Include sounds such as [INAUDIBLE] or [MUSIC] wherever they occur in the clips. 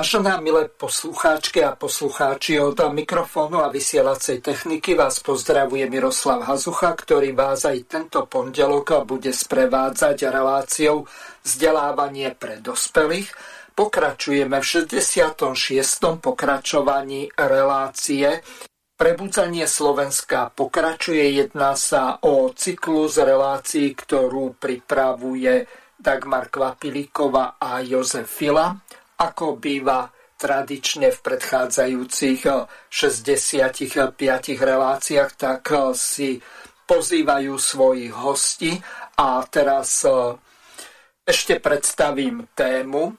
Vážená milé poslucháčky a poslucháči od mikrofónu a vysielacej techniky vás pozdravuje Miroslav Hazucha, ktorý vás aj tento pondelok bude sprevádzať reláciou vzdelávanie pre dospelých. Pokračujeme v 66. pokračovaní relácie Prebudzanie Slovenska pokračuje, jedná sa o cyklus relácií, ktorú pripravuje Dagmar Kvapilíková a Jozef Fila ako býva tradične v predchádzajúcich 65 reláciách, tak eh, si pozývajú svojich hostí a teraz eh, ešte predstavím tému.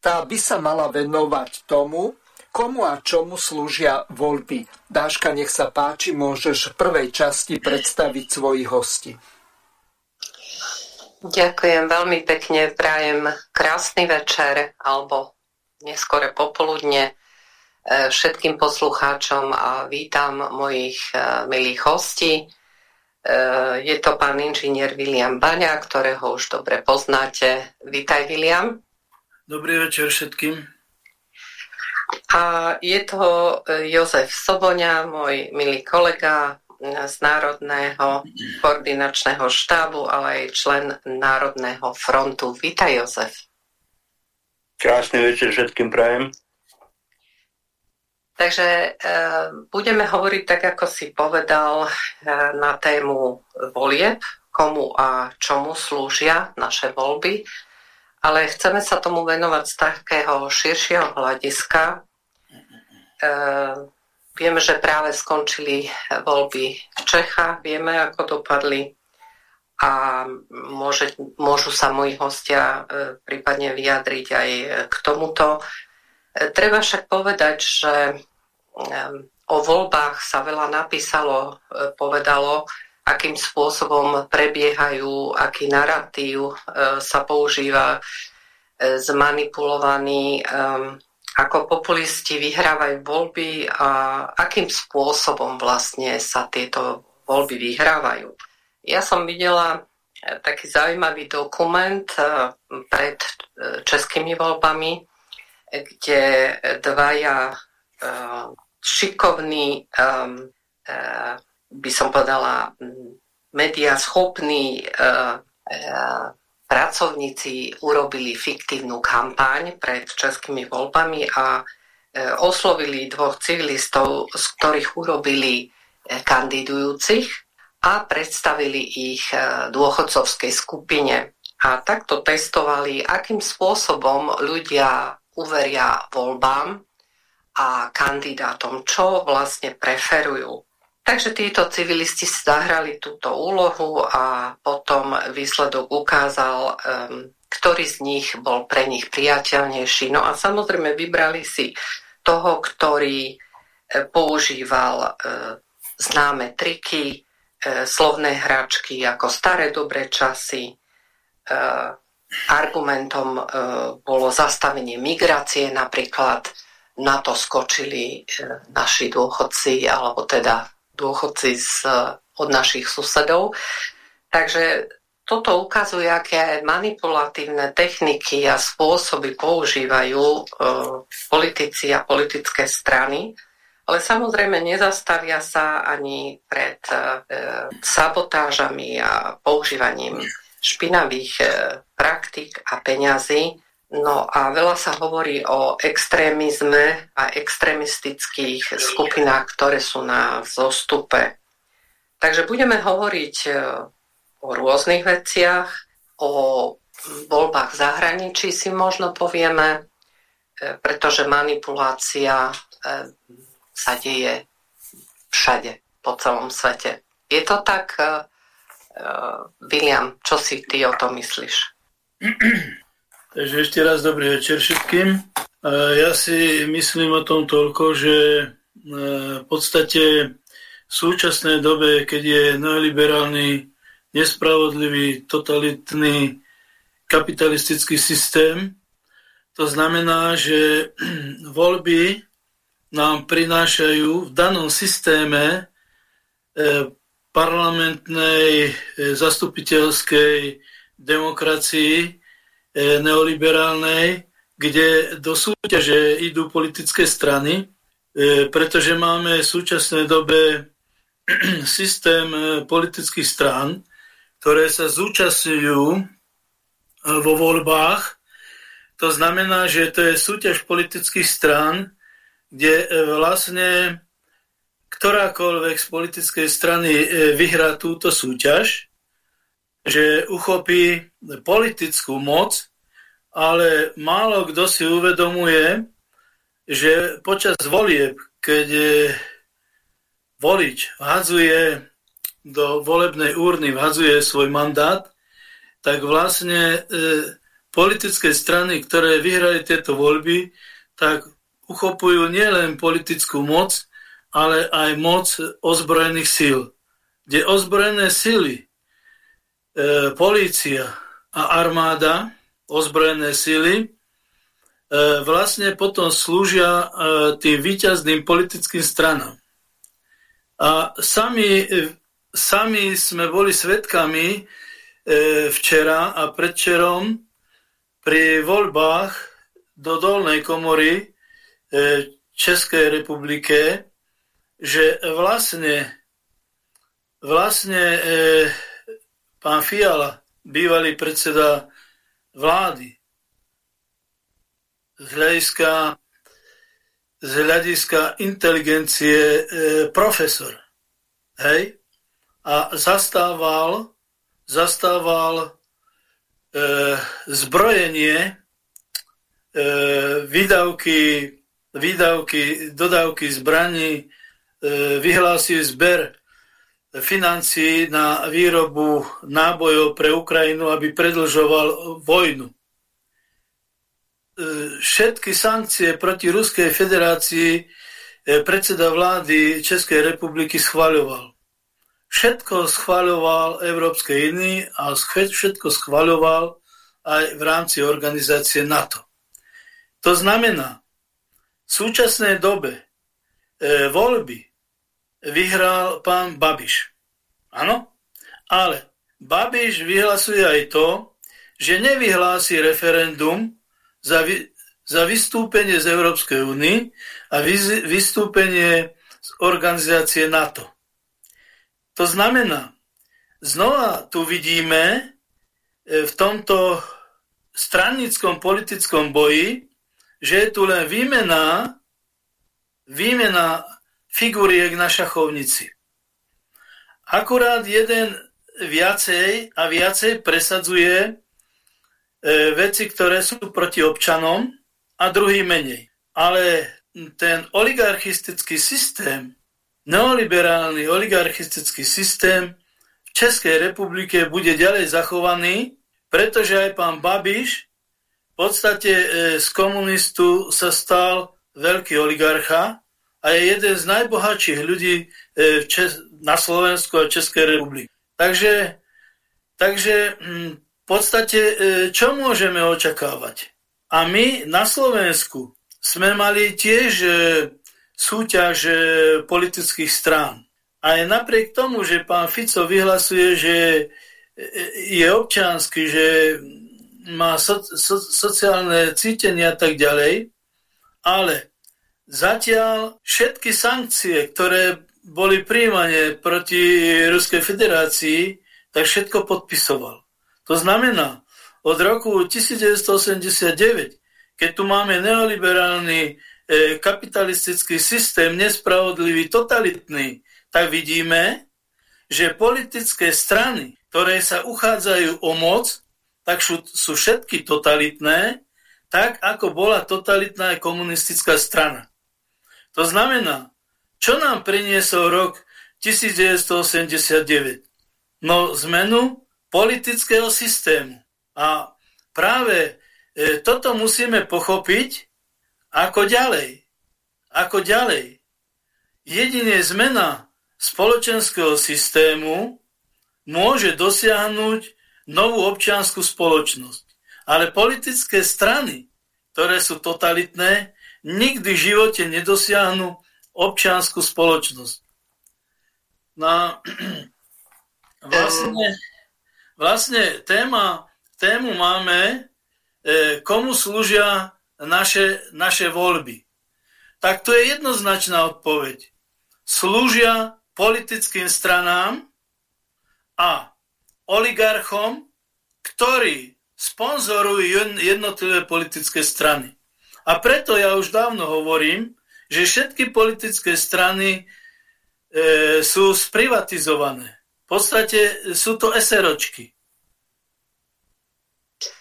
Tá by sa mala venovať tomu, komu a čomu slúžia voľby. Dáška, nech sa páči, môžeš v prvej časti predstaviť svojich hostí. Ďakujem veľmi pekne, prajem krásny večer alebo neskore popoludne e, všetkým poslucháčom a vítam mojich e, milých hostí. E, je to pán inžinier William Baňa, ktorého už dobre poznáte. Vítaj, William. Dobrý večer všetkým. A je to Jozef Soboňa, môj milý kolega, z Národného koordinačného štábu, ale aj člen Národného frontu. Vítaj, Jozef. Krásny večer všetkým prajem. Takže e, budeme hovoriť tak, ako si povedal, e, na tému volieb, komu a čomu slúžia naše voľby, ale chceme sa tomu venovať z takého širšieho hľadiska. E, Vieme, že práve skončili voľby v Čechách, vieme, ako dopadli a môže, môžu sa moji hostia e, prípadne vyjadriť aj k tomuto. E, treba však povedať, že e, o voľbách sa veľa napísalo, povedalo, akým spôsobom prebiehajú, aký narratív sa používa, zmanipulovaný ako populisti vyhrávajú voľby a akým spôsobom vlastne sa tieto voľby vyhrávajú. Ja som videla eh, taký zaujímavý dokument eh, pred eh, českými voľbami, kde dvaja šikovní, by som povedala, media schopní pracovníci urobili fiktívnu kampaň pred českými voľbami a e, oslovili dvoch civilistov, z ktorých urobili e, kandidujúcich a predstavili ich e, dôchodcovskej skupine. A takto testovali, akým spôsobom ľudia uveria voľbám a kandidátom, čo vlastne preferujú. Takže títo civilisti zahrali túto úlohu a potom výsledok ukázal, ktorý z nich bol pre nich priateľnejší. No a samozrejme vybrali si toho, ktorý e, používal e, známe triky, e, slovné hračky ako staré dobré časy. Argumentom bolo zastavenie migrácie napríklad. Na to skočili naši dôchodci, alebo teda dôchodci z, od našich susedov. Takže toto ukazuje, aké manipulatívne techniky a spôsoby používajú e, politici a politické strany, ale samozrejme nezastavia sa ani pred e, sabotážami a používaním špinavých e, praktik a peňazí No a veľa sa hovorí o extrémizme a extrémistických skupinách, ktoré sú na zostupe. Takže budeme hovoriť e, o rôznych veciach, o voľbách zahraničí si možno povieme, e, pretože manipulácia e, sa deje všade, po celom svete. Je to tak, William, čo si ty o tom myslíš? [CLEARS THROAT] Takže ešte raz dobrý večer všetkým. Ja si myslím o tom toľko, že e, v podstate v súčasnej dobe, keď je neoliberálny, nespravodlivý, totalitný kapitalistický systém, to znamená, že [CLEARS THROAT] voľby nám prinášajú v danom systéme e, parlamentnej e, zastupiteľskej demokracii neoliberálnej, kde do súťaže idú politické strany, e, pretože máme v súčasnej dobe [CLEARS THROAT] systém politických strán, ktoré sa zúčastňujú vo voľbách. To znamená, že to je súťaž politických strán, kde vlastne ktorákoľvek z politickej strany vyhrá túto súťaž, že uchopí politickú moc, ale málo kto si uvedomuje, že počas volieb, keď volič vhadzuje do volebnej úrny, vhadzuje svoj mandát, tak vlastne e, politické strany, ktoré vyhrali tieto voľby, tak uchopujú nielen politickú moc, ale aj moc ozbrojených síl. Kde ozbrojené síly e, polícia a armáda, ozbrojené sily, e, vlastne potom slúžia e, tým výťazným politickým stranám. A sami, e, sami sme boli svetkami e, včera a predčerom pri voľbách do dolnej komory e, Českej republike, že vlastne, vlastne e, pán Fiala, bývalý predseda vlády, z hľadiska, z hľadiska inteligencie e, profesor. Hej? A zastával, zastával e, zbrojenie, e, výdavky, výdavky, dodávky zbraní, e, vyhlásil zber financií na výrobu nábojov pre Ukrajinu, aby predlžoval vojnu. E, všetky sankcie proti Ruskej federácii e, predseda vlády Českej republiky schváľoval. Všetko schváľoval Európskej iný a všetko schváľoval aj v rámci organizácie NATO. To znamená, v súčasnej dobe e, voľby vyhral pán Babiš. Áno? Ale Babiš vyhlasuje aj to, že nevyhlási referendum za, vy, za vystúpenie z Európskej únie a vy, vystúpenie z organizácie NATO. To znamená, znova tu vidíme e, v tomto stranickom politickom boji, že je tu len výmena, výmena figuriek na šachovnici. Akurát jeden viacej a viacej presadzuje e, veci, ktoré sú proti občanom a druhý menej. Ale ten oligarchistický systém, neoliberálny oligarchistický systém v Českej republike bude ďalej zachovaný, pretože aj pán Babiš v podstate e, z komunistu sa stal veľký oligarcha a je jeden z najbohatších ľudí e, na Slovensku a Českej republike. Takže, takže hm, v podstate, e, čo môžeme očakávať? A my na Slovensku sme mali tiež e, súťaž politických strán. Aj napriek tomu, že pán Fico vyhlasuje, že je občanský, že má so, so, sociálne cítenie a tak ďalej, ale Zatiaľ všetky sankcie, ktoré boli príjmané proti Ruskej federácii, tak všetko podpisoval. To znamená, od roku 1989, keď tu máme neoliberálny e, kapitalistický systém, nespravodlivý, totalitný, tak vidíme, že politické strany, ktoré sa uchádzajú o moc, tak sú, sú všetky totalitné, tak ako bola totalitná komunistická strana. To znamená, čo nám priniesol rok 1989? No zmenu politického systému. A práve e, toto musíme pochopiť, ako ďalej. Ako ďalej. Jedine zmena spoločenského systému môže dosiahnuť novú občianskú spoločnosť. Ale politické strany, ktoré sú totalitné, nikdy v živote nedosiahnu občianskú spoločnosť. No, [CLEARS THROAT] vlastne, vlastne téma, tému máme, e, komu slúžia naše, naše voľby. Tak to je jednoznačná odpoveď. Slúžia politickým stranám a oligarchom, ktorí sponzorujú jednotlivé politické strany. A preto ja už dávno hovorím, že všetky politické strany e, sú sprivatizované. V podstate sú to SROčky.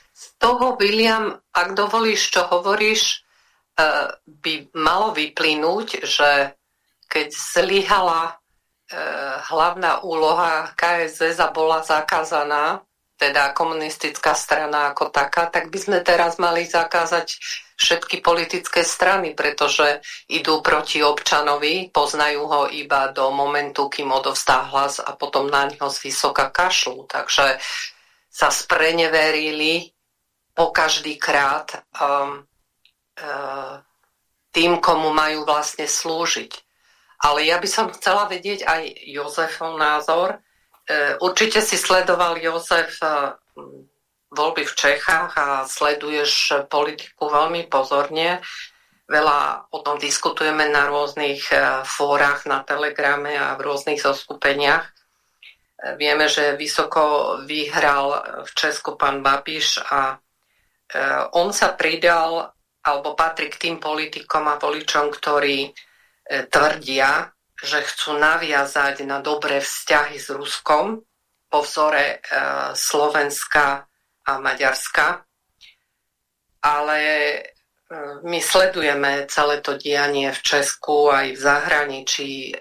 Z toho, William, ak dovolíš, čo hovoríš, e, by malo vyplynúť, že keď zlyhala e, hlavná úloha KSZ a bola zakázaná, teda komunistická strana ako taká, tak by sme teraz mali zakázať všetky politické strany, pretože idú proti občanovi, poznajú ho iba do momentu, kým odovstá hlas a potom na ňo z vysoka kašľú. Takže sa spreneverili po každý krát um, uh, tým, komu majú vlastne slúžiť. Ale ja by som chcela vedieť aj Jozefov názor, určite si sledoval, Jozef, e, voľby v Čechách a sleduješ politiku veľmi pozorne. Veľa o tom diskutujeme na rôznych e, fórach, na Telegrame a v rôznych zoskupeniach. Vieme, že vysoko vyhral v Česku pán Babiš a on sa pridal alebo patrí k tým politikom a voličom, ktorí tvrdia, že chcú naviazať na dobré vzťahy s Ruskom po vzore e, Slovenska a Maďarska. Ale e, my sledujeme celé to dianie v Česku aj v zahraničí. E,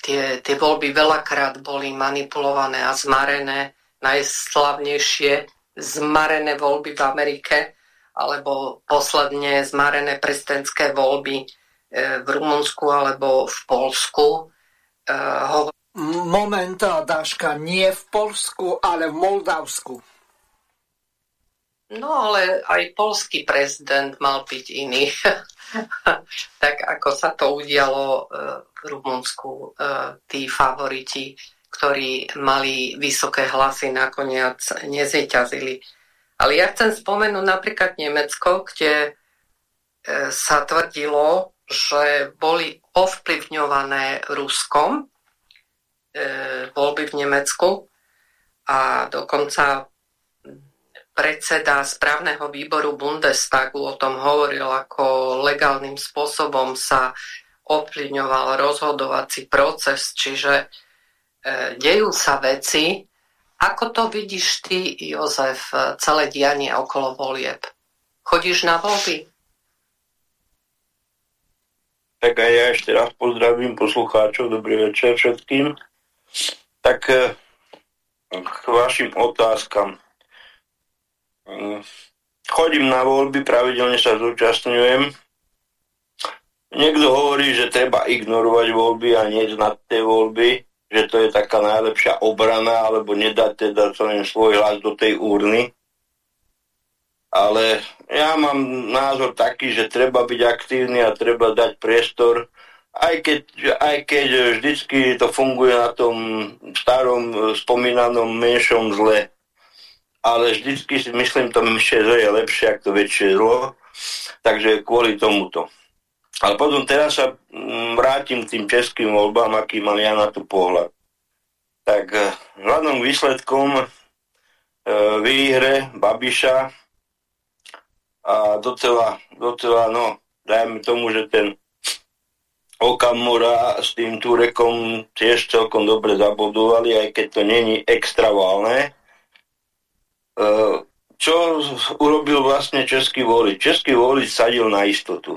tie, tie voľby veľakrát boli manipulované a zmarené. Najslavnejšie zmarené voľby v Amerike alebo posledne zmarené prezidentské voľby v Rumunsku alebo v Polsku. E, Moment, Dáška, nie v Polsku, ale v Moldavsku. No ale aj polský prezident mal byť iný. [LAUGHS] tak ako sa to udialo e, v Rumunsku, tí favoriti, ktorí mali vysoké hlasy, nakoniec nezvyťazili. Ale ja chcem spomenúť napríklad Nemecko, kde sa tvrdilo, že boli ovplyvňované Ruskom, e, voľby v Nemecku a dokonca predseda správneho výboru Bundestagu o tom hovoril, ako legálnym spôsobom sa ovplyvňoval rozhodovací proces, čiže e, dejú sa veci. Ako to vidíš ty, Jozef, celé dianie okolo volieb? Chodíš na voľby? Tak aj ja ešte raz pozdravím poslucháčov, dobrý večer všetkým. Tak eh, k vašim otázkam. Mm, chodím na voľby, pravidelne sa zúčastňujem. Niekto hovorí, že treba ignorovať voľby a nie na tie voľby, že to je taká najlepšia obrana, alebo nedať teda svoj hlas do tej úrny ale ja mám názor taký, že treba byť aktívny a treba dať priestor, aj keď, aj keď vždycky to funguje na tom starom spomínanom menšom zle. Ale vždycky si myslím, to menšie zle je lepšie ako to väčšie zlo. Takže kvôli tomuto. Ale potom teraz sa mm, vrátim k tým českým voľbám, aký mal ja na tú pohľad. Tak hľadom eh, výsledkom e, výhre Babiša a docela, docela, no, dajme tomu, že ten Okamura s tým Turekom tiež celkom dobre zabudovali, aj keď to není extraválne. E, čo urobil vlastne český volič? Český volič sadil na istotu.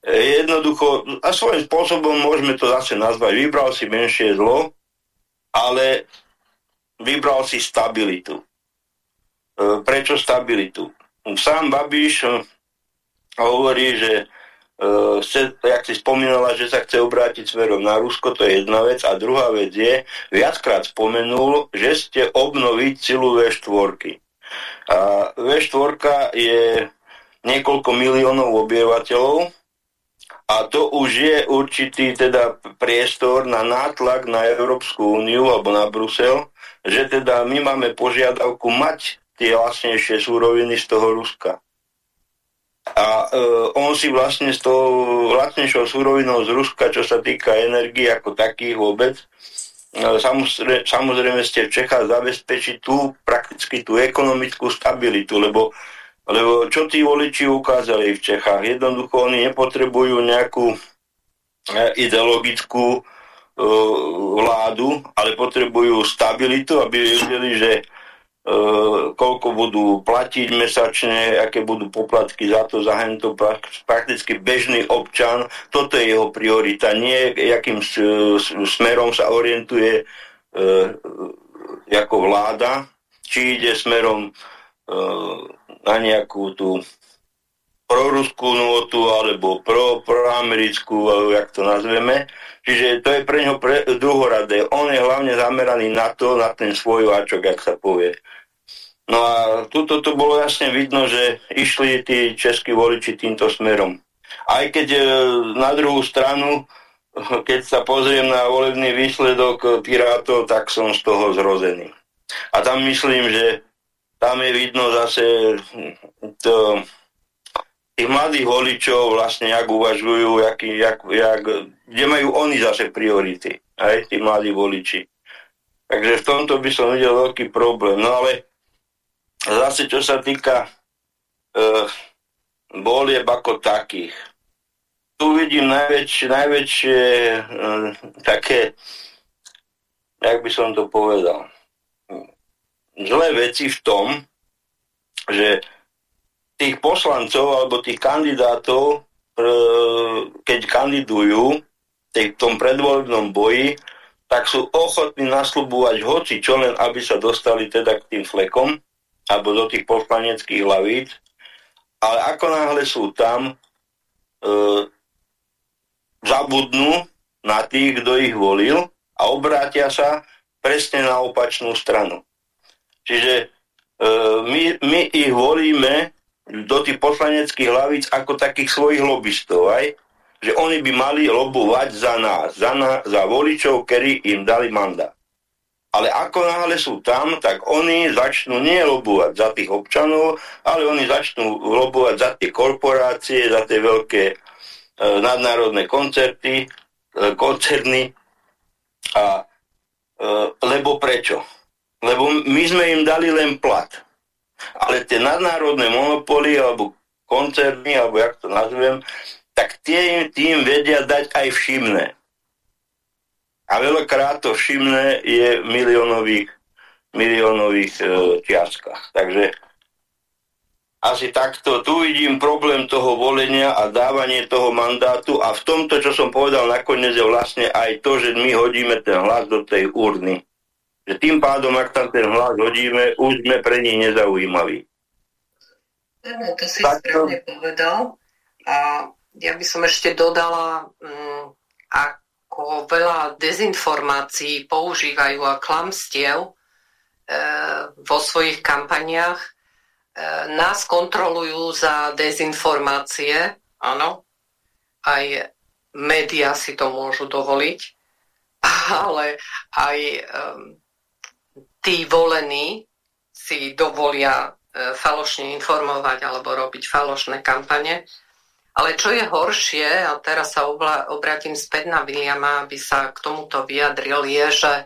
E, jednoducho, a svojím spôsobom môžeme to zase nazvať, vybral si menšie zlo, ale vybral si stabilitu. Prečo stabilitu? Sám Babiš hovorí, že chce, jak si spomínala, že sa chce obrátiť smerom na Rusko, to je jedna vec. A druhá vec je, viackrát spomenul, že ste obnoviť silu V4. A V4 je niekoľko miliónov obyvateľov a to už je určitý teda priestor na nátlak na Európsku úniu alebo na Brusel, že teda my máme požiadavku mať tie vlastnejšie súroviny z toho Ruska. A e, on si vlastne s tou vlastnejšou súrovinou z Ruska, čo sa týka energie ako takých vôbec, e, samozrejme, samozrejme ste v Čechách zabezpečiť tú prakticky tú ekonomickú stabilitu, lebo lebo čo tí voliči ukázali v Čechách? Jednoducho oni nepotrebujú nejakú e, ideologickú e, vládu, ale potrebujú stabilitu, aby vedeli, že koľko budú platiť mesačne, aké budú poplatky za to, za hento, prakticky bežný občan. Toto je jeho priorita. Nie, akým smerom sa orientuje ako vláda, či ide smerom na nejakú tú proruskú notu alebo pro, proamerickú, jak to nazveme. Čiže to je pre neho pre, druhoradé. On je hlavne zameraný na to, na ten svoj váčok, jak sa povie. No a tuto to bolo jasne vidno, že išli tí českí voliči týmto smerom. Aj keď e, na druhú stranu, [LAUGHS] keď sa pozriem na volebný výsledok Pirátov, tak som z toho zrozený. A tam myslím, že tam je vidno zase to, tých mladých voličov vlastne, jak uvažujú, jak, jak, jak, kde majú oni zase priority, aj tí mladí voliči. Takže v tomto by som videl veľký problém. No ale zase, čo sa týka uh, volieb ako takých, tu vidím najväčšie, najväčšie uh, také, jak by som to povedal, zlé veci v tom, že tých poslancov alebo tých kandidátov, keď kandidujú v tom predvolebnom boji, tak sú ochotní nasľubovať hoci čo len, aby sa dostali teda k tým flekom alebo do tých poslaneckých hlavíc. Ale ako náhle sú tam, e, zabudnú na tých, kto ich volil a obrátia sa presne na opačnú stranu. Čiže e, my, my ich volíme do tých poslaneckých hlavíc ako takých svojich lobbystov, aj? Že oni by mali lobovať za nás, za, na, za voličov, ktorí im dali mandát. Ale ako náhle sú tam, tak oni začnú nie lobovať za tých občanov, ale oni začnú lobovať za tie korporácie, za tie veľké e, nadnárodné koncerty, e, koncerny. A, e, lebo prečo? lebo my sme im dali len plat. Ale tie nadnárodné monopoly alebo koncerny, alebo jak to nazvem, tak tie tým vedia dať aj všimné. A veľakrát to všimné je v miliónových, miliónových e, čiastkách. Takže asi takto. Tu vidím problém toho volenia a dávanie toho mandátu a v tomto, čo som povedal nakoniec, je vlastne aj to, že my hodíme ten hlas do tej urny že tým pádom, ak tam ten hlas hodíme, už sme pre nich nezaujímaví. Áno, to si tak, správne povedal. A ja by som ešte dodala, um, ako veľa dezinformácií používajú a klamstiev e, vo svojich kampaniách. E, nás kontrolujú za dezinformácie, áno. Aj médiá si to môžu dovoliť, [LAUGHS] ale aj um, tí volení si dovolia e, falošne informovať alebo robiť falošné kampane. Ale čo je horšie, a teraz sa obratím späť na Williama, aby sa k tomuto vyjadril, je, že e,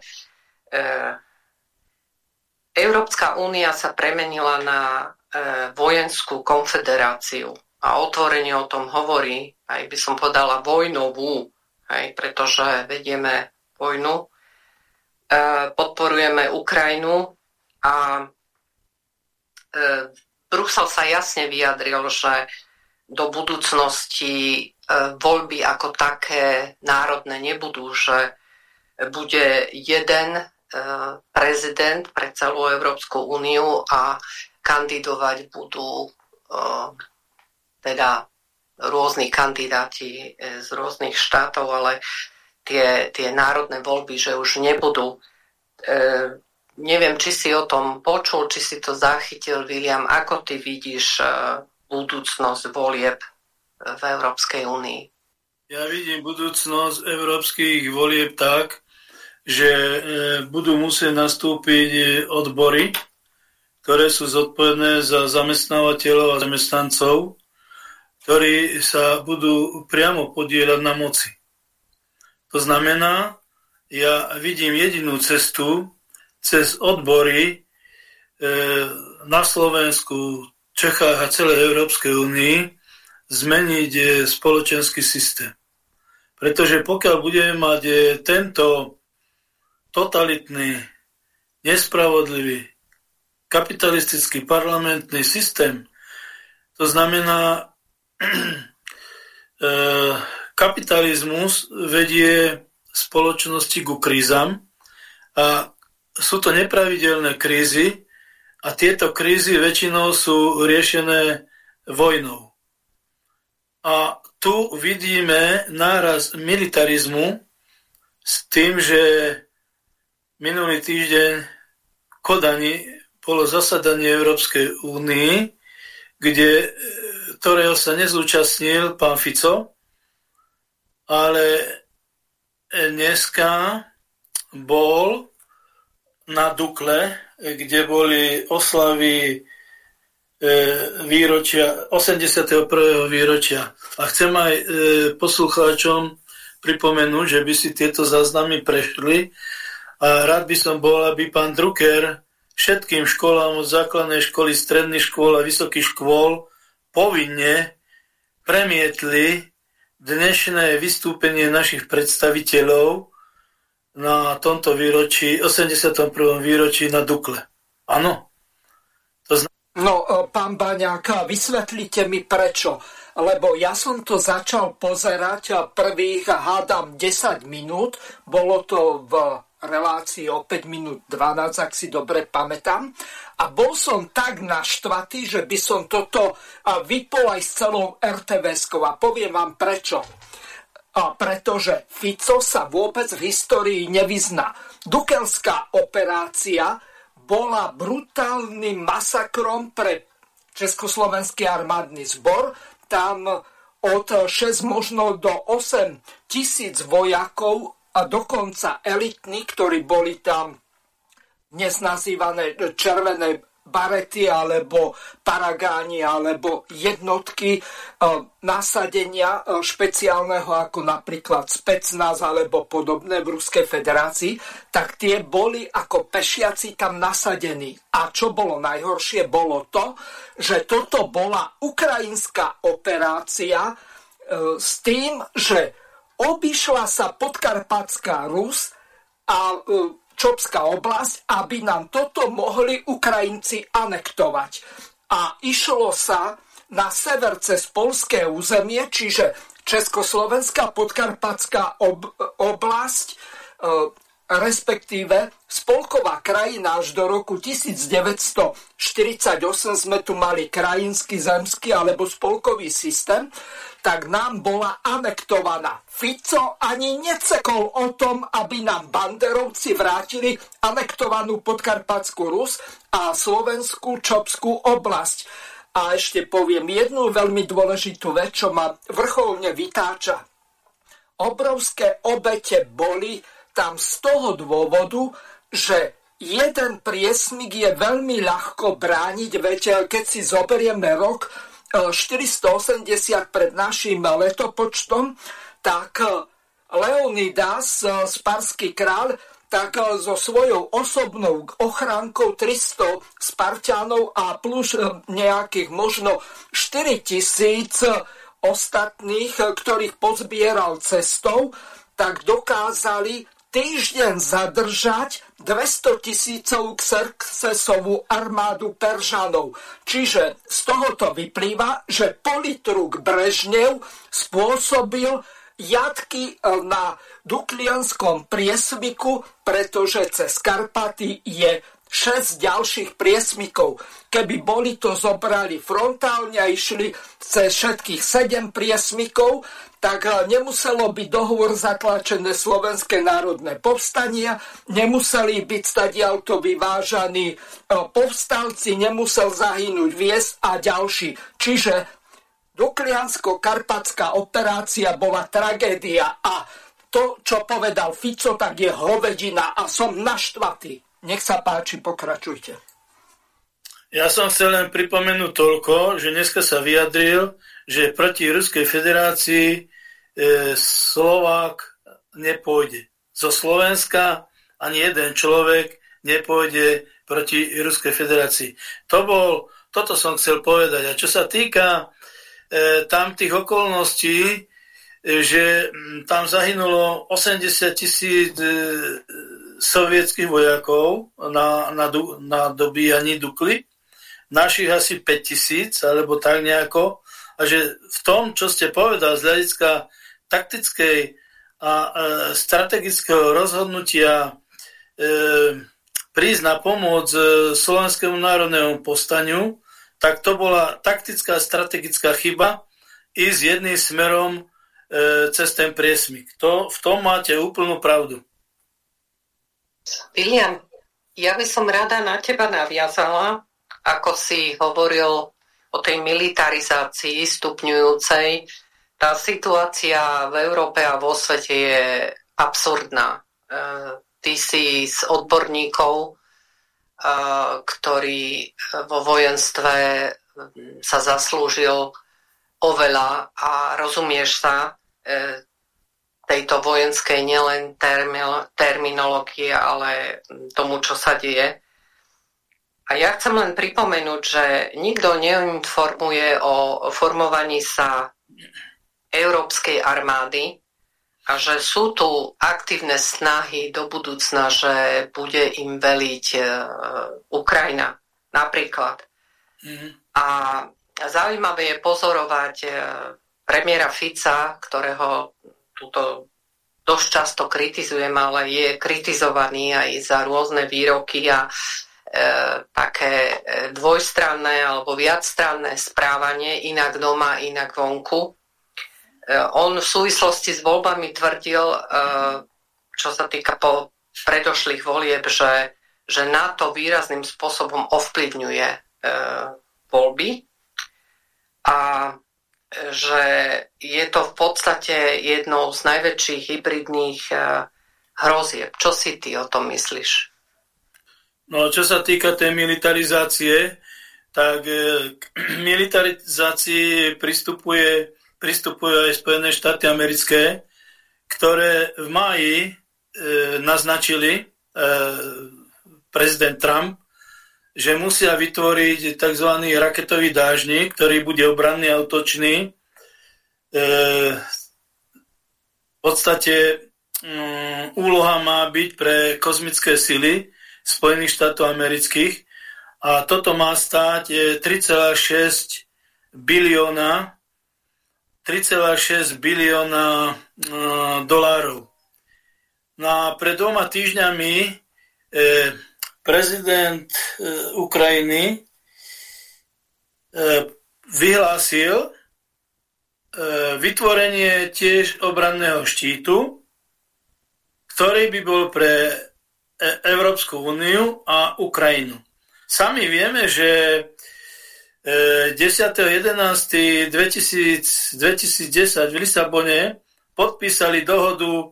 Európska únia sa premenila na e, vojenskú konfederáciu a otvorene o tom hovorí, aj by som podala vojnovú, aj, pretože vedieme vojnu podporujeme Ukrajinu a e, Brusel sa jasne vyjadril, že do budúcnosti e, voľby ako také národné nebudú, že bude jeden prezident pre celú Európsku úniu a kandidovať budú teda rôzni kandidáti z rôznych štátov, ale tie, tie národné voľby, že už nebudú. E, neviem, či si o tom počul, či si to zachytil, William, ako ty vidíš e, budúcnosť volieb v Európskej únii? Ja vidím budúcnosť európskych volieb tak, že e, budú musieť nastúpiť odbory, ktoré sú zodpovedné za zamestnávateľov a zamestnancov, ktorí sa budú priamo podielať na moci. To znamená, ja vidím jedinú cestu cez odbory e, na Slovensku, Čechách a celej Európskej únii zmeniť e, spoločenský systém. Pretože pokiaľ budeme mať e, tento totalitný, nespravodlivý, kapitalistický parlamentný systém, to znamená [CLEARS THROAT] kapitalizmus vedie spoločnosti ku krízam a sú to nepravidelné krízy a tieto krízy väčšinou sú riešené vojnou. A tu vidíme náraz militarizmu s tým, že minulý týždeň v Kodani bolo zasadanie Európskej únii, kde, ktorého sa nezúčastnil pán Fico, ale dneska bol na Dukle, kde boli oslavy e, výročia, 81. výročia. A chcem aj e, poslucháčom pripomenúť, že by si tieto záznamy prešli a rád by som bol, aby pán Drucker všetkým školám od základnej školy, stredných škôl a vysokých škôl povinne premietli dnešné vystúpenie našich predstaviteľov na tomto výročí, 81. výročí na Dukle. Áno. To zna- no, e, pán Baňák, vysvetlite mi prečo. Lebo ja som to začal pozerať prvých, hádam, 10 minút. Bolo to v relácii o 5 minút 12, ak si dobre pamätám. A bol som tak naštvatý, že by som toto vypol aj s celou RTVS-kou. A poviem vám prečo. A pretože Fico sa vôbec v histórii nevyzná. Dukelská operácia bola brutálnym masakrom pre Československý armádny zbor. Tam od 6 možno do 8 tisíc vojakov a dokonca elitní, ktorí boli tam dnes nazývané červené barety alebo paragáni alebo jednotky e, nasadenia e, špeciálneho ako napríklad specnaz alebo podobné v Ruskej federácii, tak tie boli ako pešiaci tam nasadení. A čo bolo najhoršie, bolo to, že toto bola ukrajinská operácia e, s tým, že obišla sa podkarpatská Rus a Čopská oblasť, aby nám toto mohli Ukrajinci anektovať. A išlo sa na sever cez polské územie, čiže Československá podkarpatská ob- oblasť, e, respektíve spolková krajina až do roku 1948 sme tu mali krajinský, zemský alebo spolkový systém, tak nám bola anektovaná. Fico ani necekol o tom, aby nám banderovci vrátili anektovanú podkarpatskú Rus a slovenskú Čopskú oblasť. A ešte poviem jednu veľmi dôležitú vec, čo ma vrcholne vytáča. Obrovské obete boli tam z toho dôvodu, že jeden priesmik je veľmi ľahko brániť. Viete, keď si zoberieme rok 480 pred našim letopočtom, tak Leonidas, sparský kráľ, tak so svojou osobnou ochránkou 300 Spartianov a plus nejakých možno 4000 ostatných, ktorých pozbieral cestou, tak dokázali týždeň zadržať 200 tisícov Xerxesovú armádu Peržanov. Čiže z tohoto vyplýva, že politruk Brežnev spôsobil jatky na Duklianskom priesviku, pretože cez Karpaty je 6 ďalších priesmykov. Keby boli to zobrali frontálne a išli cez všetkých 7 priesmykov, tak eh, nemuselo byť dohovor zatlačené Slovenské národné povstania, nemuseli byť stadialto vyvážaní eh, povstalci, nemusel zahynúť vies a ďalší. Čiže Dukliansko-karpatská operácia bola tragédia a to, čo povedal Fico, tak je hovedina a som naštvatý. Nech sa páči, pokračujte. Ja som chcel len pripomenúť toľko, že dneska sa vyjadril, že proti Ruskej federácii e, Slovák nepôjde. Zo Slovenska ani jeden človek nepôjde proti Ruskej federácii. To bol, toto som chcel povedať. A čo sa týka e, tam tých okolností, e, že m, tam zahynulo 80 tisíc e, sovietských vojakov na, na, na dobíjaní Dukly, našich asi 5 tisíc, alebo tak nejako. A že v tom, čo ste povedal z hľadiska taktickej a e, strategického rozhodnutia e, prísť na pomoc e, Slovenskému národnému postaniu, tak to bola taktická strategická chyba ísť jedným smerom e, cez ten priesmik. To, v tom máte úplnú pravdu. William, ja by som rada na teba naviazala, ako si hovoril o tej militarizácii stupňujúcej. Tá situácia v Európe a vo svete je absurdná. E, ty si z odborníkov, e, ktorý vo vojenstve sa zaslúžil oveľa a rozumieš sa, e, tejto vojenskej nielen terminológie, ale tomu, čo sa deje. A ja chcem len pripomenúť, že nikto neinformuje o formovaní sa európskej armády a že sú tu aktívne snahy do budúcna, že bude im veliť e, Ukrajina napríklad. Mm-hmm. A zaujímavé je pozorovať e, premiéra Fica, ktorého túto dosť často kritizujem, ale je kritizovaný aj za rôzne výroky a e, také e, dvojstranné alebo viacstranné správanie, inak doma, inak vonku. E, on v súvislosti s voľbami tvrdil, e, čo sa týka po predošlých volieb, že, že NATO výrazným spôsobom ovplyvňuje e, voľby. A že je to v podstate jednou z najväčších hybridných eh, hrozieb. Čo si ty o tom myslíš? No, čo sa týka tej militarizácie, tak eh, k [CLEARS THROAT] militarizácii pristupuje, pristupuje aj Spojené štáty americké, ktoré v máji e, naznačili e, prezident Trump, že musia vytvoriť tzv. raketový dážnik, ktorý bude obranný a útočný. E, v podstate um, úloha má byť pre kozmické sily Spojených štátov amerických a toto má stáť 3,6 bilióna 3,6 bilióna uh, dolárov. No a pred dvoma týždňami e, prezident e, Ukrajiny e, vyhlásil e, vytvorenie tiež obranného štítu, ktorý by bol pre Európsku úniu a Ukrajinu. Sami vieme, že 10.11.2010 v Lisabone podpísali dohodu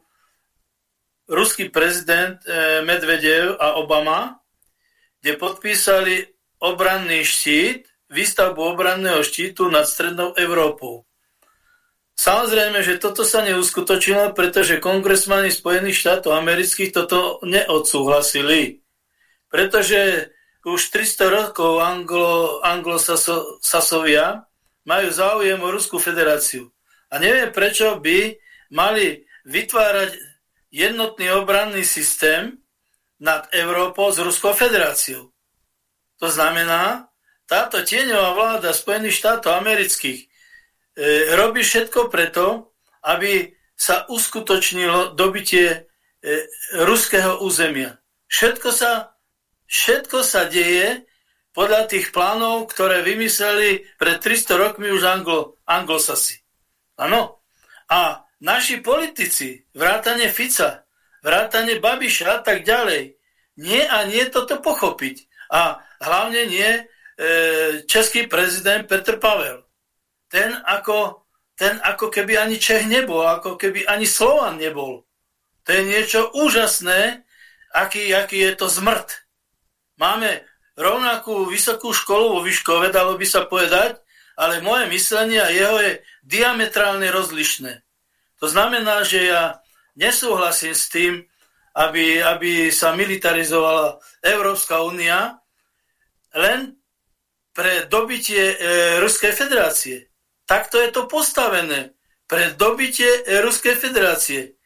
ruský prezident Medvedev a Obama kde podpísali obranný štít, výstavbu obranného štítu nad strednou Európou. Samozrejme, že toto sa neuskutočilo, pretože kongresmani Spojených štátov amerických toto neodsúhlasili. Pretože už 300 rokov anglo, anglosasovia majú záujem o Ruskú federáciu. A neviem, prečo by mali vytvárať jednotný obranný systém, nad Európou s Ruskou federáciou. To znamená, táto tieňová vláda Spojených štátov amerických e, robí všetko preto, aby sa uskutočnilo dobitie e, ruského územia. Všetko sa Všetko sa deje podľa tých plánov, ktoré vymysleli pred 300 rokmi už Anglo, anglosasi. Áno. A naši politici, vrátane Fica, vrátane Babiša a tak ďalej, nie a nie toto pochopiť. A hlavne nie e, český prezident Petr Pavel. Ten ako, ten ako keby ani Čech nebol, ako keby ani Slovan nebol. To je niečo úžasné, aký, aký je to zmrt. Máme rovnakú vysokú školu vo Vyškove, dalo by sa povedať, ale moje myslenie a jeho je diametrálne rozlišné. To znamená, že ja nesúhlasím s tým, aby, aby sa militarizovala Európska únia len pre dobitie e, Ruskej federácie. Takto je to postavené. Pre dobitie e, Ruskej federácie.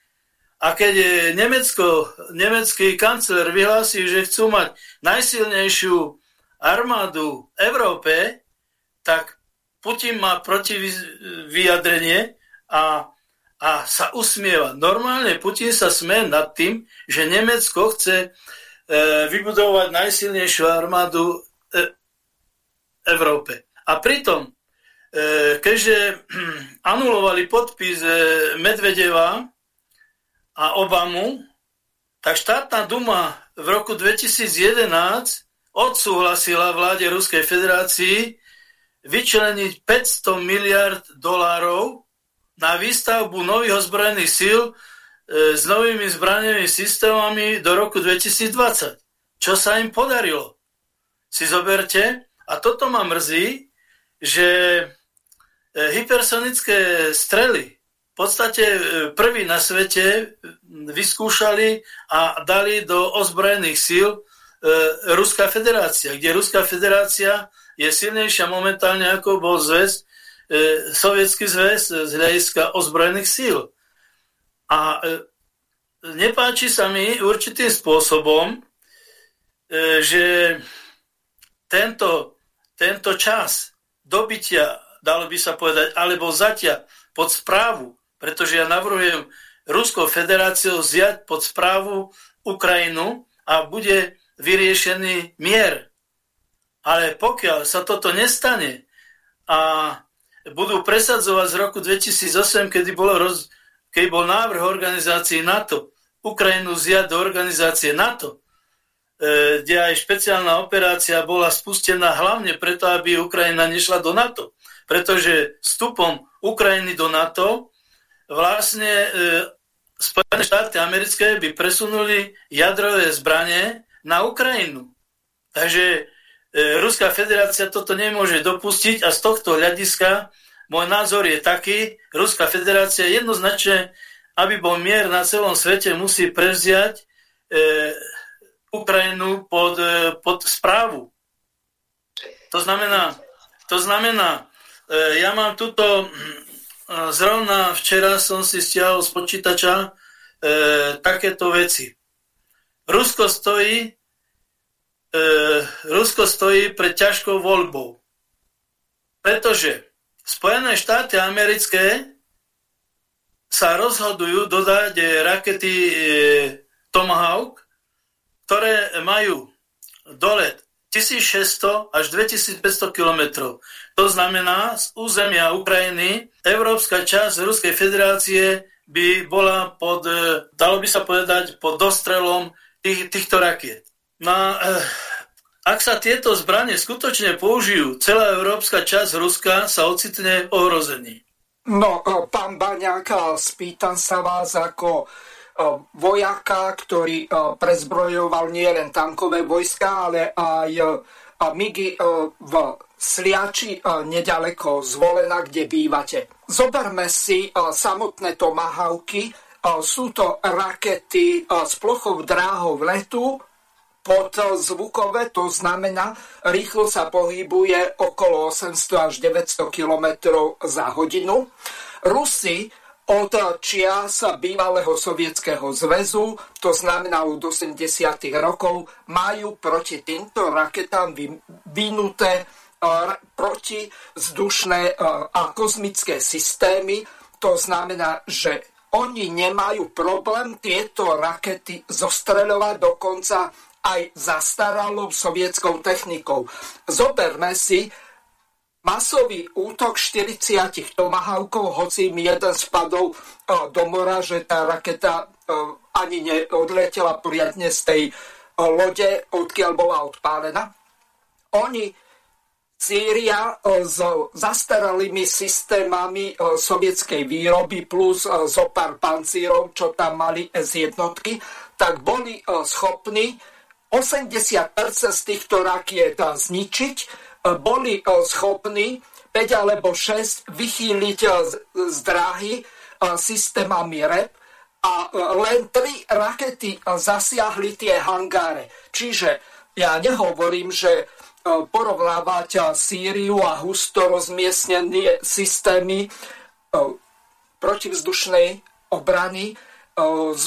A keď Nemecko, nemecký kancler vyhlási, že chcú mať najsilnejšiu armádu v Európe, tak Putin má protivyjadrenie a, a sa usmieva. Normálne Putin sa smie nad tým, že Nemecko chce e, vybudovať najsilnejšiu armádu e, Európe. A pritom, e, keďže [CLEARS THROAT] anulovali podpis e, Medvedeva, a Obamu, tak štátna duma v roku 2011 odsúhlasila vláde Ruskej federácii vyčleniť 500 miliard dolárov na výstavbu nových ozbrojených síl e, s novými zbranievými systémami do roku 2020. Čo sa im podarilo? Si zoberte, a toto ma mrzí, že e, hypersonické strely podstate e, prví na svete vyskúšali a dali do ozbrojených síl e, Ruská federácia, kde Ruská federácia je silnejšia momentálne ako bol zväz, sovietský zväz z hľadiska ozbrojených síl. A nepáči sa mi určitým spôsobom, že tento, tento čas dobytia, dalo by sa povedať, alebo zatia pod správu pretože ja navrhujem Ruskou federáciou zjať pod správu Ukrajinu a bude vyriešený mier. Ale pokiaľ sa toto nestane a budú presadzovať z roku 2008, kedy, bolo roz, kedy bol návrh organizácií NATO, Ukrajinu zjať do organizácie NATO, e, kde aj špeciálna operácia bola spustená hlavne preto, aby Ukrajina nešla do NATO. Pretože vstupom Ukrajiny do NATO vlastne e, Spojené štáty americké by presunuli jadrové zbranie na Ukrajinu. Takže Ruská federácia toto nemôže dopustiť a z tohto hľadiska môj názor je taký, Ruská federácia jednoznačne, aby bol mier na celom svete, musí prevziať e, Ukrajinu pod, e, pod správu. To znamená, to znamená e, ja mám tuto zrovna včera som si stiahol z počítača e, takéto veci. Rusko stojí, e, Rusko stojí pred ťažkou voľbou. Pretože Spojené štáty americké sa rozhodujú dodať e, rakety e, Tomahawk, ktoré majú dolet 1600 až 2500 kilometrov. To znamená, z územia Ukrajiny európska časť Ruskej federácie by bola pod, e, dalo by sa povedať, pod dostrelom tých, týchto rakiet. No, eh, ak sa tieto zbranie skutočne použijú, celá európska časť Ruska sa ocitne ohrození. No, pán Baňák, spýtam sa vás ako vojaka, ktorý prezbrojoval nielen tankové vojska, ale aj MIGI v Sliači nedaleko zvolená, kde bývate. Zoberme si samotné tomahavky. Sú to rakety s plochou dráhou letu, pod zvukové, to znamená, rýchlo sa pohybuje okolo 800 až 900 km za hodinu. Rusi od čias bývalého sovietského zväzu, to znamená od 80. rokov, majú proti týmto raketám vyvinuté protizdušné a kozmické systémy. To znamená, že oni nemajú problém tieto rakety zostreľovať, dokonca aj zastaralou sovietskou technikou. Zoberme si masový útok 40 tomahawkov, hoci mi jeden spadol do mora, že tá raketa ani neodletela poriadne z tej lode, odkiaľ bola odpálená. Oni Sýria s zastaralými systémami sovietskej výroby plus zo pár pancírov, čo tam mali z jednotky, tak boli schopní 80% z týchto rakiet zničiť, boli schopní 5 alebo 6 vychýliť z dráhy systémami REP a len 3 rakety zasiahli tie hangáre. Čiže ja nehovorím, že E, porovnávať Sýriu a husto rozmiestnené systémy e, protivzdušnej obrany e, s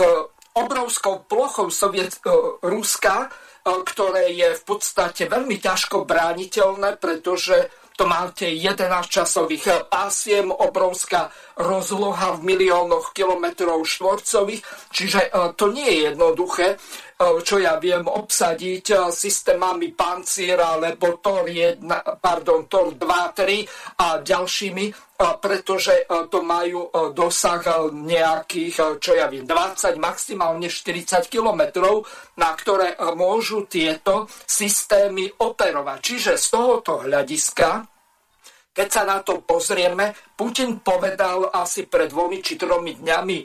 obrovskou plochou Soviet, Ruska, ktoré je v podstate veľmi ťažko brániteľné, pretože to máte 11 časových pásiem, obrovská rozloha v miliónoch kilometrov štvorcových, čiže e, to nie je jednoduché, e, čo ja viem obsadiť e, systémami Pancier alebo Tor, 1, pardon, Tor 2, 3 a ďalšími, pretože to majú dosah nejakých, čo ja viem, 20, maximálne 40 kilometrov, na ktoré môžu tieto systémy operovať. Čiže z tohoto hľadiska keď sa na to pozrieme, Putin povedal asi pred dvomi či tromi dňami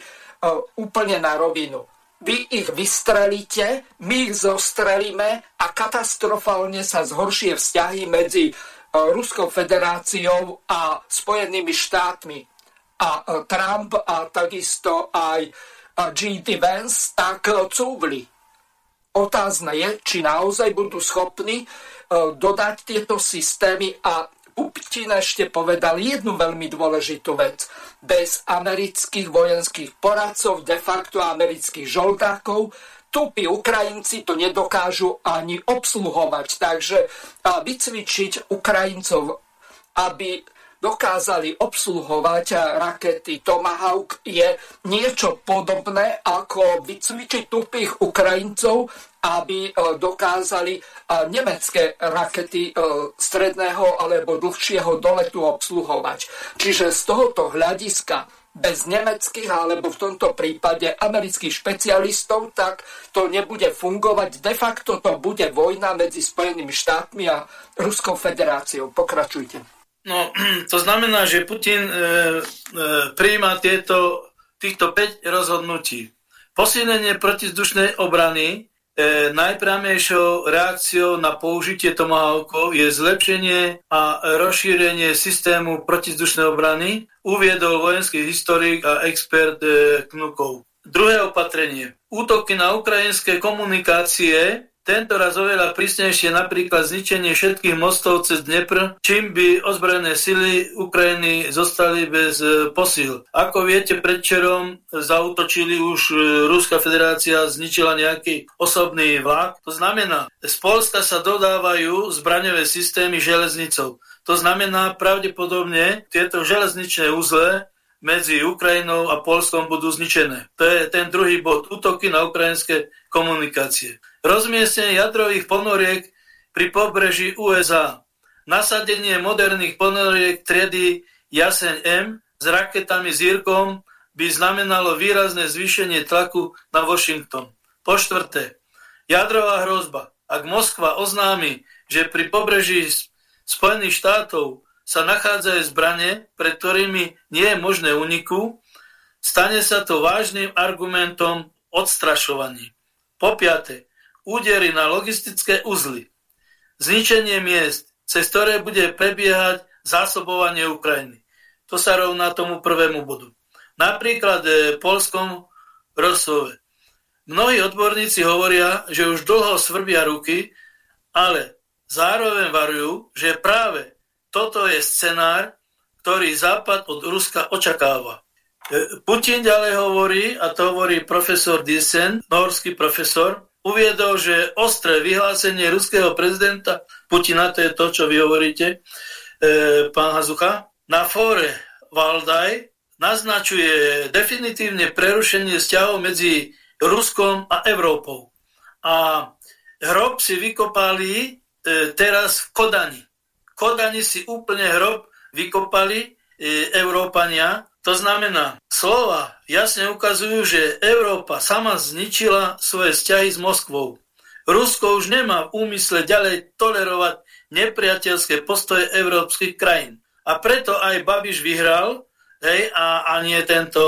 úplne na rovinu. Vy ich vystrelíte, my ich zostrelíme a katastrofálne sa zhoršie vzťahy medzi uh, Ruskou federáciou a Spojenými štátmi. A uh, Trump a takisto aj G.D. Vance tak cúvli. Otázne je, či naozaj budú schopní dodať tieto systémy a Putin ešte povedal jednu veľmi dôležitú vec. Bez amerických vojenských poradcov, de facto amerických žoldákov, tupí Ukrajinci to nedokážu ani obsluhovať. Takže vycvičiť Ukrajincov, aby dokázali obsluhovať rakety Tomahawk je niečo podobné ako vycvičiť tupých Ukrajincov, aby e, dokázali e, nemecké rakety stredného alebo dlhšieho doletu obsluhovať. Čiže z tohoto hľadiska bez nemeckých alebo v tomto prípade amerických špecialistov, tak to nebude fungovať. De facto to bude vojna medzi Spojenými štátmi a Ruskou federáciou. Pokračujte. No, [CLEARS THROAT] to znamená, že Putin e, e, prijíma tieto, týchto 5 rozhodnutí. Posilnenie protizdušnej obrany e, najpriamejšou reakciou na použitie tomahawkov je zlepšenie a rozšírenie systému protizdušnej obrany, uviedol vojenský historik a expert e, Knukov. Druhé opatrenie. Útoky na ukrajinské komunikácie tento raz oveľa prísnejšie napríklad zničenie všetkých mostov cez Dnepr, čím by ozbrojené sily Ukrajiny zostali bez e, posil. Ako viete, predčerom zautočili už e, Ruská federácia, zničila nejaký osobný vlak. To znamená, z Polska sa dodávajú zbraňové systémy železnicou. To znamená, pravdepodobne tieto železničné uzle medzi Ukrajinou a Polskom budú zničené. To je ten druhý bod. Útoky na ukrajinské komunikácie rozmiestnenie jadrových ponoriek pri pobreží USA, nasadenie moderných ponoriek triedy Jaseň M s raketami Zírkom by znamenalo výrazné zvýšenie tlaku na Washington. Po štvrté, jadrová hrozba. Ak Moskva oznámi, že pri pobreží Spojených štátov sa nachádzajú zbranie, pred ktorými nie je možné uniku, stane sa to vážnym argumentom odstrašovaní. Po piate, údery na logistické uzly, zničenie miest, cez ktoré bude prebiehať zásobovanie Ukrajiny. To sa rovná tomu prvému bodu. Napríklad v e, Polskom Rosove. Mnohí odborníci hovoria, že už dlho svrbia ruky, ale zároveň varujú, že práve toto je scenár, ktorý Západ od Ruska očakáva. E, Putin ďalej hovorí, a to hovorí profesor Dissen, norský profesor, uviedol, že ostré vyhlásenie ruského prezidenta Putina, to je to, čo vy hovoríte, e, pán Hazucha, na fóre Valdaj naznačuje definitívne prerušenie vzťahov medzi Ruskom a Európou. A hrob si vykopali e, teraz v Kodani. Kodani si úplne hrob vykopali e, Európania. To znamená, slova jasne ukazujú, že Európa sama zničila svoje vzťahy s Moskvou. Rusko už nemá v úmysle ďalej tolerovať nepriateľské postoje európskych krajín. A preto aj Babiš vyhral, hej, a, a nie tento,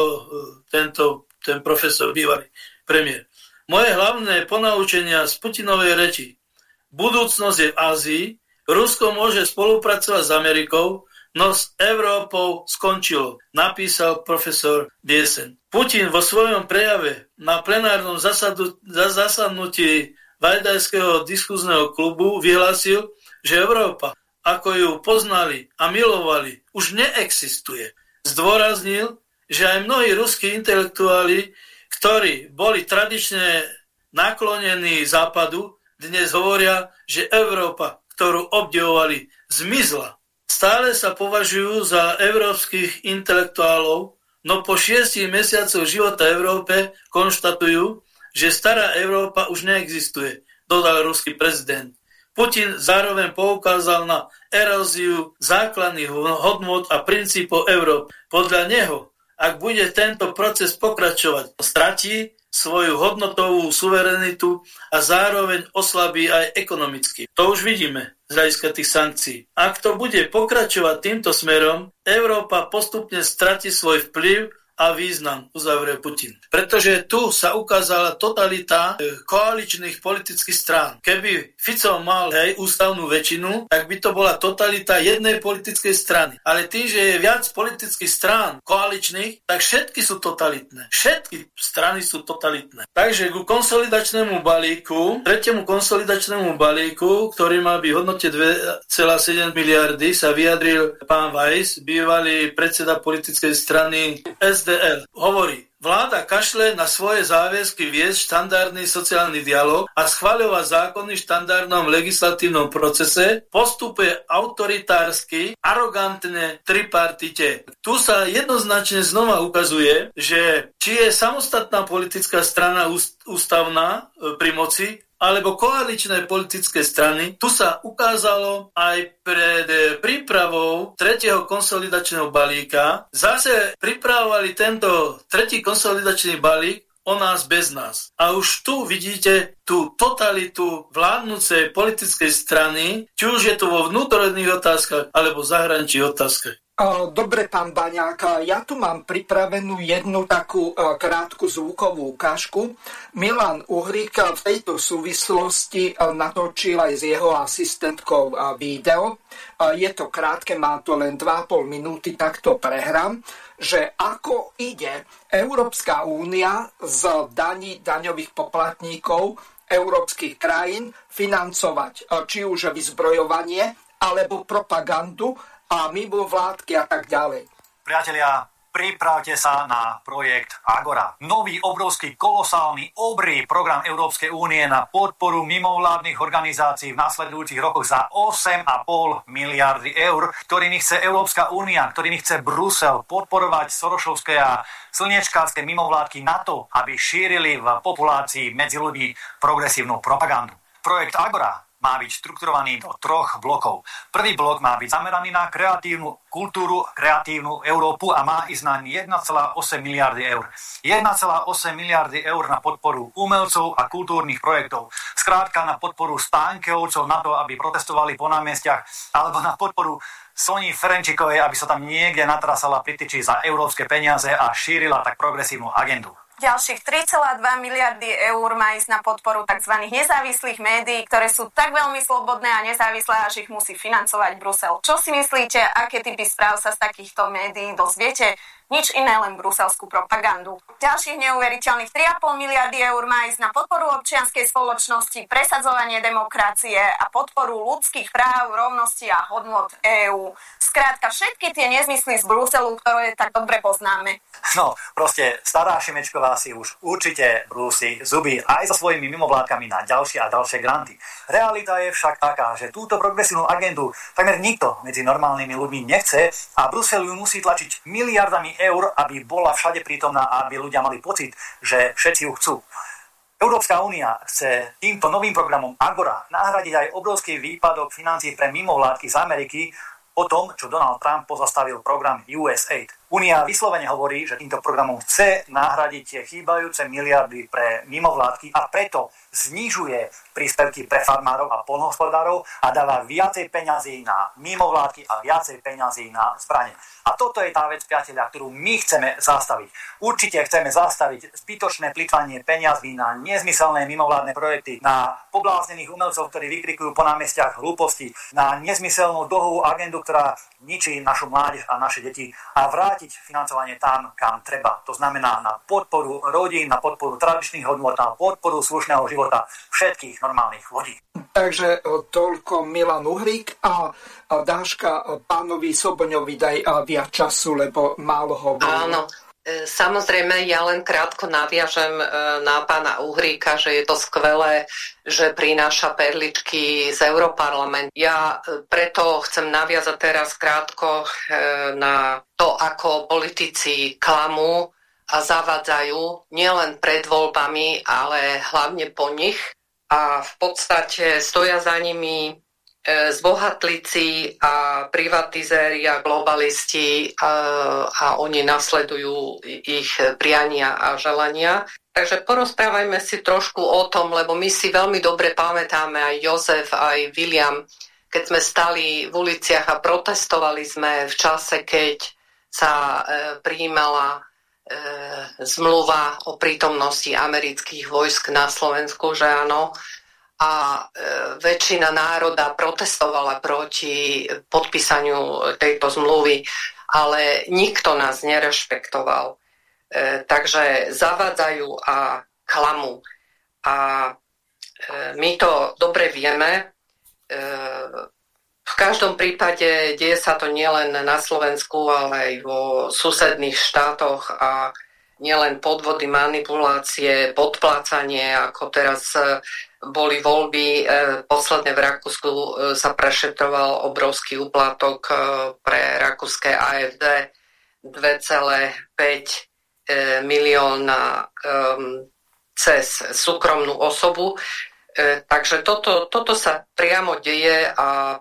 tento, ten profesor bývalý premiér. Moje hlavné ponaučenia z Putinovej reči. Budúcnosť je v Ázii, Rusko môže spolupracovať s Amerikou, no s Európou skončilo, napísal profesor Biesen. Putin vo svojom prejave na plenárnom zasadu, zasadnutí Vajdajského diskuzného klubu vyhlásil, že Európa, ako ju poznali a milovali, už neexistuje. Zdôraznil, že aj mnohí ruskí intelektuáli, ktorí boli tradične naklonení západu, dnes hovoria, že Európa, ktorú obdivovali, zmizla. Stále sa považujú za európskych intelektuálov, no po šiestich mesiacoch života Európe konštatujú, že stará Európa už neexistuje, dodal ruský prezident. Putin zároveň poukázal na eróziu základných hodnot a princípov Európy. Podľa neho, ak bude tento proces pokračovať, stratí svoju hodnotovú suverenitu a zároveň oslabí aj ekonomicky. To už vidíme z hľadiska tých sankcií. Ak to bude pokračovať týmto smerom, Európa postupne stratí svoj vplyv a význam, uzavrie Putin. Pretože tu sa ukázala totalita e, koaličných politických strán. Keby Fico mal hej, ústavnú väčšinu, tak by to bola totalita jednej politickej strany. Ale tým, že je viac politických strán koaličných, tak všetky sú totalitné. Všetky strany sú totalitné. Takže ku konsolidačnému balíku, tretiemu konsolidačnému balíku, ktorý má byť hodnote 2,7 miliardy, sa vyjadril pán Weiss, bývalý predseda politickej strany SD SDL hovorí, Vláda kašle na svoje záväzky viesť štandardný sociálny dialog a schváľovať zákony v štandardnom legislatívnom procese, postupuje autoritársky, arogantne, tripartite. Tu sa jednoznačne znova ukazuje, že či je samostatná politická strana ústavná e, pri moci, alebo koaličné politické strany. Tu sa ukázalo aj pred prípravou tretieho konsolidačného balíka. Zase pripravovali tento tretí konsolidačný balík o nás bez nás. A už tu vidíte tú totalitu vládnúcej politickej strany, či už je to vo vnútorných otázkach alebo zahraničných otázkach. Dobre, pán Baňák, ja tu mám pripravenú jednu takú krátku zvukovú ukážku. Milan Uhrík v tejto súvislosti natočil aj s jeho asistentkou video. Je to krátke, má to len 2,5 minúty, tak to prehrám že ako ide Európska únia z daní daňových poplatníkov európskych krajín financovať či už vyzbrojovanie alebo propagandu a vládky a tak ďalej. Priatelia, pripravte sa na projekt Agora. Nový, obrovský, kolosálny, obrý program Európskej únie na podporu mimovládnych organizácií v nasledujúcich rokoch za 8,5 miliardy eur, ktorými chce Európska únia, ktorými chce Brusel podporovať sorošovské a slniečkárske mimovládky na to, aby šírili v populácii medzi ľudí progresívnu propagandu. Projekt Agora má byť štrukturovaný do troch blokov. Prvý blok má byť zameraný na kreatívnu kultúru, kreatívnu Európu a má ísť na 1,8 miliardy eur. 1,8 miliardy eur na podporu umelcov a kultúrnych projektov. Skrátka na podporu stánkeovcov na to, aby protestovali po námestiach, alebo na podporu Soni Ferenčikovej, aby sa tam niekde natrasala pritiči za európske peniaze a šírila tak progresívnu agendu. Ďalších 3,2 miliardy eur má ísť na podporu tzv. nezávislých médií, ktoré sú tak veľmi slobodné a nezávislé, až ich musí financovať Brusel. Čo si myslíte, aké typy správ sa z takýchto médií dozviete? Nič iné, len bruselskú propagandu. Ďalších neuveriteľných 3,5 miliardy eur má ísť na podporu občianskej spoločnosti, presadzovanie demokracie a podporu ľudských práv, rovnosti a hodnot EÚ. Skrátka, všetky tie nezmysly z Bruselu, ktoré tak dobre poznáme. No, proste stará Šimečková si už určite brúsi zuby aj so svojimi mimovládkami na ďalšie a ďalšie granty. Realita je však taká, že túto progresívnu agendu takmer nikto medzi normálnymi ľuďmi nechce a Brusel ju musí tlačiť miliardami eur, aby bola všade prítomná a aby ľudia mali pocit, že všetci ju chcú. Európska únia chce týmto novým programom Agora nahradiť aj obrovský výpadok financií pre mimovládky z Ameriky po tom, čo Donald Trump pozastavil program USAID. Únia vyslovene hovorí, že týmto programom chce nahradiť tie chýbajúce miliardy pre mimovládky a preto znižuje príspevky pre farmárov a polnohospodárov a dáva viacej peňazí na mimovládky a viacej peňazí na zbranie. A toto je tá vec, priateľia, ktorú my chceme zastaviť. Určite chceme zastaviť zbytočné plitvanie peňazí na nezmyselné mimovládne projekty, na pobláznených umelcov, ktorí vykrikujú po námestiach hlúposti, na nezmyselnú dlhovú agendu, ktorá ničí našu mládež a naše deti a vrátiť financovanie tam, kam treba. To znamená na podporu rodín, na podporu tradičných hodnot, na podporu slušného života všetkých normálnych ľudí. Takže toľko Milan Uhrík a Dáška pánovi Soboňovi daj viac času, lebo málo ho Áno, E, samozrejme, ja len krátko naviažem e, na pána Uhríka, že je to skvelé, že prináša perličky z Európarlament. Ja e, preto chcem naviazať teraz krátko na to, ako politici klamú a zavádzajú nielen pred voľbami, ale hlavne po nich. A v podstate stoja za nimi E, zbohatlici a privatizéri a globalisti a, a oni nasledujú ich priania a želania. Takže porozprávajme si trošku o tom, lebo my si veľmi dobre pamätáme aj Jozef, aj William, keď sme stali v uliciach a protestovali sme v čase, keď sa e, prijímala e, zmluva o prítomnosti amerických vojsk na Slovensku, že áno, a e, väčšina národa protestovala proti podpísaniu tejto zmluvy, ale nikto nás nerešpektoval. E, takže zavádzajú a klamu. A e, my to dobre vieme. V každom prípade deje sa to nielen na Slovensku, ale aj vo susedných štátoch a nielen podvody, manipulácie, podplácanie, ako teraz boli voľby, e, posledne v Rakúsku e, sa prešetroval obrovský úplatok e, pre rakúske AFD 2,5 milióna cez súkromnú osobu. Takže toto, toto sa priamo deje a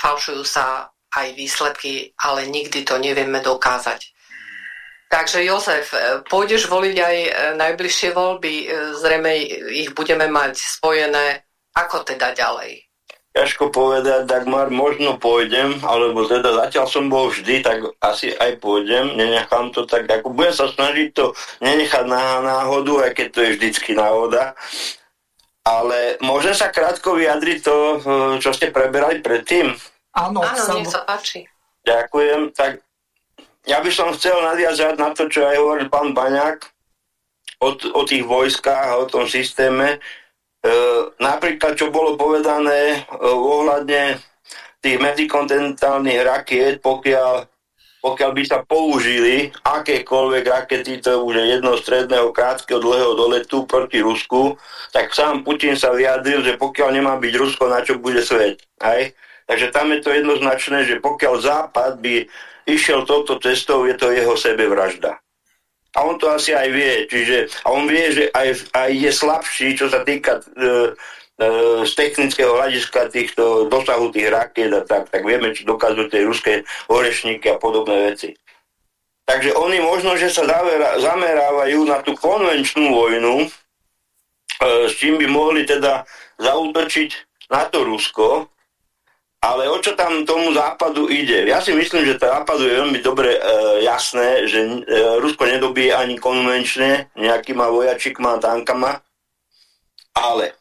falšujú sa aj výsledky, ale nikdy to nevieme dokázať. Takže Jozef, e, pôjdeš voliť aj e, najbližšie voľby, e, zrejme ich budeme mať spojené. Ako teda ďalej? Ťažko povedať, Dagmar, možno pôjdem, alebo teda zatiaľ som bol vždy, tak asi aj pôjdem, nenechám to tak, ako budem sa snažiť to nenechať na náhodu, aj keď to je vždycky náhoda. Ale môžem sa krátko vyjadriť to, čo ste preberali predtým? Áno, Áno nech sa páči. Ďakujem. Tak ja by som chcel nadviazať na to, čo aj hovoril pán Baňák o, o tých vojskách o tom systéme. E, napríklad, čo bolo povedané e, ohľadne tých medzikontinentálnych rakiet, pokiaľ, pokiaľ by sa použili akékoľvek rakety, to už je jedno stredného, krátkeho, dlhého doletu proti Rusku, tak sám Putin sa vyjadril, že pokiaľ nemá byť Rusko, na čo bude svet. Aj? Takže tam je to jednoznačné, že pokiaľ Západ by išiel touto cestou, je to jeho sebevražda. A on to asi aj vie, čiže, a on vie, že aj, aj je slabší, čo sa týka e, e, z technického hľadiska týchto dosahu tých rakiet a tak, tak vieme, čo dokazujú tie ruské orešníky a podobné veci. Takže oni možno, že sa zavera, zamerávajú na tú konvenčnú vojnu, e, s čím by mohli teda zautočiť na to Rusko, ale o čo tam tomu západu ide? Ja si myslím, že západu je veľmi dobre e, jasné, že e, Rusko nedobije ani konvenčne nejakýma vojačikma a tankama, ale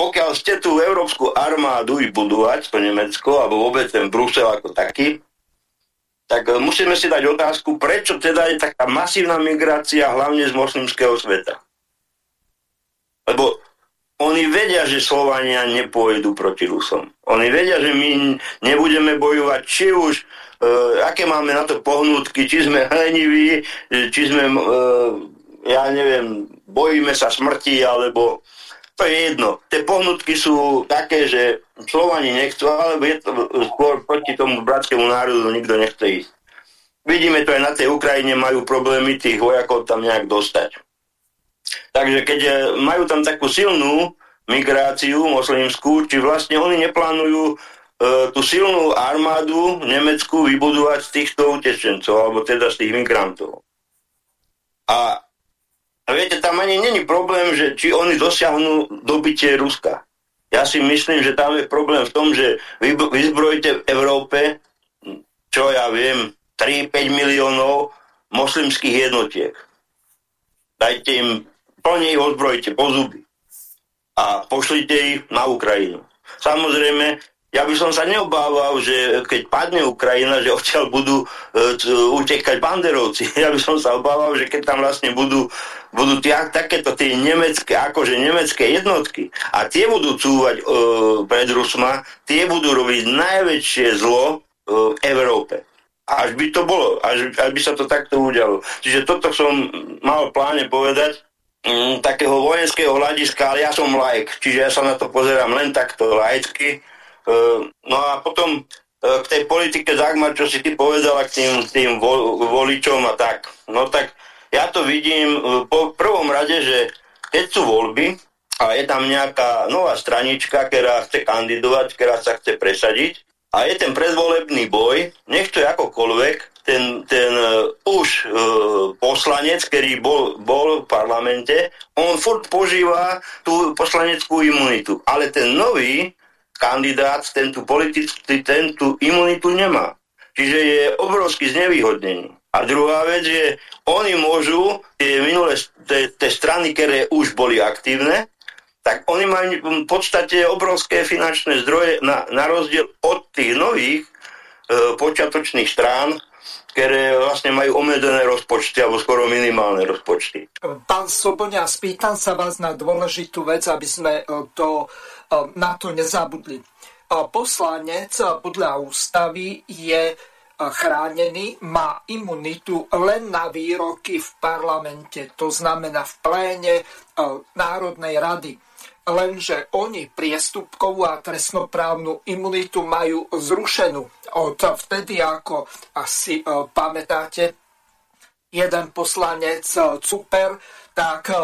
pokiaľ ste tú európsku armádu vybudovať, to Nemecko, alebo vôbec ten Brusel ako taký, tak e, musíme si dať otázku, prečo teda je taká masívna migrácia hlavne z moslimského sveta. Lebo oni vedia, že Slovania nepôjdu proti Rusom. Oni vedia, že my nebudeme bojovať, či už e, aké máme na to pohnutky, či sme leniví, či sme, e, ja neviem, bojíme sa smrti, alebo to je jedno. Tie pohnutky sú také, že Slovani nechcú, alebo je to skôr proti tomu bratskému národu nikto nechce ísť. Vidíme to aj na tej Ukrajine, majú problémy tých vojakov tam nejak dostať. Takže keď majú tam takú silnú migráciu moslimskú, či vlastne oni neplánujú e, tú silnú armádu Nemecku vybudovať z týchto utečencov, alebo teda z tých migrantov. A viete, tam ani není problém, že či oni dosiahnu dobitie Ruska. Ja si myslím, že tam je problém v tom, že vy, vyzbrojíte v Európe, čo ja viem, 3-5 miliónov moslimských jednotiek. Dajte im, plne ich ozbrojite po zuby a pošlite ich na Ukrajinu. Samozrejme, ja by som sa neobával, že keď padne Ukrajina, že odtiaľ budú uh, utekať banderovci. [LAUGHS] Ja by som sa obával, že keď tam vlastne budú, budú tie, takéto tie nemecké, akože nemecké jednotky a tie budú cúvať uh, pred Rusma, tie budú robiť najväčšie zlo uh, v Európe. Až by to bolo, až, až by sa to takto udialo. Čiže toto som mal pláne povedať, mm, takého vojenského hľadiska, ale ja som lajk, čiže ja sa na to pozerám len takto lajcky. E, no a potom e, k tej politike Dagmar, čo si ty povedala k tým, tým vo, voličom a tak. No tak ja to vidím e, po prvom rade, že keď sú voľby a je tam nejaká nová stranička, ktorá chce kandidovať, ktorá sa chce presadiť a je ten predvolebný boj, nech to je akokoľvek, ten, ten uh, už uh, poslanec, ktorý bol, bol v parlamente, on furt požíva tú poslaneckú imunitu. Ale ten nový kandidát, ten tú politický, ten tú imunitu nemá. Čiže je obrovský znevýhodnený. A druhá vec je, oni môžu tie minulé tie, tie strany, ktoré už boli aktívne, tak oni majú v podstate obrovské finančné zdroje na, na rozdiel od tých nových e, počiatočných strán, ktoré vlastne majú obmedzené rozpočty alebo skoro minimálne rozpočty. Pán Soboňa, spýtam sa vás na dôležitú vec, aby sme e, to, e, na to nezabudli. E, poslanec podľa ústavy je chránený, má imunitu len na výroky v parlamente, to znamená v pléne Národnej rady lenže oni priestupkovú a trestnoprávnu imunitu majú zrušenú. Od vtedy, ako asi e, pamätáte, jeden poslanec e, Cuper, tak e,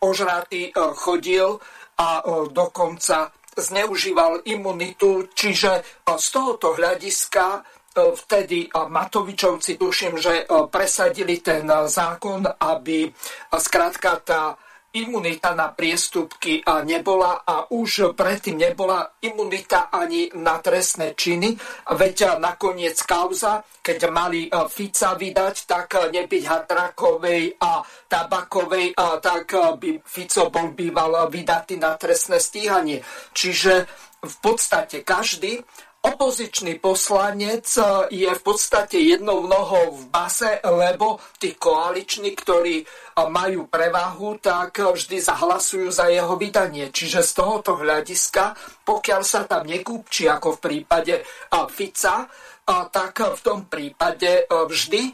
ožratý chodil a dokonca zneužíval imunitu, čiže z tohoto hľadiska vtedy Matovičovci, tuším, že presadili ten zákon, aby skrátka tá imunita na priestupky nebola a už predtým nebola imunita ani na trestné činy. Veď nakoniec kauza, keď mali Fica vydať, tak nebyť Hatrakovej a Tabakovej, tak by Fico bol býval vydatý na trestné stíhanie. Čiže v podstate každý opozičný poslanec e, je v podstate jednou nohou v base, lebo tí koaliční, ktorí e, majú prevahu, tak vždy zahlasujú za jeho vydanie. Čiže z tohoto hľadiska, pokiaľ sa tam nekúpči, ako v prípade e, Fica, tak v tom prípade vždy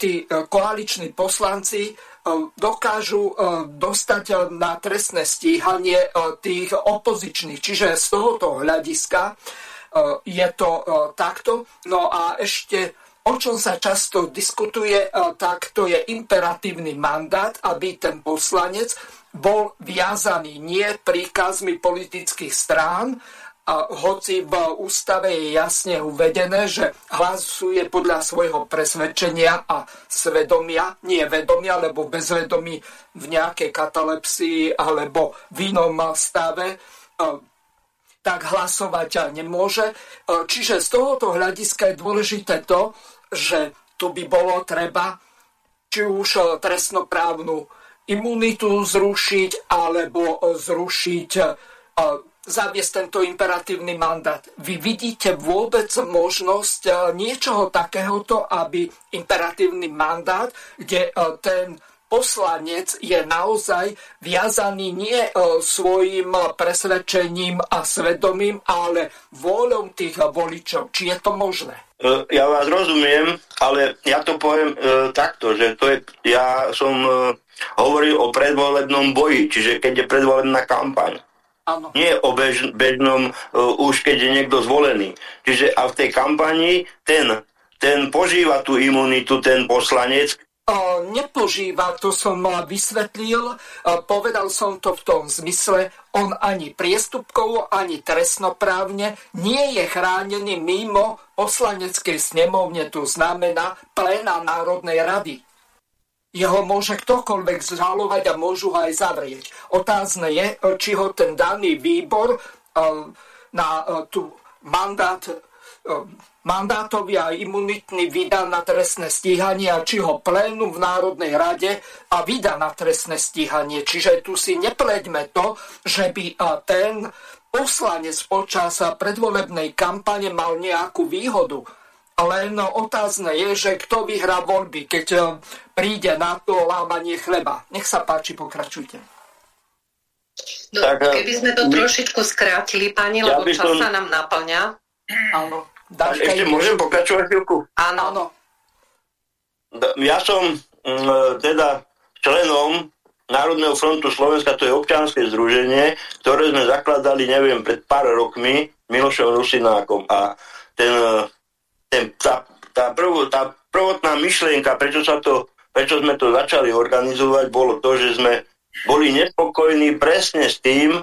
tí koaliční poslanci dokážu dostať na trestné stíhanie tých opozičných. Čiže z tohoto hľadiska je to e, takto. No a ešte o čom sa často diskutuje, e, tak to je imperatívny mandát, aby ten poslanec bol viazaný nie príkazmi politických strán, a hoci v ústave je jasne uvedené, že hlasuje podľa svojho presvedčenia a svedomia, nie vedomia, alebo bezvedomí v nejakej katalepsii alebo v inom stave, tak hlasovať nemôže. E, čiže z tohoto hľadiska je dôležité to, že tu by bolo treba či už e, trestnoprávnu imunitu zrušiť, alebo zrušiť, e, zaviesť tento imperatívny mandát. Vy vidíte vôbec možnosť niečoho takéhoto, aby imperatívny mandát, kde ten poslanec je naozaj viazaný nie e, svojim presvedčením a svedomím, ale vôľou tých voličov. Či je to možné? E, ja vás rozumiem, ale ja to poviem e, takto, že to je, ja som e, hovoril o predvolebnom boji, čiže keď je predvolebná kampaň. Ano. Nie o bež, bežnom, uh, už keď je niekto zvolený. Čiže a v tej kampani ten, ten požíva tú imunitu, ten poslanec, nepožíva, to som vysvetlil, povedal som to v tom zmysle, on ani priestupkovo, ani trestnoprávne nie je chránený mimo poslaneckej snemovne, to znamená pléna Národnej rady. Jeho môže ktokoľvek zžalovať a môžu ho aj zavrieť. Otázne je, či ho ten daný výbor na tú mandát mandátový a imunitný vydá na trestné stíhanie a či ho plénum v Národnej rade a vydá na trestné stíhanie. Čiže tu si nepleďme to, že by ten poslanec počas predvolebnej kampane mal nejakú výhodu. Len otázne je, že kto vyhrá voľby, keď príde na to lámanie chleba. Nech sa páči, pokračujte. No, tak, keby sme to trošičku skrátili, pani, ja lebo čas som... sa nám naplňa. Áno. Dáš Ešte môžem pokračovať chvíľku? Áno. Ja som m, teda členom Národného frontu Slovenska, to je občianske združenie, ktoré sme zakladali, neviem, pred pár rokmi Milošom Rusinákom. A ten, ten, tá, tá, prv, tá prvotná myšlienka, prečo, sa to, prečo sme to začali organizovať, bolo to, že sme boli nespokojní presne s tým,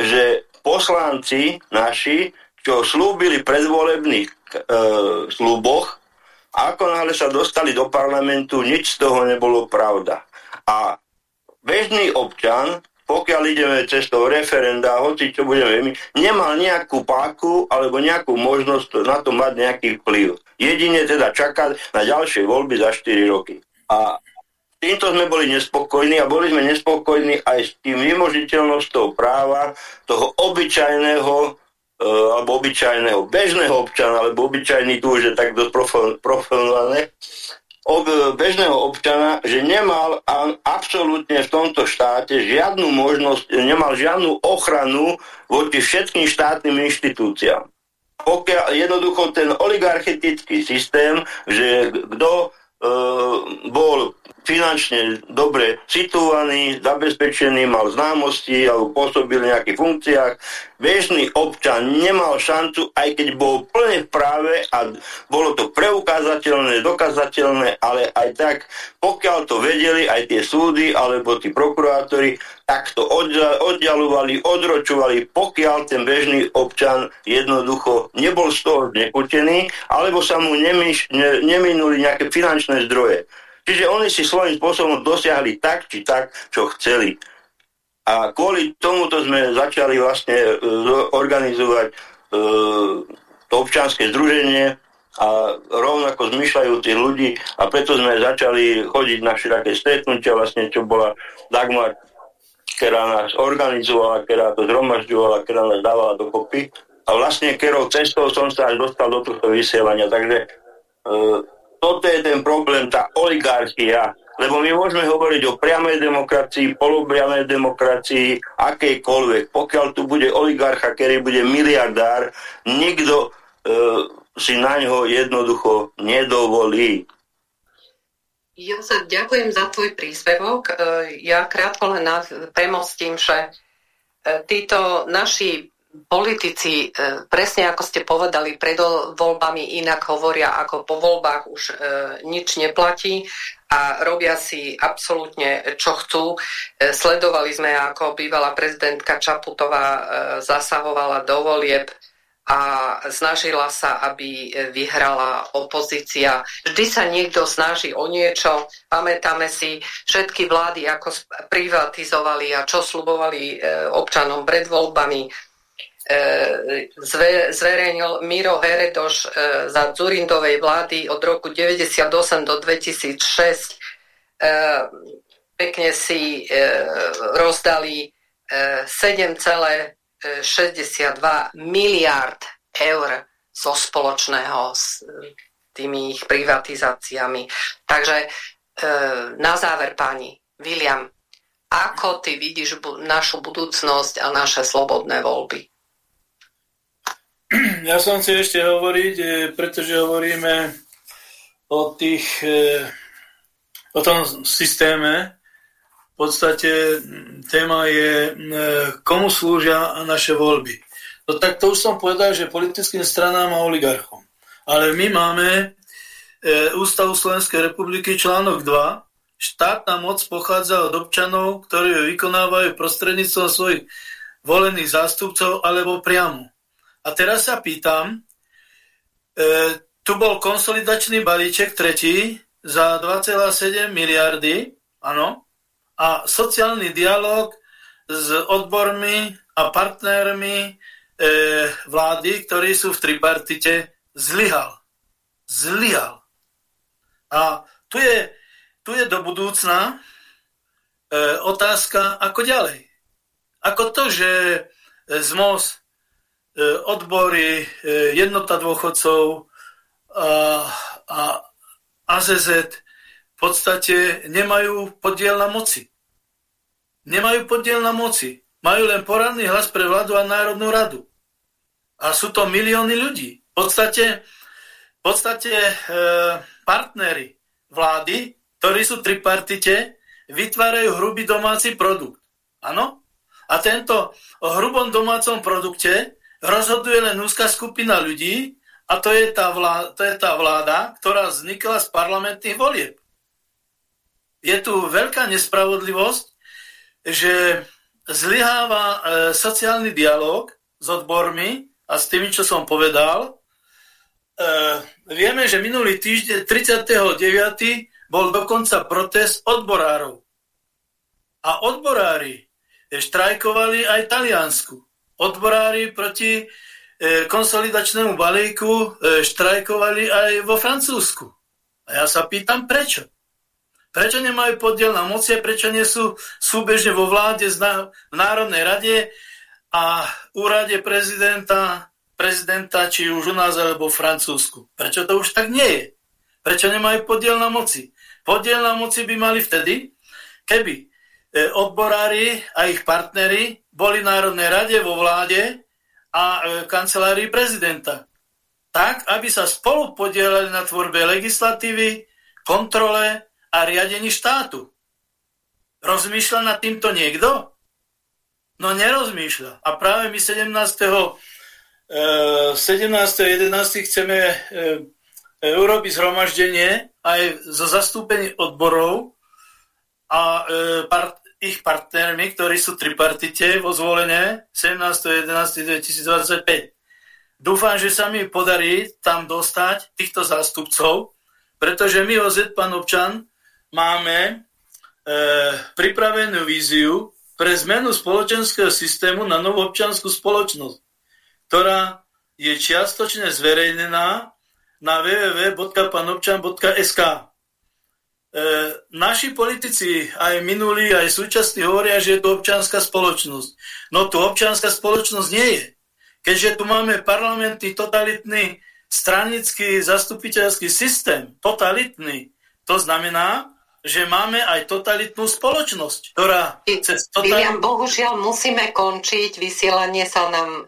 že poslanci naši čo slúbili predvolebných e, slúboch, a ako náhle sa dostali do parlamentu, nič z toho nebolo pravda. A bežný občan, pokiaľ ideme cestou referenda, hoci čo budeme my, nemal nejakú páku alebo nejakú možnosť na to mať nejaký vplyv. Jedine teda čakať na ďalšie voľby za 4 roky. A týmto sme boli nespokojní a boli sme nespokojní aj s tým vymožiteľnosťou práva toho obyčajného alebo obyčajného bežného občana, alebo obyčajný tu už je tak dosť profilované, ob, bežného občana, že nemal absolútne v tomto štáte žiadnu možnosť, nemal žiadnu ochranu voči všetkým štátnym inštitúciám. Pokiaľ jednoducho ten oligarchetický systém, že kto e, bol finančne dobre situovaný, zabezpečený, mal známosti alebo pôsobil v nejakých funkciách. Bežný občan nemal šancu, aj keď bol plne v práve a bolo to preukázateľné, dokazateľné, ale aj tak, pokiaľ to vedeli aj tie súdy alebo tí prokurátori, tak to oddialovali, odročovali, pokiaľ ten bežný občan jednoducho nebol z toho znekutený, alebo sa mu nemyš, ne, neminuli nejaké finančné zdroje. Čiže oni si svojím spôsobom dosiahli tak, či tak, čo chceli. A kvôli tomuto sme začali vlastne e, organizovať e, to občanské združenie a rovnako zmyšľajúcich ľudí a preto sme začali chodiť na všelaké stretnutia, vlastne čo bola Dagmar, ktorá nás organizovala, ktorá to zhromažďovala, ktorá nás dávala dokopy. A vlastne kerou cestou som sa až dostal do tohto vysielania. Takže e, toto je ten problém, tá oligarchia. Lebo my môžeme hovoriť o priamej demokracii, polopriamej demokracii, akejkoľvek. Pokiaľ tu bude oligarcha, ktorý bude miliardár, nikto e, si na ňo jednoducho nedovolí. Jozef, ďakujem za tvoj príspevok. E, ja krátko len premostím, že e, títo naši politici, e, presne ako ste povedali, pred voľbami inak hovoria ako po voľbách už e, nič neplatí a robia si absolútne čo chcú. E, sledovali sme, ako bývalá prezidentka Čaputová zasahovala do volieb a snažila sa, aby vyhrala opozícia. Vždy sa niekto snaží o niečo. Pamätáme si všetky vlády, ako privatizovali a čo slubovali občanom pred voľbami zverejnil Miro Heredoš e, za Zurindovej vlády od roku 98 do 2006 e, pekne si rozdali 7,62 miliard eur zo spoločného s tými ich privatizáciami. Takže na záver, pani William, ako ty vidíš našu budúcnosť a naše slobodné voľby? [CLEARS THROAT] Ja som chcel ešte hovoriť, e, pretože hovoríme o tých, e, o tom systéme. V podstate téma je, e, komu slúžia naše voľby. No tak to už som povedal, že politickým stranám a oligarchom. Ale my máme Ústavu Slovenskej republiky článok 2. Štátna moc pochádza od občanov, ktorí ju vykonávajú prostredníctvom svojich volených zástupcov alebo priamo. A teraz sa pýtam, e, tu bol konsolidačný balíček tretí za 2,7 miliardy, áno, a sociálny dialog s odbormi a partnermi e, vlády, ktorí sú v tripartite, zlyhal. Zlyhal. A tu je, tu je do budúcna e, otázka, ako ďalej. Ako to, že ZMOS, e, odbory, e, jednota dôchodcov a, a AZZ v podstate nemajú podiel na moci. Nemajú podiel na moci. Majú len poradný hlas pre vládu a Národnú radu. A sú to milióny ľudí. V podstate, v podstate e, partnery vlády, ktorí sú tripartite, vytvárajú hrubý domáci produkt. Áno? A tento o hrubom domácom produkte rozhoduje len úzka skupina ľudí a to je tá vláda, to je tá vláda ktorá vznikla z parlamentných volieb. Je tu veľká nespravodlivosť, že zlyháva e, sociálny dialog s odbormi a s tými, čo som povedal. E, vieme, že minulý týždeň 39. bol dokonca protest odborárov. A odborári štrajkovali aj Taliansku. Odborári proti e, konsolidačnému balíku e, štrajkovali aj vo Francúzsku. A ja sa pýtam, prečo? Prečo nemajú podiel na moci a prečo nie sú súbežne vo vláde v Národnej rade a úrade prezidenta, prezidenta či už u nás alebo v Francúzsku? Prečo to už tak nie je? Prečo nemajú podiel na moci? Podiel na moci by mali vtedy, keby E, odborári a ich partnery boli v Národnej rade, vo vláde a v e, kancelárii prezidenta. Tak, aby sa spolu podielali na tvorbe legislatívy, kontrole a riadení štátu. Rozmýšľa nad týmto niekto? No nerozmýšľa. A práve my 17. 17. 11. chceme e, urobiť zhromaždenie aj zo zastúpení odborov a ich partnermi, ktorí sú tripartite vo zvolené 17.11.2025. Dúfam, že sa mi podarí tam dostať týchto zástupcov, pretože my OZ, pán občan, máme e, pripravenú víziu pre zmenu spoločenského systému na novú občanskú spoločnosť, ktorá je čiastočne zverejnená na www.panobčan.sk. E, naši politici, aj minulí, aj súčasní, hovoria, že je to občianská spoločnosť. No tu občianská spoločnosť nie je. Keďže tu máme parlamentný, totalitný, stranický, zastupiteľský systém, totalitný, to znamená, že máme aj totalitnú spoločnosť, ktorá... Cez total... William, bohužiaľ musíme končiť, vysielanie sa nám e,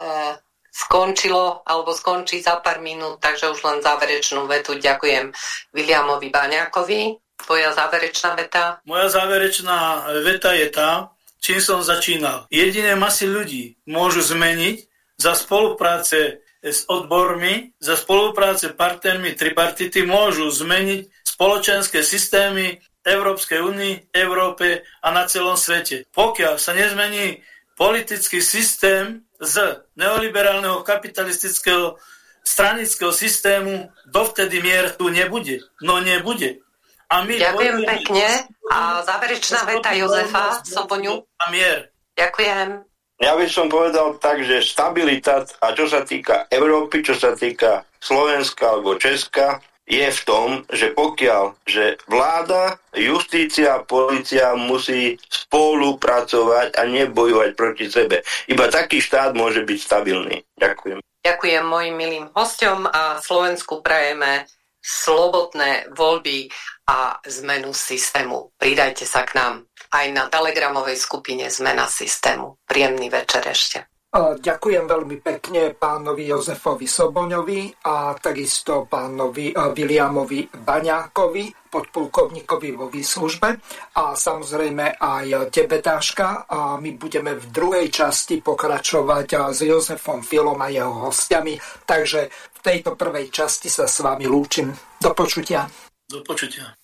skončilo, alebo skončí za pár minút, takže už len záverečnú vetu ďakujem Williamovi Baňákovi. Tvoja záverečná veta? Moja záverečná veta je tá, čím som začínal. Jediné masy ľudí môžu zmeniť za spolupráce s odbormi, za spolupráce partnermi tripartity môžu zmeniť spoločenské systémy Európskej únii, Európe a na celom svete. Pokiaľ sa nezmení politický systém z neoliberálneho kapitalistického stranického systému, dovtedy mier tu nebude. No nebude. A my Ďakujem pekne. A záverečná veta Jozefa Soboňu. Ďakujem. Ja by som povedal tak, že stabilita, a čo sa týka Európy, čo sa týka Slovenska alebo Česka, je v tom, že pokiaľ, že vláda, justícia a policia musí spolupracovať a nebojovať proti sebe. Iba taký štát môže byť stabilný. Ďakujem. Ďakujem mojim milým hostom a Slovensku prajeme slobodné voľby a zmenu systému. Pridajte sa k nám aj na telegramovej skupine Zmena systému. Príjemný večer ešte. Ďakujem veľmi pekne pánovi Jozefovi Soboňovi a takisto pánovi Viliamovi Baňákovi, podpulkovníkovi vo výslužbe a samozrejme aj tebe, Dáška. A my budeme v druhej časti pokračovať s Jozefom Filom a jeho hostiami. Takže v tejto prvej časti sa s vami lúčim. Do počutia. Do počutia.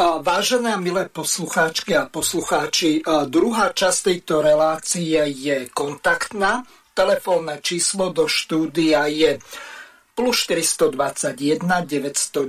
Vážené a milé poslucháčky a poslucháči, druhá časť tejto relácie je kontaktná. Telefónne číslo do štúdia je plus 421 910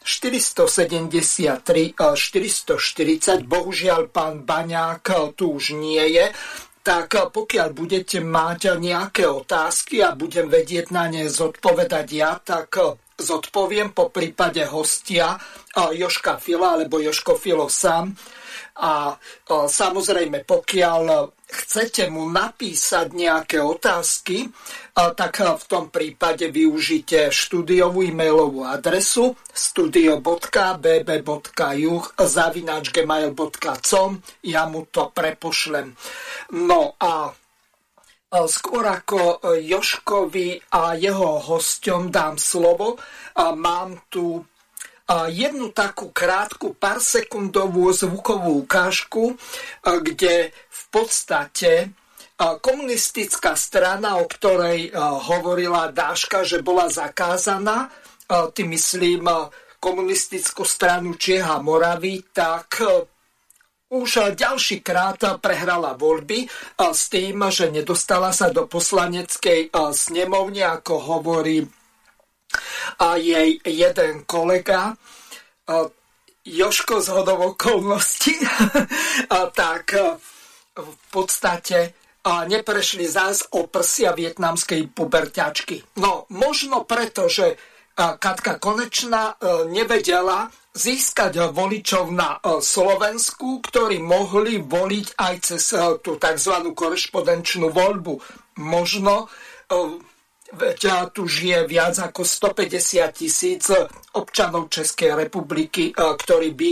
473 440. Bohužiaľ, pán Baňák tu už nie je, tak pokiaľ budete mať nejaké otázky a budem vedieť na ne zodpovedať ja, tak zodpoviem po prípade hostia Joška Fila alebo Joško Filo sám. A samozrejme, pokiaľ chcete mu napísať nejaké otázky, tak v tom prípade využite štúdiovú e-mailovú adresu studio.bb.juh zavinačgmail.com ja mu to prepošlem. No a Skôr ako Joškovi a jeho hosťom dám slovo, mám tu jednu takú krátku pár sekundovú zvukovú ukážku, kde v podstate komunistická strana, o ktorej hovorila Dáška, že bola zakázaná, tým myslím komunistickú stranu Čieha Moravy, tak už ďalší krát prehrala voľby s tým, že nedostala sa do poslaneckej snemovne, ako hovorí jej jeden kolega. Joško z hodov okolností, [LAUGHS] tak v podstate neprešli zás o prsia vietnamskej puberťačky. No, možno preto, že Katka Konečná nevedela, získať voličov na e, Slovensku, ktorí mohli voliť aj cez e, tú tzv. korešpondenčnú voľbu. Možno veď tu žije viac ako 150 tisíc občanov Českej republiky, ktorí by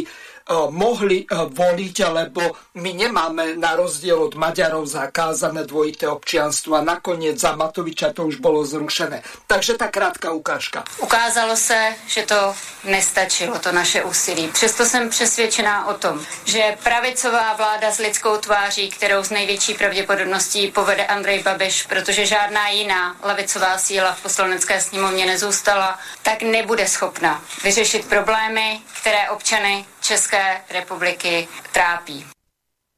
mohli e, voliť, lebo my nemáme na rozdiel od Maďarov zakázané dvojité občianstvo a nakoniec za Matoviča to už bolo zrušené. Takže tá krátka ukážka. Ukázalo se, že to nestačilo, to naše úsilí. Přesto jsem přesvědčená o tom, že pravicová vláda s lidskou tváří, kterou z největší pravděpodobností povede Andrej Babiš, protože žádná jiná levicová síla v poslanecké sněmovně nezůstala, tak nebude schopna vyřešit problémy, které občany České republiky trápí.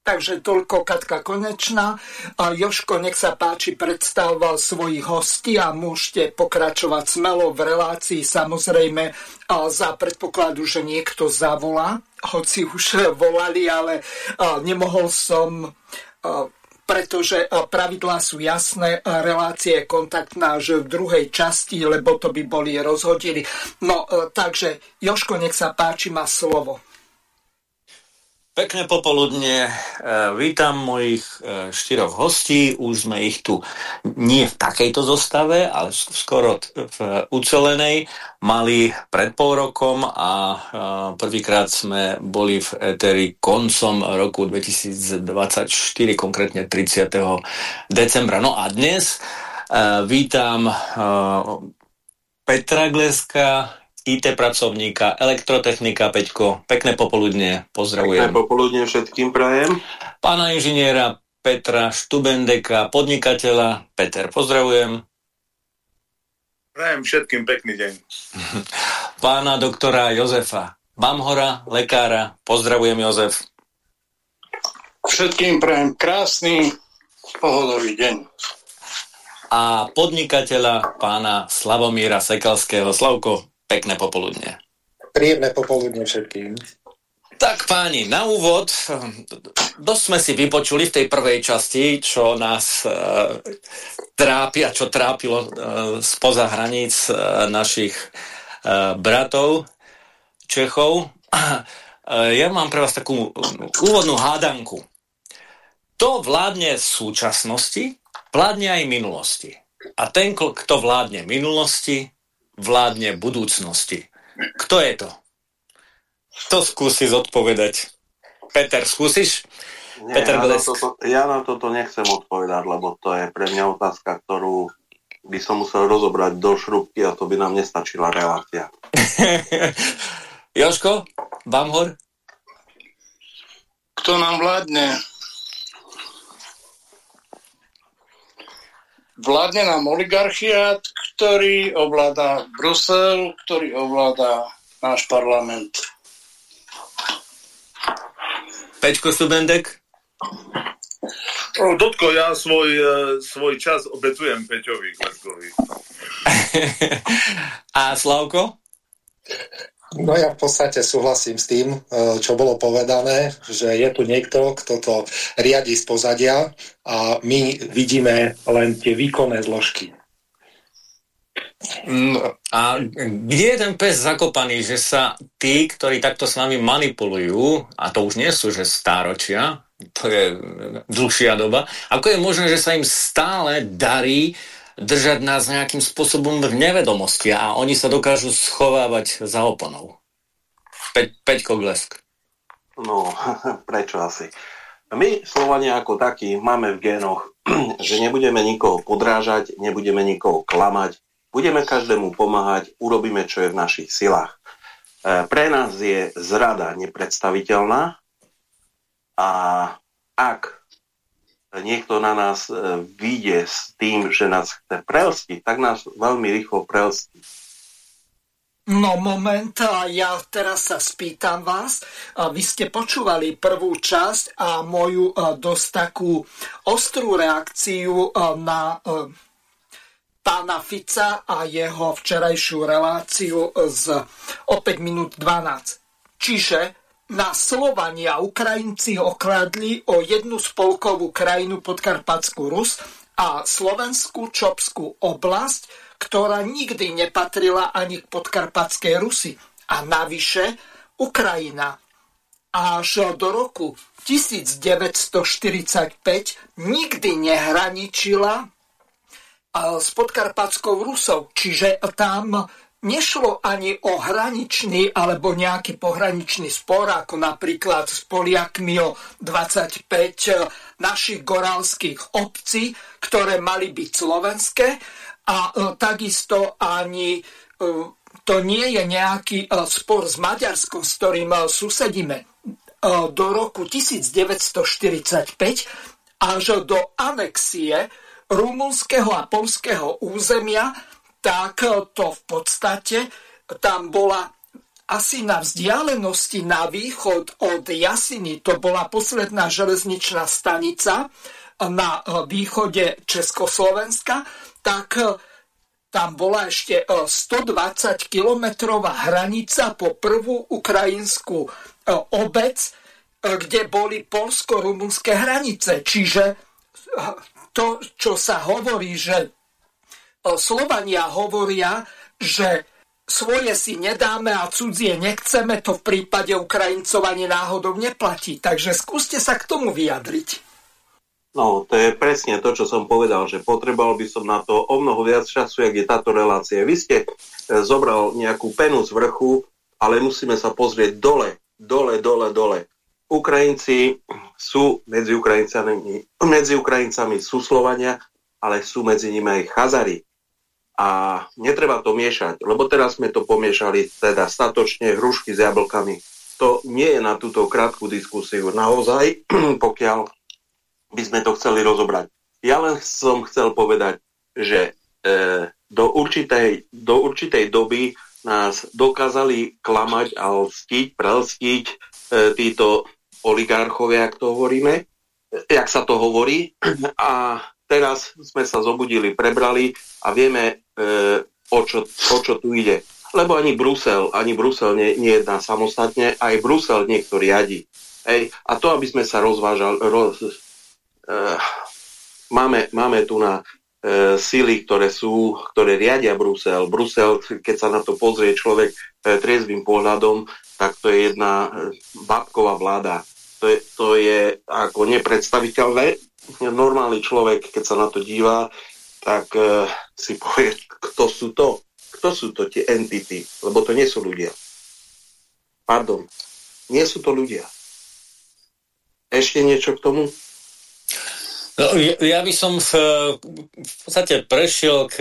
Takže toľko Katka Konečná. A Joško, nech sa páči, predstavoval svojich hostí a môžete pokračovať smelo v relácii, samozrejme za predpokladu, že niekto zavolá, hoci už [LAUGHS] volali, ale nemohol som pretože pravidlá sú jasné, relácia je kontaktná že v druhej časti, lebo to by boli rozhodili. No, takže Joško, nech sa páči, má slovo. Pekné popoludne. E, vítam mojich e, štyroch hostí. Už sme ich tu nie v takejto zostave, ale skoro v ucelenej. Mali pred pol rokom a e, prvýkrát sme boli v Eteri koncom roku 2024, konkrétne 30. decembra. No a dnes vítam Petra Gleska, IT pracovníka, elektrotechnika, Peťko, pekné popoludne, pozdravujem. Pekné popoludne všetkým prajem. Pána inžiniera Petra Štubendeka, podnikateľa, Peter, pozdravujem. Prajem všetkým pekný deň. [LAUGHS] Pána doktora Jozefa Bamhora, lekára, pozdravujem Jozef. Všetkým prajem krásny, pohodový deň. A podnikateľa pána Slavomíra Sekalského. Slavko, Pekné popoludne. Príjemné popoludne všetkým. Tak páni, na úvod, dosť sme si vypočuli v tej prvej časti, čo nás e, trápi a čo trápilo e, spoza hraníc e, našich e, bratov Čechov. E, ja mám pre vás takú úvodnú hádanku. To vládne súčasnosti, vládne aj minulosti. A ten, kto vládne minulosti, vládne budúcnosti. Kto je to? Kto skúsi zodpovedať? Peter, skúsiš? Nie, Peter ja, na toto, ja na toto nechcem odpovedať, lebo to je pre mňa otázka, ktorú by som musel rozobrať do šrubky a to by nám nestačila relácia. [LAUGHS] Joško, Bamhor? Kto nám vládne? Vládne nám oligarchiát, ktorý ovláda Brusel, ktorý ovláda náš parlament. Pečko Subendek? Dotko, ja svoj, e, svoj čas obetujem Peťovi Kleskovi. [LAUGHS] A Slavko? No ja v podstate súhlasím s tým, e, čo bolo povedané, že je tu niekto, kto to riadi z pozadia a my vidíme len tie výkonné zložky. No, a kde je ten pes zakopaný, že sa tí, ktorí takto s nami manipulujú, a to už nie sú, že stáročia, to je dlhšia doba, ako je možné, že sa im stále darí držať nás nejakým spôsobom v nevedomosti a oni sa dokážu schovávať za oponou. Pe- Peťko Glesk. No, [LAUGHS] prečo asi? My, Slovania ako takí, máme v génoch, [CLEARS THROAT] že nebudeme nikoho podrážať, nebudeme nikoho klamať, budeme každému pomáhať, urobíme, čo je v našich silách. E, pre nás je zrada nepredstaviteľná a ak niekto na nás e, vyjde s tým, že nás chce preelstiť, tak nás veľmi rýchlo preelstí. No moment, ja teraz sa spýtam vás. Vy ste počúvali prvú časť a moju e, dosť takú ostrú reakciu e, na pána Fica a jeho včerajšiu reláciu z o 5 minút 12. Čiže na Slovania Ukrajinci okradli o jednu spolkovú krajinu Podkarpatskú Rus a Slovenskú Čopskú oblasť, ktorá nikdy nepatrila ani k Podkarpatskej Rusi. A navyše Ukrajina až do roku 1945 nikdy nehraničila s podkarpatskou Rusou. Čiže tam nešlo ani o hraničný alebo nejaký pohraničný spor, ako napríklad s Poliakmi o 25 eh, našich gorálskych obcí, ktoré mali byť slovenské. A eh, takisto ani eh, to nie je nejaký spor s Maďarskom, s ktorým susedíme do roku 1945 až do anexie rumunského a polského územia tak to v podstate tam bola asi na vzdialenosti na východ od Jasiny, to bola posledná železničná stanica na východe Československa, tak tam bola ešte 120 kilometrová hranica po prvú ukrajinskú obec, kde boli polsko-rumunské hranice. Čiže to, čo sa hovorí, že Slovania hovoria, že svoje si nedáme a cudzie nechceme, to v prípade Ukrajincov ani náhodou neplatí. Takže skúste sa k tomu vyjadriť. No, to je presne to, čo som povedal, že potreboval by som na to o mnoho viac času, jak je táto relácia. Vy ste e, zobral nejakú penu z vrchu, ale musíme sa pozrieť dole, dole, dole, dole. Ukrajinci sú medzi Ukrajincami, medzi Ukrajincami sú Slovania, ale sú medzi nimi aj Chazari. A netreba to miešať, lebo teraz sme to pomiešali teda statočne hrušky s jablkami. To nie je na túto krátku diskusiu. Naozaj, [CLEARS THROAT] pokiaľ by sme to chceli rozobrať. Ja len som chcel povedať, že e, do, určitej, do určitej doby nás dokázali klamať a lstiť, prelstiť e, títo oligarchovia, ak to hovoríme, jak sa to hovorí. [CLEARS THROAT] A teraz sme sa zobudili, prebrali a vieme, o, čo, o čo tu ide. Lebo ani Brusel, ani Brusel nie, nie jedná samostatne, aj Brusel niekto riadi. Ej, a to, aby sme sa rozvážali, roz, e, máme, máme tu na e, síly, ktoré sú, ktoré riadia Brusel. Brusel, keď sa na to pozrie človek e, triezvým pohľadom, tak to je jedna e, babková vláda. To je, to je ako nepredstaviteľné. Normálny človek, keď sa na to díva, tak e, si povie, kto sú to? Kto sú to tie entity? Lebo to nie sú ľudia. Pardon. Nie sú to ľudia. Ešte niečo k tomu? No, ja by som v, v podstate prešiel k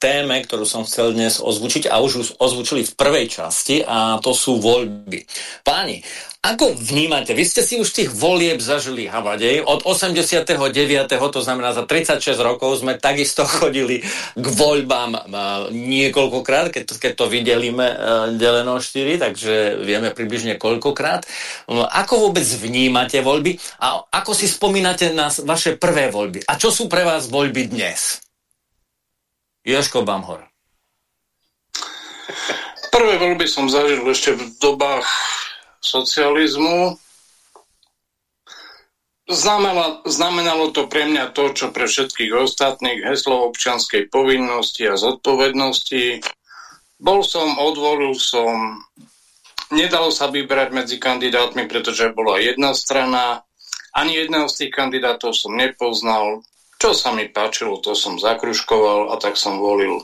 téme, ktorú som chcel dnes ozvučiť a už ozvučili v prvej časti a to sú voľby. Páni, Ako vnímate? Vy ste si už tých volieb zažili havadej. Od 89. to znamená za 36 rokov sme takisto [LAUGHS] chodili k voľbám niekoľkokrát, keď to, keď to vydelíme e, deleno 4, takže vieme približne koľkokrát. Ako vôbec vnímate voľby a ako si spomínate na vaše prvé voľby? A čo sú pre vás voľby dnes? Joško Bamhor. Prvé voľby som zažil ešte v dobách socializmu. Znamenalo, znamenalo to pre mňa to, čo pre všetkých ostatných, heslo občianskej povinnosti a zodpovednosti. Bol som, odvolil som, nedalo sa vybrať medzi kandidátmi, pretože bola jedna strana, ani jedného z tých kandidátov som nepoznal. Čo sa mi páčilo, to som zakruškoval a tak som volil.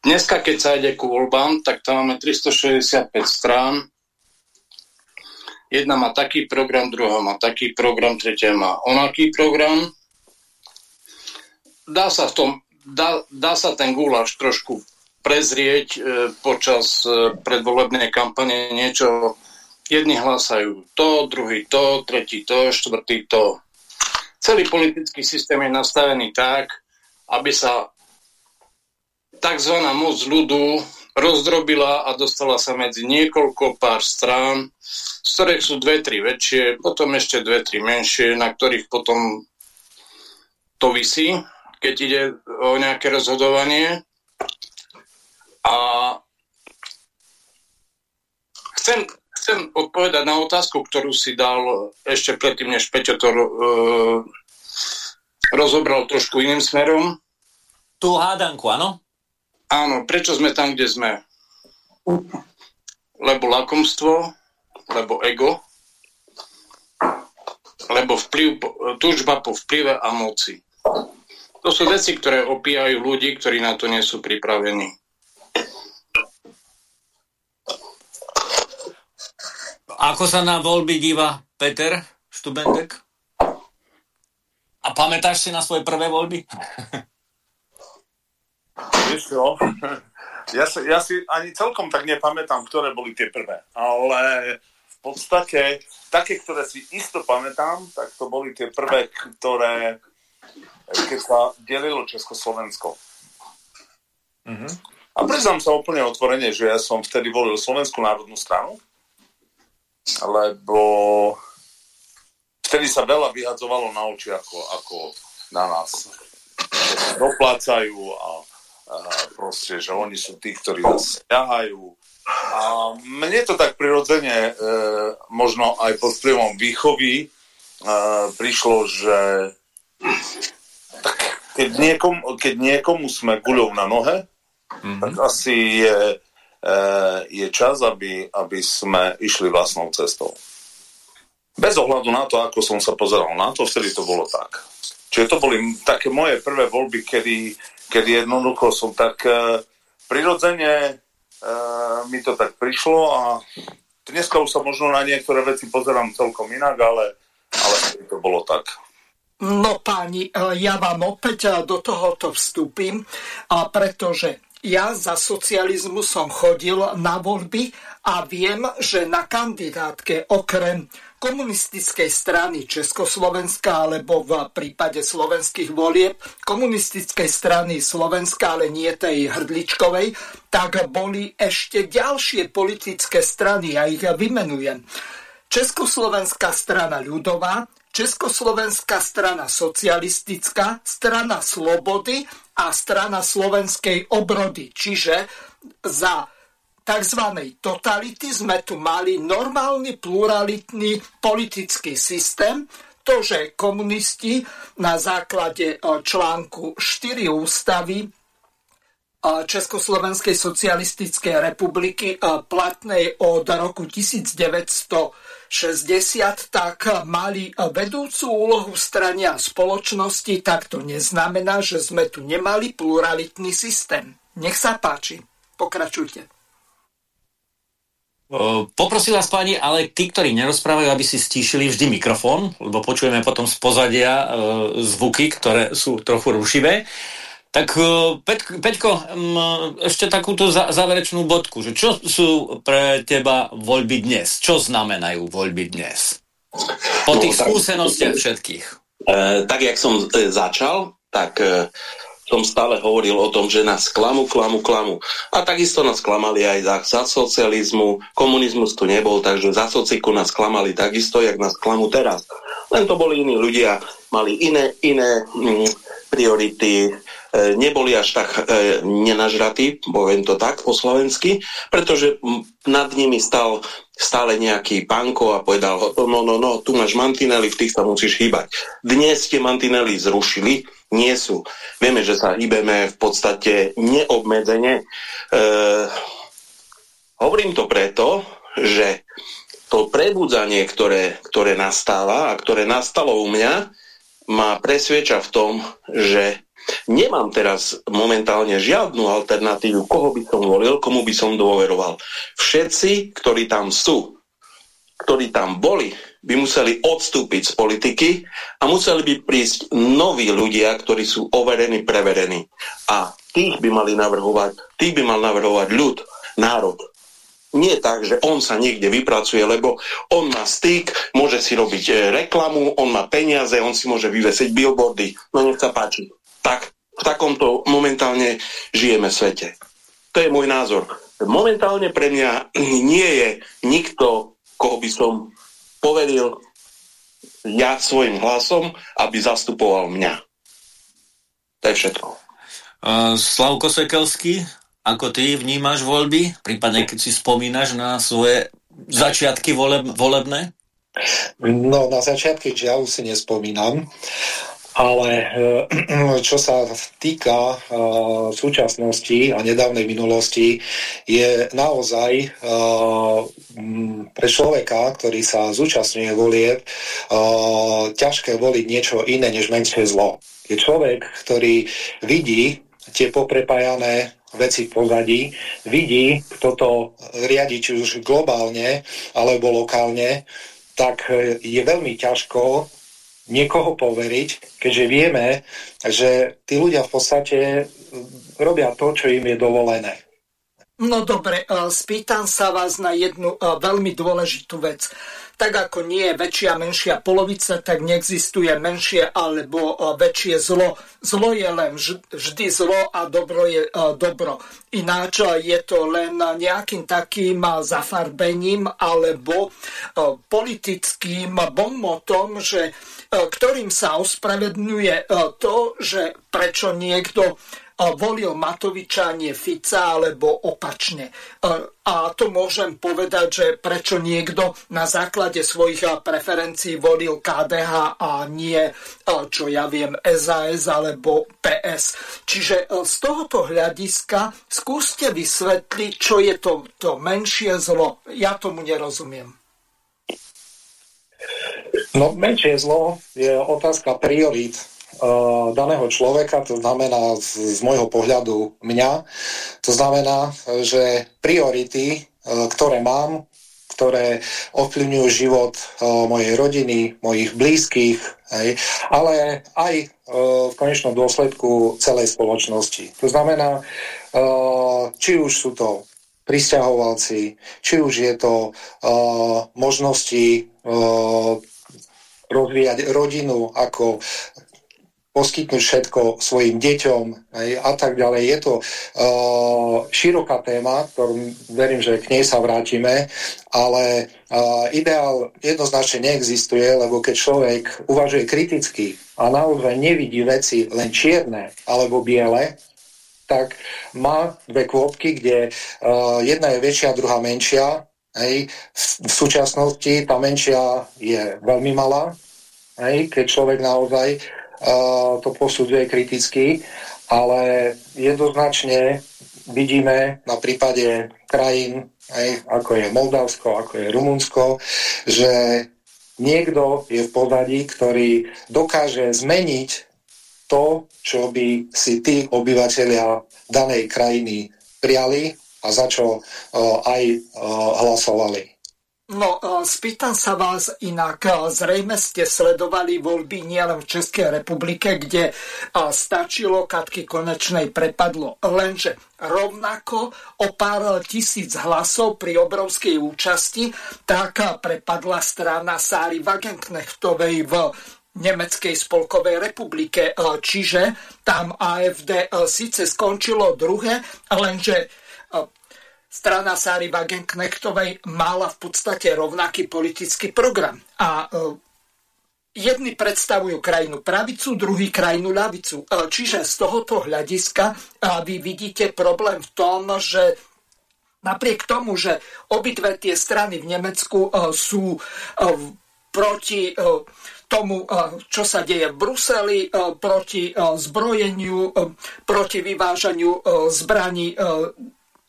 Dneska, keď sa ide ku voľbám, tak tam máme 365 strán, Jedna má taký program, druhá má taký program, tretia má onaký program. Dá sa, v tom, dá, dá sa ten guláš trošku prezrieť e, počas e, predvolebnej kampane niečo. Jedni hlasajú to, druhý to, tretí to, štvrtý to. Celý politický systém je nastavený tak, aby sa tzv. moc ľudu rozdrobila a dostala sa medzi niekoľko pár strán, z ktorých sú dve, tri väčšie, potom ešte dve, tri menšie, na ktorých potom to vysí, keď ide o nejaké rozhodovanie. A chcem, chcem odpovedať na otázku, ktorú si dal ešte predtým, než Peťo to uh, rozobral trošku iným smerom. Tú hádanku, áno? Áno, prečo sme tam, kde sme? Lebo lakomstvo, lebo ego, lebo vplyv, túžba po vplyve a moci. To sú veci, ktoré opíjajú ľudí, ktorí na to nie sú pripravení. Ako sa na voľby díva Peter Štubendek? A pamätáš si na svoje prvé voľby? [LAUGHS] Vieš čo? Ja, si, ja si ani celkom tak nepamätám, ktoré boli tie prvé. Ale v podstate také, ktoré si isto pamätám, tak to boli tie prvé, ktoré keď sa delilo Československo. Mm-hmm. A priznám sa úplne otvorene, že ja som vtedy volil Slovenskú národnú stranu, lebo vtedy sa veľa vyhadzovalo na oči ako, ako na nás doplácajú a proste, že oni sú tí, ktorí nás ťahajú. A mne to tak prirodzene, e, možno aj pod vplyvom výchovy, e, prišlo, že tak keď, niekom, keď niekomu sme guľou na nohe, mm-hmm. tak asi je, e, je čas, aby, aby sme išli vlastnou cestou. Bez ohľadu na to, ako som sa pozeral na to, vtedy to bolo tak. Čiže to boli také moje prvé voľby, kedy kedy jednoducho som tak uh, prirodzene uh, mi to tak prišlo a dneska už sa možno na niektoré veci pozerám celkom inak, ale, ale to bolo tak. No páni, e, ja vám opäť do tohoto vstúpim, pretože ja za socializmu som chodil na voľby a viem, že na kandidátke okrem komunistickej strany Československa alebo v prípade slovenských volieb komunistickej strany Slovenska, ale nie tej hrdličkovej, tak boli ešte ďalšie politické strany, ja ich vymenujem. Československá strana ľudová, Československá strana socialistická, strana slobody a strana slovenskej obrody. Čiže za tzv. totality sme tu mali normálny pluralitný politický systém, to, že komunisti na základe e, článku 4 ústavy e, Československej socialistickej republiky e, platnej od roku 1960, tak mali vedúcu úlohu strania spoločnosti, tak to neznamená, že sme tu nemali pluralitný systém. Nech sa páči, pokračujte. Poprosím vás páni, ale tí, ktorí nerozprávajú, aby si stíšili vždy mikrofón, lebo počujeme potom z pozadia zvuky, ktoré sú trochu rušivé. Tak Peťko, ešte takúto záverečnú bodku, že čo sú pre teba voľby dnes? Čo znamenajú voľby dnes? Po tých no, skúsenostiach všetkých. E, tak, jak som e, začal, tak e, som stále hovoril o tom, že nás klamu, klamu, klamu. A takisto nás klamali aj za, za socializmu, komunizmus tu nebol, takže za sociku nás klamali takisto, jak nás klamu teraz. Len to boli iní ľudia, mali iné, iné mm, priority, E, neboli až tak e, nenažratí, poviem to tak po slovensky, pretože nad nimi stal stále nejaký pánko a povedal, no, no, no, tu máš mantinely, v tých sa musíš hýbať. Dnes tie mantinely zrušili, nie sú. Vieme, že sa hýbeme v podstate neobmedzene. E, hovorím to preto, že to prebudzanie, ktoré, ktoré nastáva a ktoré nastalo u mňa, ma presvieča v tom, že Nemám teraz momentálne žiadnu alternatívu, koho by som volil, komu by som dôveroval. Všetci, ktorí tam sú, ktorí tam boli, by museli odstúpiť z politiky a museli by prísť noví ľudia, ktorí sú overení, preverení. A tých by mali navrhovať, tých by mal navrhovať ľud, národ. Nie tak, že on sa niekde vypracuje, lebo on má styk, môže si robiť e, reklamu, on má peniaze, on si môže vyvesiť billboardy. No nech sa páči tak v takomto momentálne žijeme svete. To je môj názor. Momentálne pre mňa nie je nikto, koho by som poveril ja svojim hlasom, aby zastupoval mňa. To je všetko. Uh, Slavko Sekelský, ako ty vnímaš voľby? Prípadne, keď si spomínaš na svoje začiatky voleb, volebné? No, na začiatky žiaľ si nespomínam. Ale eh, čo sa týka eh, súčasnosti a nedávnej minulosti, je naozaj eh, pre človeka, ktorý sa zúčastňuje volieb, ťažké voliť niečo iné než menšie zlo. Je človek, ktorý vidí tie poprepájané veci v pozadí, vidí, kto to riadi, či už globálne alebo lokálne, tak je veľmi ťažko niekoho poveriť, keďže vieme, že tí ľudia v podstate robia to, čo im je dovolené. No dobre, spýtam sa vás na jednu veľmi dôležitú vec tak ako nie je väčšia menšia polovica, tak neexistuje menšie alebo e, väčšie zlo. Zlo je len vždy zlo a dobro je e, dobro. Ináč e, je to len nejakým takým zafarbením alebo politickým bonmotom, že, ktorým sa ospravedňuje to, že prečo niekto volil Matoviča, nie Fica, alebo opačne. A to môžem povedať, že prečo niekto na základe svojich preferencií volil KDH a nie, čo ja viem, SAS alebo PS. Čiže e, z tohoto hľadiska skúste vysvetliť, čo je to, to menšie zlo. Ja tomu nerozumiem. No, menšie zlo je otázka priorít daného človeka, to znamená z, z môjho pohľadu mňa, to znamená, že priority, eh, ktoré mám, ktoré ovplyvňujú život uh, mojej rodiny, mojich blízkych, ale aj v konečnom dôsledku celej spoločnosti. To znamená, či už sú to pristahovalci, či už je to možnosti rozvíjať rodinu ako poskytnúť všetko svojim deťom hej, a tak ďalej. Je to uh, široká téma, ktorú verím, že k nej sa vrátime, ale uh, ideál jednoznačne neexistuje, lebo keď človek uvažuje kriticky a naozaj nevidí veci len čierne alebo biele, tak má dve kôpky, kde uh, jedna je väčšia, druhá menšia. Hej. V, v súčasnosti tá menšia je veľmi malá, hej, keď človek naozaj to posudzuje kriticky, ale jednoznačne vidíme na prípade krajín, aj ako je Moldavsko, ako je Rumunsko, že niekto je v pozadí, ktorý dokáže zmeniť to, čo by si tí obyvateľia danej krajiny prijali a za čo aj hlasovali. No, e, spýtam sa vás inak. E, zrejme ste sledovali voľby nielen v Českej republike, kde e, stačilo Katky Konečnej prepadlo. Lenže rovnako o pár tisíc hlasov pri obrovskej účasti tak prepadla strana Sáry Wagenknechtovej v Nemeckej spolkovej republike, čiže tam AFD síce skončilo druhé, lenže strana Sáry Wagenknechtovej mala v podstate rovnaký politický program. A e, jedni predstavujú krajinu pravicu, druhý krajinu ľavicu. E, čiže z tohoto hľadiska e, vy vidíte problém v tom, že napriek tomu, že obidve tie strany v Nemecku sú proti tomu, čo sa deje v Bruseli, proti zbrojeniu, proti vyvážaniu zbraní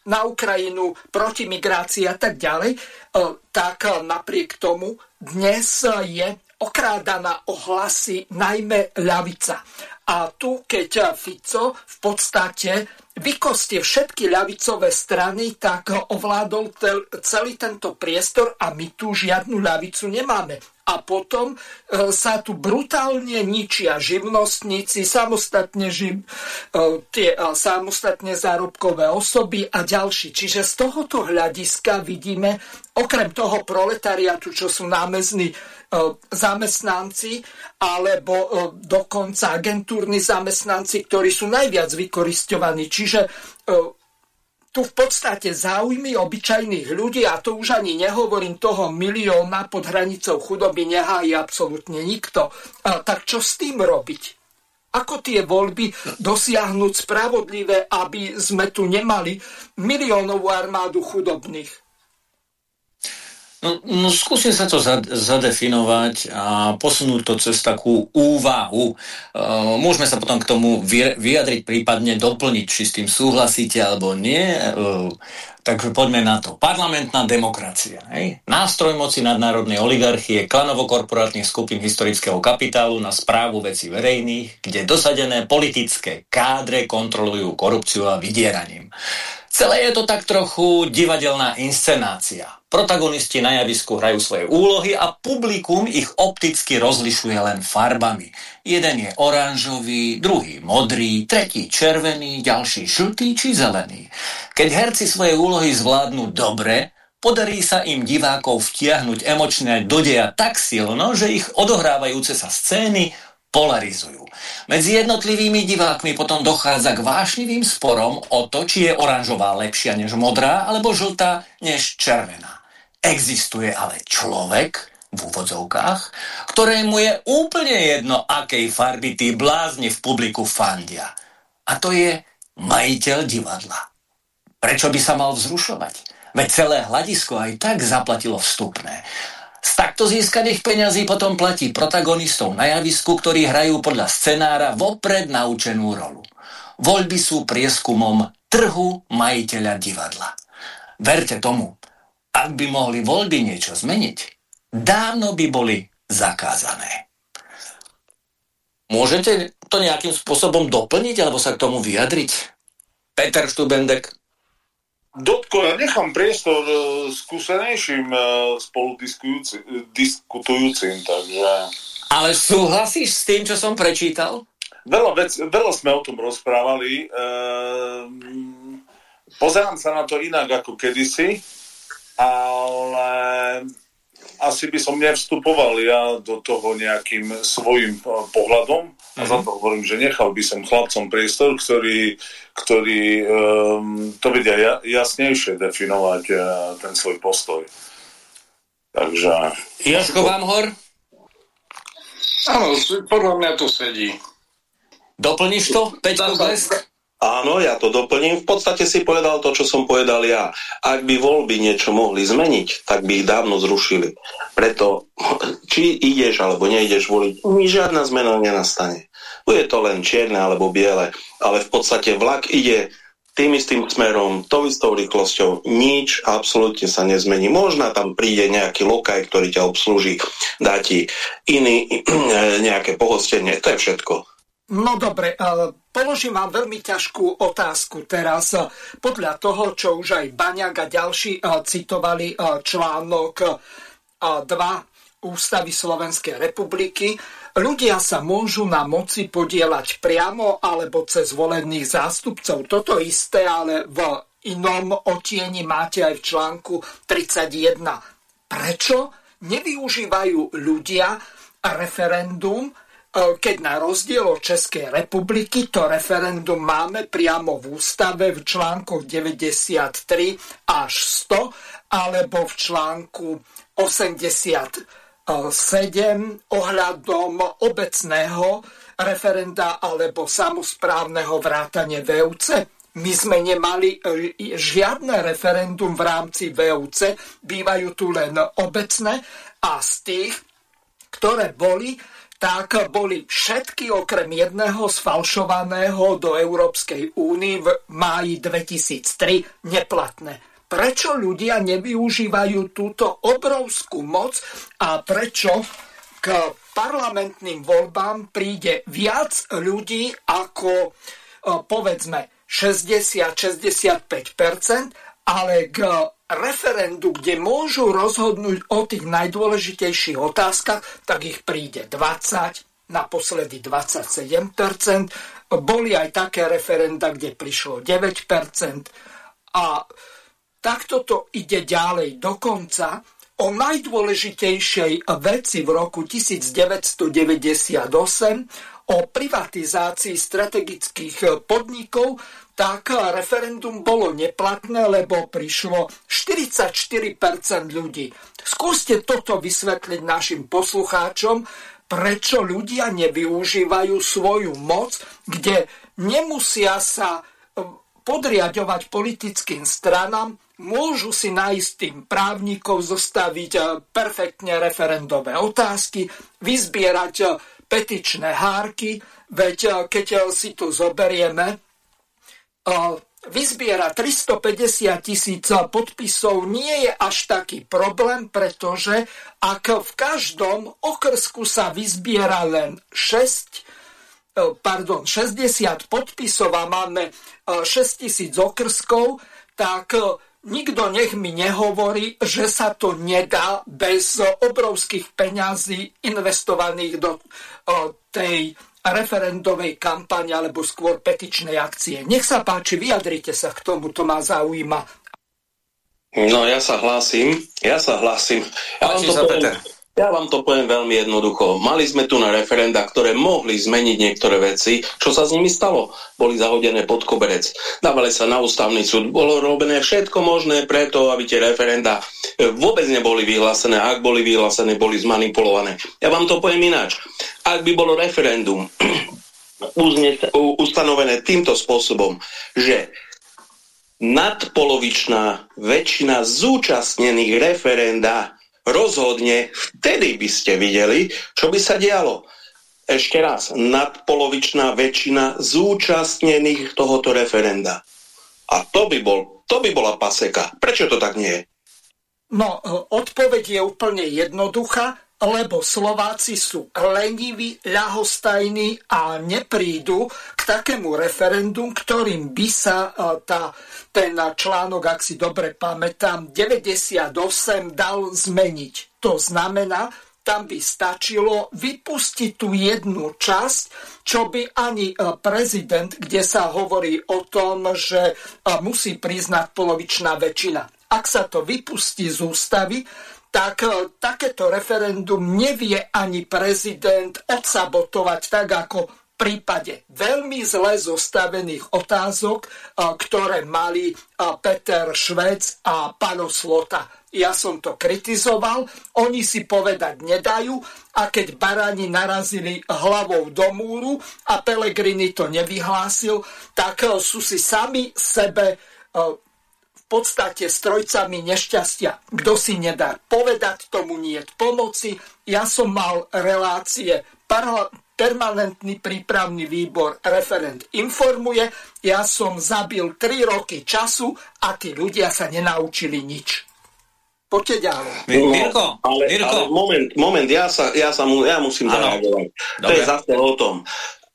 na Ukrajinu, proti migrácii a tak ďalej, e, tak napriek tomu dnes je okrádaná o hlasy najmä ľavica. A tu, keď Fico v podstate vykostie všetky ľavicové strany, tak ovládol celý tento priestor a my tu žiadnu ľavicu nemáme a potom e, sa tu brutálne ničia živnostníci, samostatne, živ, e, tie e, samostatne zárobkové osoby a ďalší. Čiže z tohoto hľadiska vidíme, okrem toho proletariatu, čo sú námezní zamestnanci alebo dokonca agentúrni zamestnanci, ktorí sú najviac vykoristovaní. Čiže tu v podstate záujmy obyčajných ľudí, a to už ani nehovorím toho milióna pod hranicou chudoby, nehájí absolútne nikto. Tak čo s tým robiť? Ako tie voľby dosiahnuť spravodlivé, aby sme tu nemali miliónovú armádu chudobných? No, no skúsim sa to zadefinovať a posunúť to cez takú úvahu. Uh, môžeme sa potom k tomu vyjadriť, prípadne doplniť, či s tým súhlasíte alebo nie. Uh, takže poďme na to. Parlamentná demokracia. Hej? Nástroj moci nadnárodnej oligarchie, klanovo-korporátnych skupín historického kapitálu na správu veci verejných, kde dosadené politické kádre kontrolujú korupciu a vydieraním. Celé je to tak trochu divadelná inscenácia. Protagonisti na javisku hrajú svoje úlohy a publikum ich opticky rozlišuje len farbami. Jeden je oranžový, druhý modrý, tretí červený, ďalší žltý či zelený. Keď herci svoje úlohy zvládnu dobre, podarí sa im divákov vtiahnuť emočne do tak silno, že ich odohrávajúce sa scény polarizujú. Medzi jednotlivými divákmi potom dochádza k vášnivým sporom o to, či je oranžová lepšia než modrá, alebo žltá než červená. Existuje ale človek, v úvodzovkách, ktorému je úplne jedno, akej farby tí blázni v publiku fandia. A to je majiteľ divadla. Prečo by sa mal vzrušovať? Veď celé hľadisko aj tak zaplatilo vstupné. Z takto získaných peňazí potom platí protagonistov na javisku, ktorí hrajú podľa scenára vopred naučenú rolu. Voľby sú prieskumom trhu majiteľa divadla. Verte tomu, ak by mohli voľby niečo zmeniť, dávno by boli zakázané. Môžete to nejakým spôsobom doplniť alebo sa k tomu vyjadriť? Peter Štubendek. Dotko, ja nechám priestor uh, skúsenejším uh, spolu diskutujúcim, takže... Ale súhlasíš s tým, čo som prečítal? Veľa, vec, veľa sme o tom rozprávali. Uh, pozerám sa na to inak ako kedysi, ale asi by som nevstupoval ja do toho nejakým svojim eh, pohľadom a za mhm. to hovorím, že nechal by som chlapcom priestor, ktorí, ktorí um, to vedia ja, jasnejšie definovať uh, ten svoj postoj. Takže... Jožko Vámhor? Áno, podľa mňa to sedí. Doplníš to, Peťko Blesk? Áno, ja to doplním. V podstate si povedal to, čo som povedal ja. Ak by voľby niečo mohli zmeniť, tak by ich dávno zrušili. Preto, či ideš alebo neideš voliť, žiadna zmena nenastane. Bude to len čierne alebo biele, ale v podstate vlak ide tým istým smerom, tou istou rýchlosťou, nič absolútne sa nezmení. Možno tam príde nejaký lokaj, ktorý ťa obslúži, dá ti iný [CLEARS THROAT] nejaké pohostenie, to je všetko. No dobre, položím vám veľmi ťažkú otázku teraz. Podľa toho, čo už aj Baňak a ďalší citovali článok 2 Ústavy Slovenskej republiky, ľudia sa môžu na moci podielať priamo alebo cez volených zástupcov. Toto isté, ale v inom otieni máte aj v článku 31. Prečo nevyužívajú ľudia referendum E, keď na rozdiel od Českej republiky to referendum máme priamo v ústave v článku 93 až 100 alebo v článku 87 ohľadom obecného referenda alebo samozprávneho vrátane VUC. My sme nemali e, žiadne referendum v rámci VUC, bývajú tu len obecné a z tých, ktoré boli, tak boli všetky okrem jedného sfalšovaného do Európskej únie v máji 2003 neplatné. Prečo ľudia nevyužívajú túto obrovskú moc a prečo k parlamentným voľbám príde viac ľudí ako e, povedzme 60-65%, ale k referendu, kde môžu rozhodnúť o tých najdôležitejších otázkach, tak ich príde 20, naposledy 27%. Boli aj také referenda, kde prišlo 9%. A takto to ide ďalej. Dokonca o najdôležitejšej veci v roku 1998 o privatizácii strategických podnikov tak referendum bolo neplatné, lebo prišlo 44% ľudí. Skúste toto vysvetliť našim poslucháčom, prečo ľudia nevyužívajú svoju moc, kde nemusia sa e, podriadovať politickým stranám, môžu si nájsť tým právnikov, zostaviť e, perfektne referendové otázky, vyzbierať e, petičné hárky, veď keď si to zoberieme, vyzbiera 350 tisíc podpisov nie je až taký problém, pretože ak v každom okrsku sa vyzbiera len 6, e, pardon, 60 podpisov a máme 6 e, tisíc okrskov, tak e, nikto nech mi nehovorí, že sa to nedá bez obrovských peňazí investovaných do tej referendovej kampane alebo skôr petičnej akcie. Nech sa páči, vyjadrite sa k tomu, to ma zaujíma. No ja sa hlásim, ja sa hlásim. Ja vám, to poviem, ja vám to poviem veľmi jednoducho. Mali sme tu na referenda, ktoré mohli zmeniť niektoré veci. Čo sa s nimi stalo? Boli zahodené pod koberec. Dávali sa na ústavný súd. Bolo robené všetko možné preto, aby tie referenda e, vôbec neboli vyhlásené. Ak boli vyhlásené, boli zmanipulované. Ja vám to poviem ináč ak by bolo referendum [CLEARS THROAT] ustanovené týmto spôsobom, že nadpolovičná väčšina zúčastnených referenda rozhodne, vtedy by ste videli, čo by sa dialo. Ešte raz, nadpolovičná väčšina zúčastnených tohoto referenda. A to by, bol, to by bola paseka. Prečo to tak nie je? No, odpoveď je úplne jednoduchá lebo Slováci sú leniví, ľahostajní a neprídu k takému referendum, ktorým by sa e, tá, ten článok, ak si dobre pamätám, 98 dal zmeniť. To znamená, tam by stačilo vypustiť tú jednu časť, čo by ani e, prezident, kde sa hovorí o tom, že e, musí priznať polovičná väčšina. Ak sa to vypustí z ústavy, tak e, takéto referendum nevie ani prezident odsabotovať tak, ako v prípade veľmi zle zostavených otázok, e, ktoré mali e, Peter Švec a Pano Slota. Ja som to kritizoval, oni si povedať nedajú a keď baráni narazili hlavou do múru a Pelegrini to nevyhlásil, tak sú si sami sebe podstate strojcami nešťastia. Kto si nedá povedať, tomu nie pomoci. Ja som mal relácie permanentný prípravný výbor referent informuje. Ja som zabil 3 roky času a tí ľudia sa nenaučili nič. Poďte ďalej. Mirko, ale, Mirko. ale moment, moment, ja, sa, ja, sa mu, ja musím zareagovať. To je zase o tom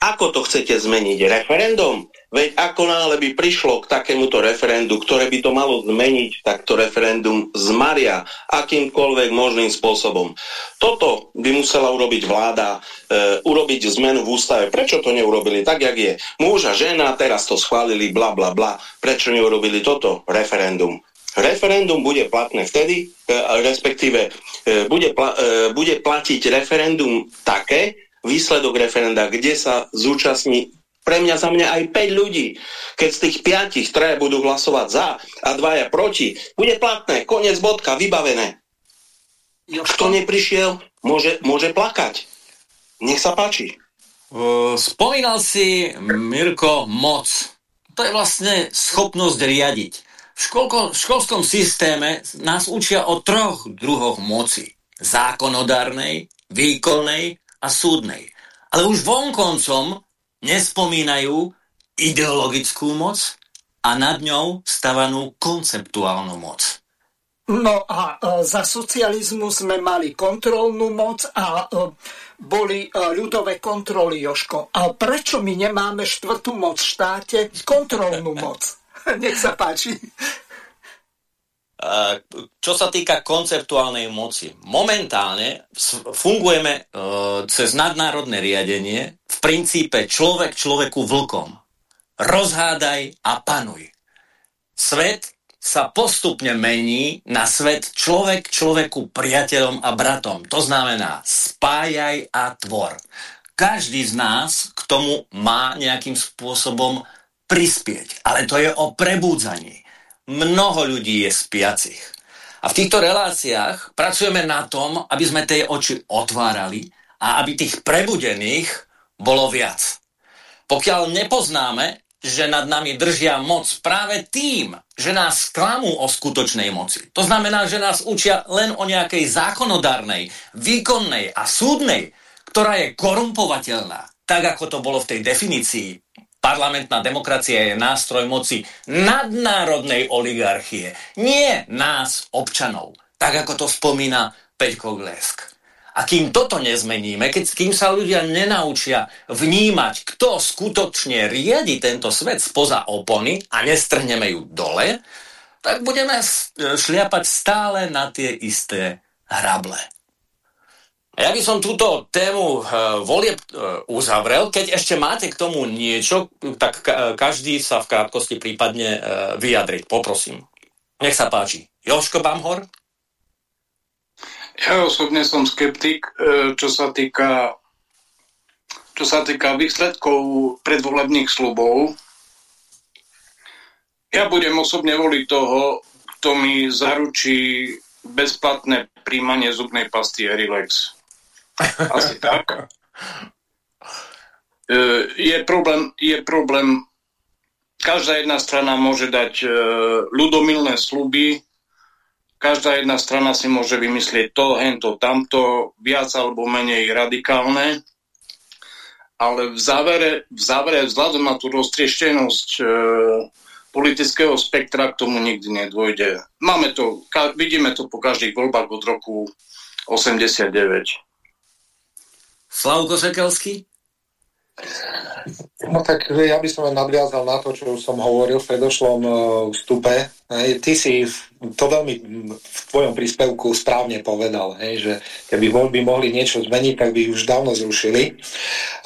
Ako to chcete zmeniť? Referendum? Veď ako náhle by prišlo k takémuto referendu, ktoré by to malo zmeniť, tak to referendum zmaria akýmkoľvek možným spôsobom. Toto by musela urobiť vláda, e, urobiť zmenu v ústave. Prečo to neurobili tak, jak je? Muž žena, teraz to schválili, bla, bla, bla. Prečo neurobili toto referendum? Referendum bude platné vtedy, e, respektíve e, bude, pla, e, bude platiť referendum také, výsledok referenda, kde sa zúčastní pre mňa za mňa aj 5 ľudí. Keď z tých 5 traje budú hlasovať za a dvaja proti, bude platné, koniec bodka, vybavené. Kto neprišiel, môže, môže plakať. Nech sa páči. Spomínal si, Mirko, moc. To je vlastne schopnosť riadiť. V, školko, v školskom systéme nás učia o troch druhoch moci. Zákonodárnej, výkonnej a súdnej. Ale už vonkoncom nespomínajú ideologickú moc a nad ňou stavanú konceptuálnu moc. No a e, za socializmu sme mali kontrolnú moc a e, boli e, ľudové kontroly, Joško. A prečo my nemáme štvrtú moc v štáte? Kontrolnú moc. [LAUGHS] Nech sa páči. Čo sa týka konceptuálnej moci, momentálne fungujeme cez nadnárodné riadenie v princípe človek človeku vlkom. Rozhádaj a panuj. Svet sa postupne mení na svet človek človeku priateľom a bratom. To znamená spájaj a tvor. Každý z nás k tomu má nejakým spôsobom prispieť, ale to je o prebúdzaní mnoho ľudí je spiacich. A v týchto reláciách pracujeme na tom, aby sme tie oči otvárali a aby tých prebudených bolo viac. Pokiaľ nepoznáme, že nad nami držia moc práve tým, že nás klamú o skutočnej moci. To znamená, že nás učia len o nejakej zákonodárnej, výkonnej a súdnej, ktorá je korumpovateľná, tak ako to bolo v tej definícii Parlamentná demokracia je nástroj moci nadnárodnej oligarchie, nie nás, občanov, tak ako to spomína Peťko Glesk. A kým toto nezmeníme, keď kým sa ľudia nenaučia vnímať, kto skutočne riadi tento svet spoza opony a nestrhneme ju dole, tak budeme šliapať stále na tie isté hrable. A ja by som túto tému uh, volieb uh, uzavrel. Keď ešte máte k tomu niečo, tak ka každý sa v krátkosti prípadne vyjadriť. Poprosím. Nech sa páči. Joško Bamhor? Ja osobne som skeptik, čo sa týka čo sa týka výsledkov predvolebných slubov. Ja budem osobne voliť toho, kto mi zaručí bezplatné príjmanie zubnej pasty Erilex. Asi tak. E, je problém, je problém, každá jedna strana môže dať e, ľudomilné sluby, každá jedna strana si môže vymyslieť to, hento, tamto, viac alebo menej radikálne, ale v závere, v závere vzhľadom na tú roztrieštenosť e, politického spektra k tomu nikdy nedôjde. Máme to, ka, vidíme to po každých voľbách od roku 89. Slavko Sekelský? No tak ja by som nadviazal na to, čo som hovoril v predošlom uh, vstupe. Hej, ty si to veľmi v tvojom príspevku správne povedal, hej, že keby voľby mohli niečo zmeniť, tak by už dávno zrušili.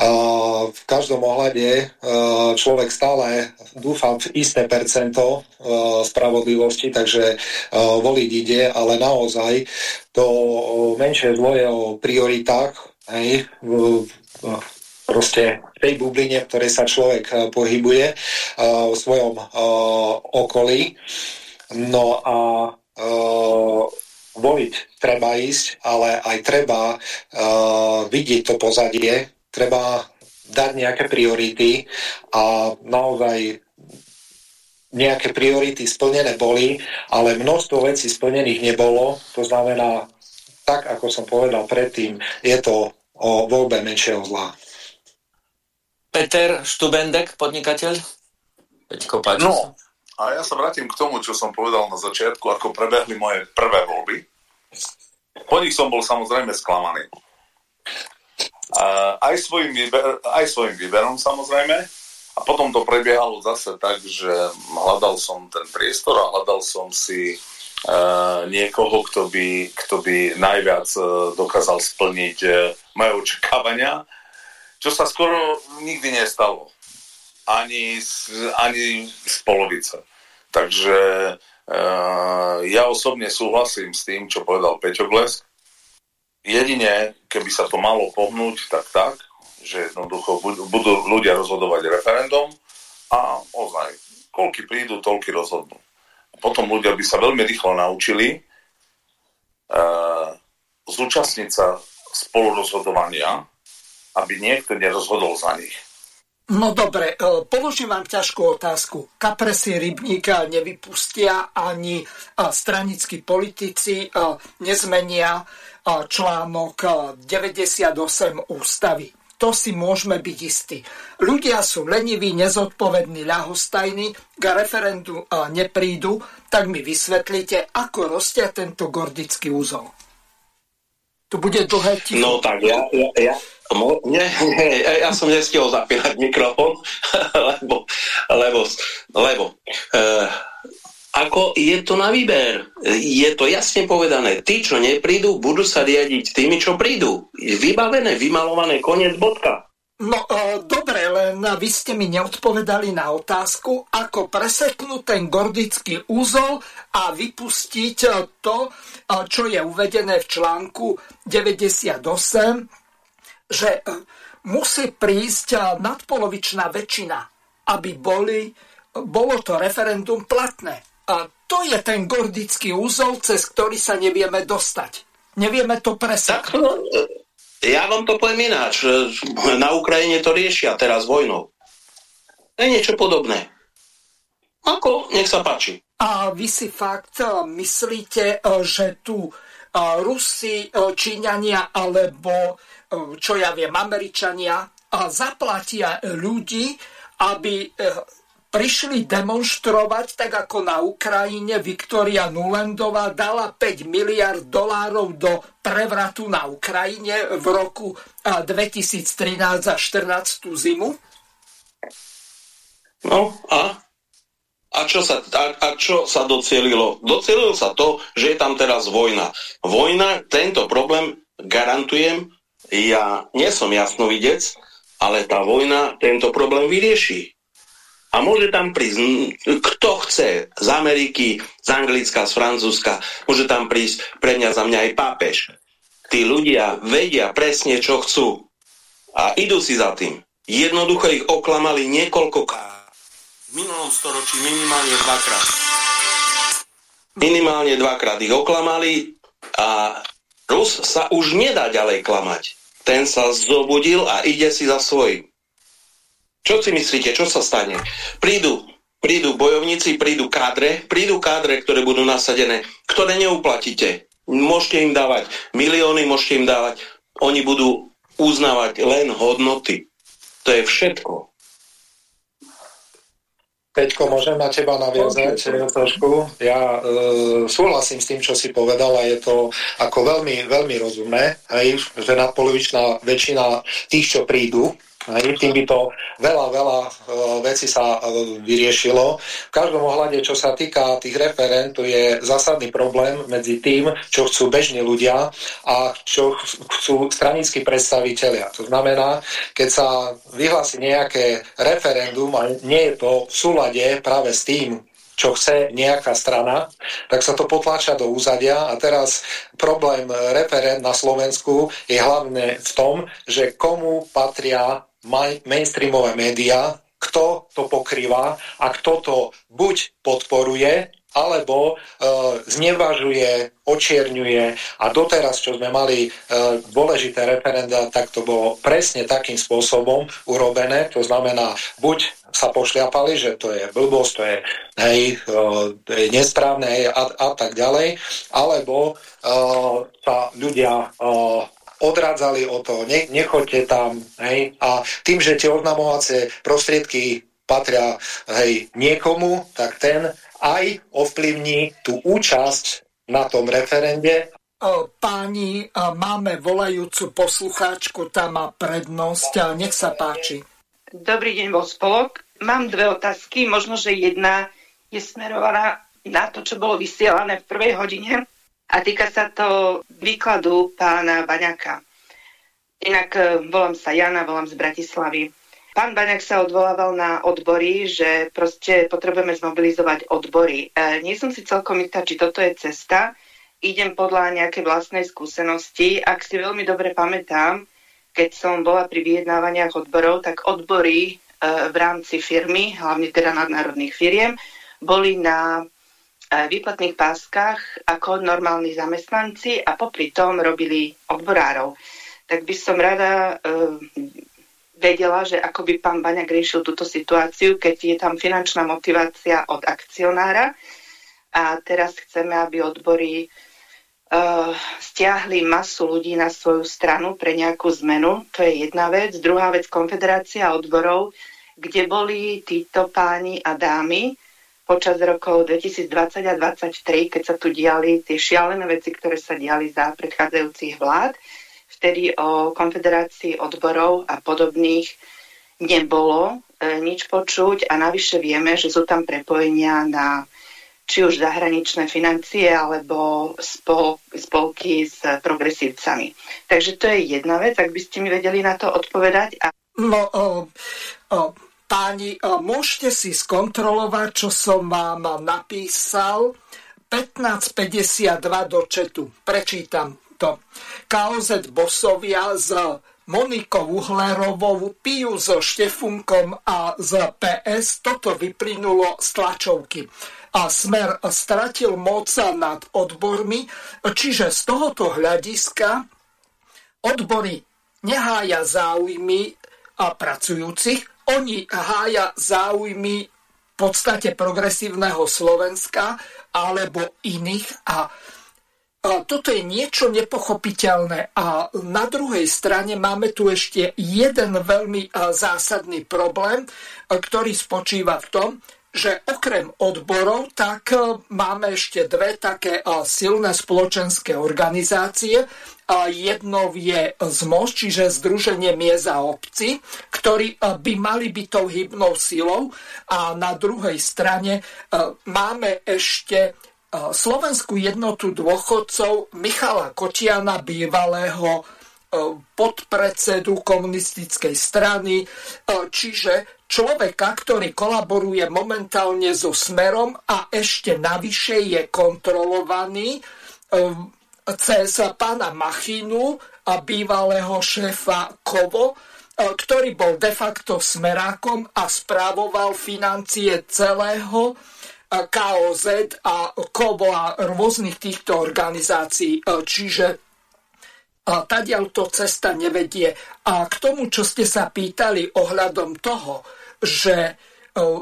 Uh, v každom ohľade uh, človek stále dúfa v isté percento uh, spravodlivosti, takže uh, voliť ide, ale naozaj to menšie zloje o prioritách hej, proste v tej bubline, v ktorej sa človek uh, pohybuje v svojom uh, okolí. No a voliť treba ísť, ale aj treba vidieť to pozadie, treba dať nejaké priority a naozaj nejaké priority splnené boli, ale množstvo vecí splnených nebolo. To znamená, tak ako som povedal predtým, je to o voľbe menšieho zla. Peter Štubendek, podnikateľ? Peťko, No, a ja sa vrátim k tomu, čo som povedal na začiatku, ako prebehli moje prvé voľby. Po nich som bol samozrejme sklamaný. aj, svojim výber, aj svojim výberom samozrejme. A potom to prebiehalo zase tak, že hľadal som ten priestor a hľadal som si niekoho, kto by, kto by najviac uh, dokázal splniť uh, moje očakávania, čo sa skoro nikdy nestalo. Ani z, ani z polovice. Takže uh, ja osobne súhlasím s tým, čo povedal Peťo Blesk jedine, keby sa to malo pohnúť, tak tak, že jednoducho budú ľudia rozhodovať referendum a ozaj, koľky prídu, toľky rozhodnú. Potom ľudia by sa veľmi rýchlo naučili uh, zúčastniť sa spolurozhodovania, aby niekto nerozhodol za nich. No dobre, e, položím vám ťažkú otázku. Kapresy rybníka nevypustia ani stranickí politici, nezmenia článok 98 ústavy. To si môžeme byť istí. Ľudia sú leniví, nezodpovední, ľahostajní, k referendu neprídu, tak mi vysvetlíte, ako rostia tento gordický úzol. Tu bude dlhé ticho. No tak ja, ja, ja, mo, nie, ja som nestihol zapínať mikrofón, [LAUGHS] lebo, lebo, lebo uh, ako je to na výber. Je to jasne povedané. Tí, čo neprídu, budú sa riadiť tými, čo prídu. Vybavené, vymalované, koniec bodka. No, e, dobre, len vy ste mi neodpovedali na otázku, ako preseknúť ten gordický úzol a vypustiť to, e, čo je uvedené v článku 98, že e, musí prísť nadpolovičná väčšina, aby boli, bolo to referendum platné. A to je ten gordický úzol, cez ktorý sa nevieme dostať. Nevieme to. Tak, no, ja vám to poviem ináč. Na Ukrajine to riešia teraz vojnou. To je niečo podobné. Ako? Nech sa páči. A vy si fakt e, myslíte, e, že tu e, Rusi, Číňania alebo, čo ja viem, Američania zaplatia ľudí, aby prišli demonstrovať, tak ako na Ukrajine Viktoria Nulendová dala 5 miliard dolárov do prevratu na Ukrajine v roku 2013 a 14 zimu? No a? A čo, sa, a, a čo sa docielilo? Docielilo sa to, že je tam teraz vojna. Vojna, tento problém, garantujem, ja nie som jasnovidec, ale tá vojna tento problém vyrieši. A môže tam prísť, kto chce, z Ameriky, z Anglicka, z Francúzska, môže tam prísť pre mňa za mňa aj pápež. Tí ľudia vedia presne, čo chcú. A idú si za tým. Jednoducho ich oklamali niekoľkokrát. V minulom storočí minimálne dvakrát. Minimálne dvakrát ich oklamali a Rus sa už nedá ďalej klamať. Ten sa zobudil a ide si za svojím. Čo si myslíte, čo sa stane? Prídu, prídu bojovníci, prídu kádre, prídu kádre, ktoré budú nasadené, ktoré neuplatíte. Môžete im dávať milióny, môžete im dávať. Oni budú uznávať len hodnoty. To je všetko. Peťko, môžem na teba naviazať okay. trošku. Ja e, súhlasím s tým, čo si povedal a je to ako veľmi, veľmi rozumné, hej, že nadpolovičná väčšina tých, čo prídu, Hej, tým by to veľa, veľa uh, vecí sa uh, vyriešilo. V každom ohľade, čo sa týka tých referent, to je zásadný problém medzi tým, čo chcú bežní ľudia a čo chcú stranickí predstavitelia. To znamená, keď sa vyhlási nejaké referendum a nie je to v súlade práve s tým, čo chce nejaká strana, tak sa to potláča do úzadia a teraz problém referent na Slovensku je hlavne v tom, že komu patria mainstreamové médiá, kto to pokrýva a kto to buď podporuje, alebo e, znevažuje, očierňuje a doteraz, čo sme mali e, dôležité referenda, tak to bolo presne takým spôsobom urobené. To znamená, buď sa pošliapali, že to je blbosť, to je, hej, e, je nesprávne hej, a, a tak ďalej, alebo e, sa ľudia e, odrádzali o to, ne, nechoďte tam, hej, a tým, že tie oznamovacie prostriedky patria, hej, niekomu, tak ten aj ovplyvní tú účasť na tom referende páni, máme volajúcu poslucháčku, tá má prednosť a nech sa páči. Dobrý deň, vo spolok. Mám dve otázky, možno, že jedna je smerovaná na to, čo bolo vysielané v prvej hodine a týka sa to výkladu pána Baňaka. Inak e, volám sa Jana, volám z Bratislavy. Pán Baňak sa odvolával na odbory, že proste potrebujeme zmobilizovať odbory. E, nie som si celkom istá, či toto je cesta, idem podľa nejakej vlastnej skúsenosti. Ak si veľmi dobre pamätám, keď som bola pri vyjednávaniach odborov, tak odbory e, v rámci firmy, hlavne teda nadnárodných firiem, boli na výplatných páskach ako normálni zamestnanci a popri tom robili odborárov. Tak by som rada e, vedela, že ako by pán Baňak riešil túto situáciu, keď je tam finančná motivácia od akcionára a teraz chceme, aby odbory uh, stiahli masu ľudí na svoju stranu pre nejakú zmenu. To je jedna vec. Druhá vec, konfederácia odborov, kde boli títo páni a dámy počas rokov 2020 a 2023, keď sa tu diali tie šialené veci, ktoré sa diali za predchádzajúcich vlád. Vtedy o konfederácii odborov a podobných nebolo e, nič počuť a navyše vieme, že sú tam prepojenia na či už zahraničné financie alebo spol, spolky s progresívcami. Takže to je jedna vec, ak by ste mi vedeli na to odpovedať. A... No, o, o, páni, o, môžete si skontrolovať, čo som vám napísal. 1552 do četu. Prečítam to. KOZ Bosovia s Monikou Uhlerovou pijú so Štefunkom a z PS. Toto vyplynulo z tlačovky a smer stratil moc nad odbormi, čiže z tohoto hľadiska odbory nehája záujmy a pracujúcich, oni hája záujmy v podstate progresívneho Slovenska alebo iných a a toto je niečo nepochopiteľné. A na druhej strane máme tu ešte jeden veľmi zásadný problém, ktorý spočíva v tom, že okrem odborov, tak e, máme ešte dve také e, silné spoločenské organizácie. Jednou je ZMOS, čiže Združenie miest obci, ktorí e, by mali byť tou hybnou silou. A na druhej strane máme ešte Slovenskú jednotu dôchodcov Michala Kotiana, bývalého podpredsedu komunistickej strany, čiže človeka, ktorý kolaboruje momentálne so Smerom a ešte navyše je kontrolovaný ehm, cez pána Machinu a bývalého šéfa Kovo, e, ktorý bol de facto smerákom a správoval financie celého e, KOZ a KOVO a rôznych týchto organizácií. E, čiže tadiaľ to cesta nevedie. A k tomu, čo ste sa pýtali ohľadom toho, že e,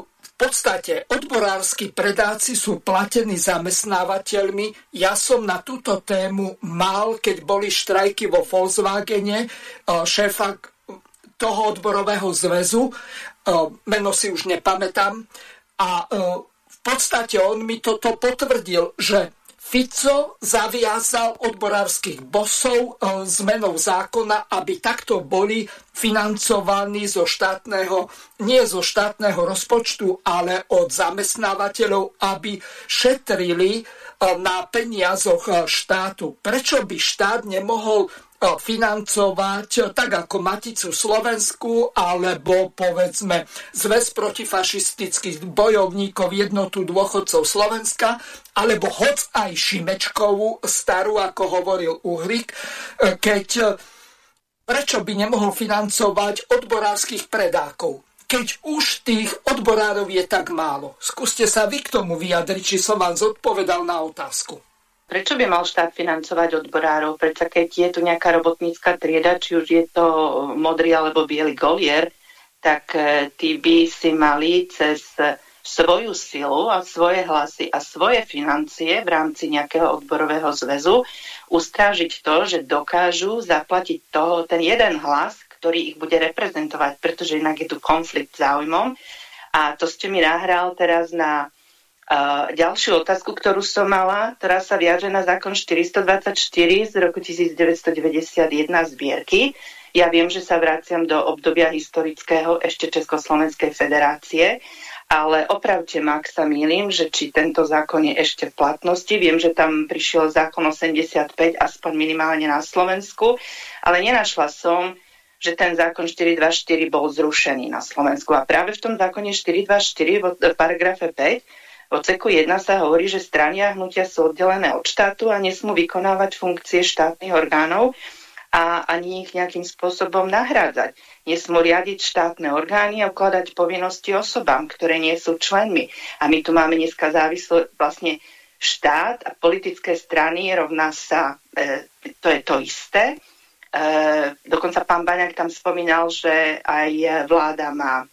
v podstate odborársky predáci sú platení zamestnávateľmi. Ja som na túto tému mal, keď boli štrajky vo Volkswagene, e, šéfa toho odborového zväzu, e, meno si už nepamätám, a v podstate on mi toto potvrdil, že Fico zaviazal odborárskych bosov e, zmenou zákona, aby takto boli financovaní zo štátneho, nie zo štátneho rozpočtu, ale od zamestnávateľov, aby šetrili e, na peniazoch e, štátu. Prečo by štát nemohol financovať tak ako Maticu Slovensku alebo povedzme zväz protifašistických bojovníkov jednotu dôchodcov Slovenska alebo hoc aj Šimečkovú starú, ako hovoril Uhrik, keď prečo by nemohol financovať odborárskych predákov, keď už tých odborárov je tak málo. Skúste sa vy k tomu vyjadriť, či som vám zodpovedal na otázku. Prečo by mal štát financovať odborárov? Prečo keď je tu nejaká robotnícka trieda, či už je to modrý alebo biely golier, tak e, tí by si mali cez svoju silu a svoje hlasy a svoje financie v rámci nejakého odborového zväzu ustrážiť to, že dokážu zaplatiť toho, ten jeden hlas, ktorý ich bude reprezentovať, pretože inak je tu konflikt záujmom. A to ste mi nahral teraz na Ďalšiu otázku, ktorú som mala, ktorá sa viaže na zákon 424 z roku 1991 zbierky. Ja viem, že sa vraciam do obdobia historického ešte Československej federácie, ale opravte ma, ak sa mýlim, že či tento zákon je ešte v platnosti. Viem, že tam prišiel zákon 85, aspoň minimálne na Slovensku, ale nenašla som že ten zákon 424 bol zrušený na Slovensku. A práve v tom zákone 424 v paragrafe 5 v odseku 1 sa hovorí, že strany a hnutia sú oddelené od štátu a nesmú vykonávať funkcie štátnych orgánov a ani ich nejakým spôsobom nahrádzať. Nesmú riadiť štátne orgány a ukladať povinnosti osobám, ktoré nie sú členmi. A my tu máme dneska závislo vlastne štát a politické strany rovná sa, e, to je to isté. E, dokonca pán Baňák tam spomínal, že aj vláda má e,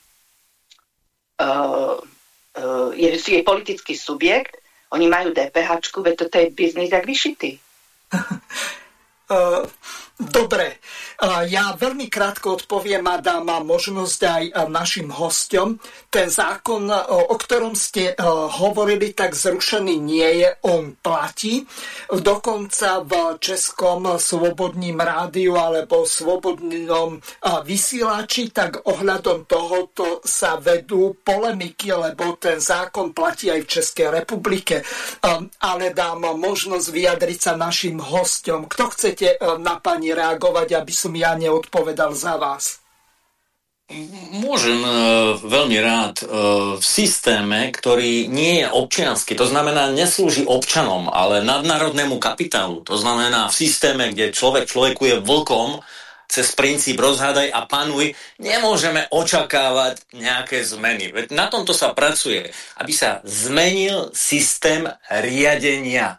je, je politický subjekt, oni majú DPH, veď toto je biznis jak vyšitý. [LAUGHS] Dobre, ja veľmi krátko odpoviem a dám možnosť aj našim hostom. Ten zákon, o ktorom ste hovorili, tak zrušený nie je, on platí. Dokonca v Českom Svobodním rádiu alebo Svobodnom vysielači, tak ohľadom tohoto sa vedú polemiky, lebo ten zákon platí aj v Českej republike. Ale dám možnosť vyjadriť sa našim hostom. Kto chcete na pani ani reagovať, aby som ja neodpovedal za vás. Môžem e, veľmi rád e, v systéme, ktorý nie je občiansky, to znamená neslúži občanom, ale nadnárodnému kapitálu. To znamená v systéme, kde človek človeku je vlkom, cez princíp rozhádaj a panuj, nemôžeme očakávať nejaké zmeny. Veď na tomto sa pracuje, aby sa zmenil systém riadenia.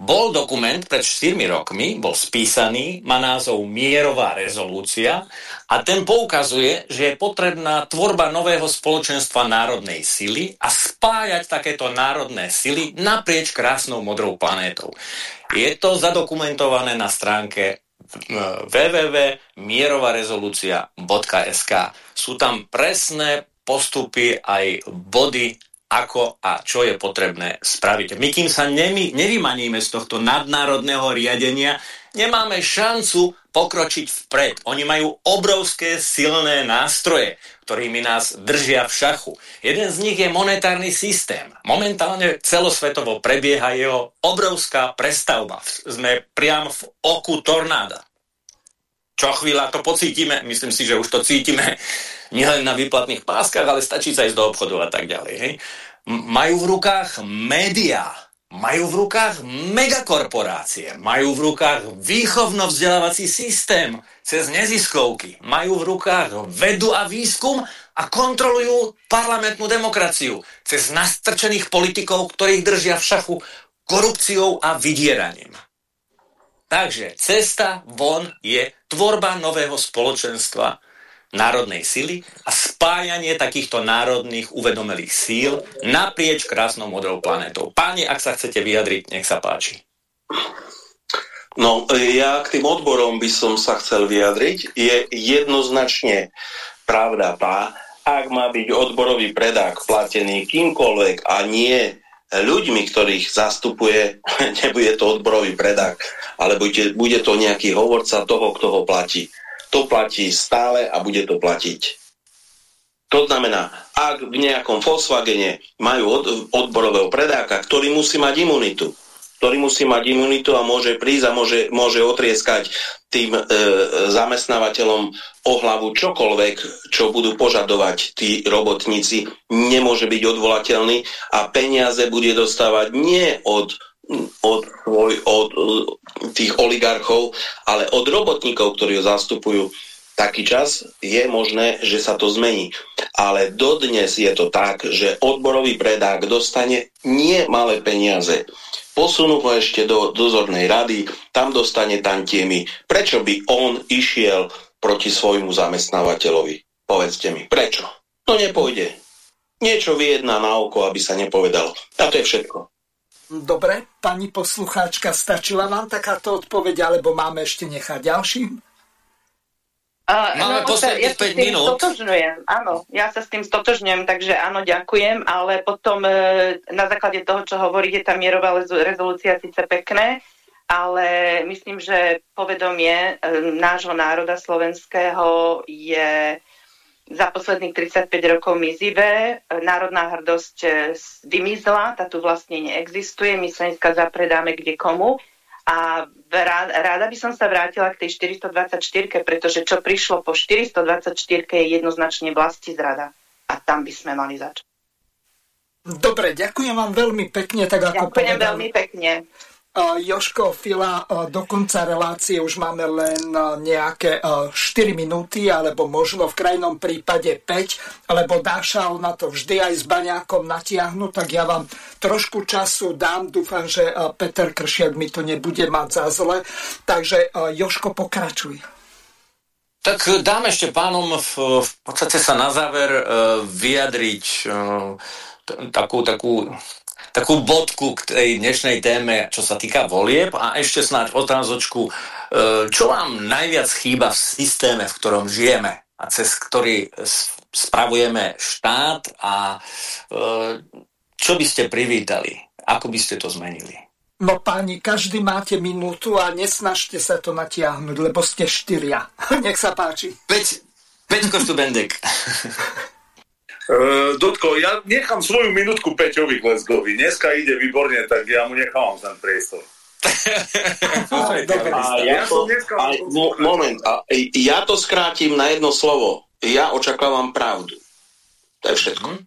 Bol dokument pred 4 rokmi, bol spísaný, má názov Mierová rezolúcia a ten poukazuje, že je potrebná tvorba nového spoločenstva národnej sily a spájať takéto národné sily naprieč krásnou modrou planétou. Je to zadokumentované na stránke www.mierovarezolucia.sk. Sú tam presné postupy aj body ako a čo je potrebné spraviť. My kým sa nemy, nevymaníme z tohto nadnárodného riadenia, nemáme šancu pokročiť vpred. Oni majú obrovské silné nástroje, ktorými nás držia v šachu. Jeden z nich je monetárny systém. Momentálne celosvetovo prebieha jeho obrovská prestavba. Sme priam v oku tornáda. Čo chvíľa to pocítime, myslím si, že už to cítime [LAUGHS] nielen na výplatných páskach, ale stačí sa ísť do obchodu a tak ďalej. Hej. Majú v rukách médiá, majú v rukách megakorporácie, majú v rukách výchovno-vzdelávací systém cez neziskovky, majú v rukách vedu a výskum a kontrolujú parlamentnú demokraciu cez nastrčených politikov, ktorých držia v šachu korupciou a vydieraním. Takže cesta von je tvorba nového spoločenstva, národnej sily a spájanie takýchto národných uvedomelých síl naprieč krásnou modrou planetou. Páni, ak sa chcete vyjadriť, nech sa páči. No, ja k tým odborom by som sa chcel vyjadriť. Je jednoznačne pravda tá, ak má byť odborový predák platený kýmkoľvek a nie ľuďmi, ktorých zastupuje, [LAUGHS] nebude to odborový predák, ale bude, bude to nejaký hovorca toho, kto ho platí to platí stále a bude to platiť. To znamená, ak v nejakom Volkswagene majú od, odborového predáka, ktorý musí mať imunitu, ktorý musí mať imunitu a môže prísť a môže, môže otrieskať tým e, zamestnávateľom o hlavu čokoľvek, čo budú požadovať tí robotníci, nemôže byť odvolateľný a peniaze bude dostávať nie od od, od, od tých oligarchov, ale od robotníkov, ktorí ho zastupujú taký čas, je možné, že sa to zmení. Ale dodnes je to tak, že odborový predák dostane nie malé peniaze. Posunú ho ešte do dozornej rady, tam dostane tantiemy. Prečo by on išiel proti svojmu zamestnávateľovi? Povedzte mi, prečo? No nepôjde. Niečo vyjedná na oko, aby sa nepovedalo. A to je všetko. Dobre, pani poslucháčka, stačila vám takáto odpoveď, alebo máme ešte nechať ďalším? Uh, Máme no, posledných ja 5 minút. Stotožňujem, áno, ja sa s tým stotožňujem, takže áno, ďakujem, ale potom e, na základe toho, čo hovoríte, tá mierová rezolúcia síce pekné, ale myslím, že povedomie e, nášho národa slovenského je za posledných 35 rokov mizivé. Národná hrdosť e, vymizla, tá tu vlastne neexistuje, my sa dneska zapredáme kde komu. A ráda by som sa vrátila k tej 424, pretože čo prišlo po 424 je jednoznačne vlasti zrada. A tam by sme mali začať. Dobre, ďakujem vám veľmi pekne. Tak ako ďakujem povedal, veľmi pekne. Joško, Fila, do konca relácie už máme len nejaké 4 minúty, alebo možno v krajnom prípade 5, lebo Dášal na to vždy aj s baňákom natiahnu, tak ja vám trošku času dám. Dúfam, že Peter Kršiak mi to nebude mať za zle. Takže Joško, pokračuj. Tak dám ešte pánom v, v podstate sa na záver vyjadriť takú, takú takú bodku k tej dnešnej téme, čo sa týka volieb a ešte snáď otázočku, e, čo vám najviac chýba v systéme, v ktorom žijeme a cez ktorý spravujeme štát a e, čo by ste privítali? Ako by ste to zmenili? No páni, každý máte minútu a nesnažte sa to natiahnuť, lebo ste štyria. [LAUGHS] Nech sa páči. Peť, Peťko Štubendek. [LAUGHS] Uh, Dotko, ja nechám svoju minútku Peťovi Glesgovi. Dneska ide výborne, tak ja mu nechávam ten priestor. ja to, a, moment, a ja to skrátim na jedno slovo. Ja očakávam pravdu. To je všetko. Hmm.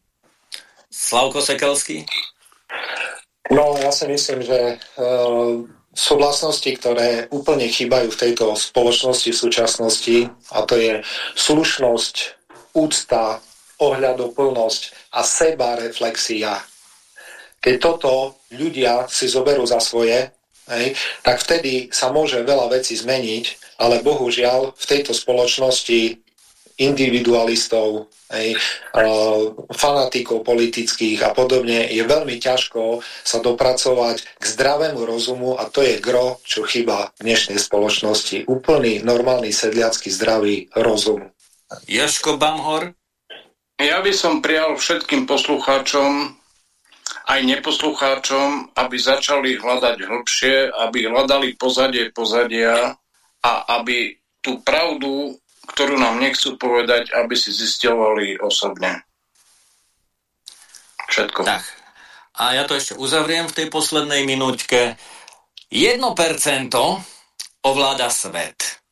Slavko Sekelský? No, ja si myslím, že uh, sú vlastnosti, ktoré úplne chýbajú v tejto spoločnosti v súčasnosti a to je slušnosť, úcta, ohľadoplnosť a seba reflexia. Keď toto ľudia si zoberú za svoje, hej, tak vtedy sa môže veľa vecí zmeniť, ale bohužiaľ v tejto spoločnosti individualistov, hej, fanatikov politických a podobne je veľmi ťažko sa dopracovať k zdravému rozumu a to je gro, čo chyba v dnešnej spoločnosti. Úplný normálny sedliacký zdravý rozum. Joško Bamhor? Ja by som prijal všetkým poslucháčom, aj neposlucháčom, aby začali hľadať hĺbšie, aby hľadali pozadie pozadia a aby tú pravdu, ktorú nám nechcú povedať, aby si zistovali osobne. Všetko. Tak. A ja to ešte uzavriem v tej poslednej minúťke. 1% ovláda svet.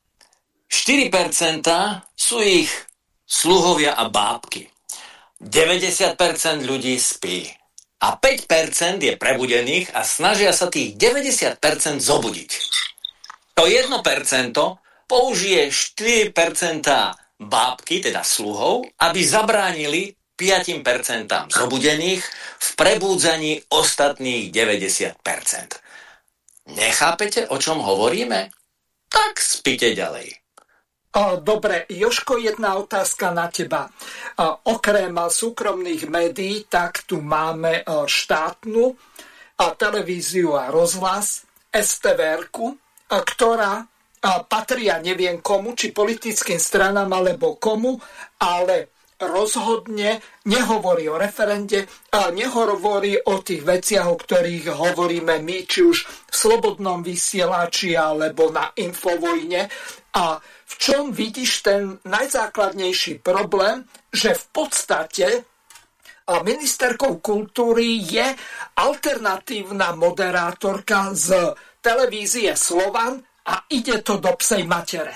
4% sú ich sluhovia a bábky. 90% ľudí spí. A 5% je prebudených a snažia sa tých 90% zobudiť. To 1% použije 4% bábky, teda sluhov, aby zabránili 5% zobudených v prebúdzaní ostatných 90%. Nechápete, o čom hovoríme? Tak spíte ďalej. Dobre, Joško, jedna otázka na teba. Okrem súkromných médií, tak tu máme štátnu televíziu a rozhlas, STVR, ktorá patrí, ja neviem komu, či politickým stranám alebo komu, ale rozhodne nehovorí o referende, a nehovorí o tých veciach, o ktorých hovoríme my, či už v slobodnom vysielači alebo na Infovojne. A v čom vidíš ten najzákladnejší problém, že v podstate ministerkou kultúry je alternatívna moderátorka z televízie Slovan a ide to do psej matere.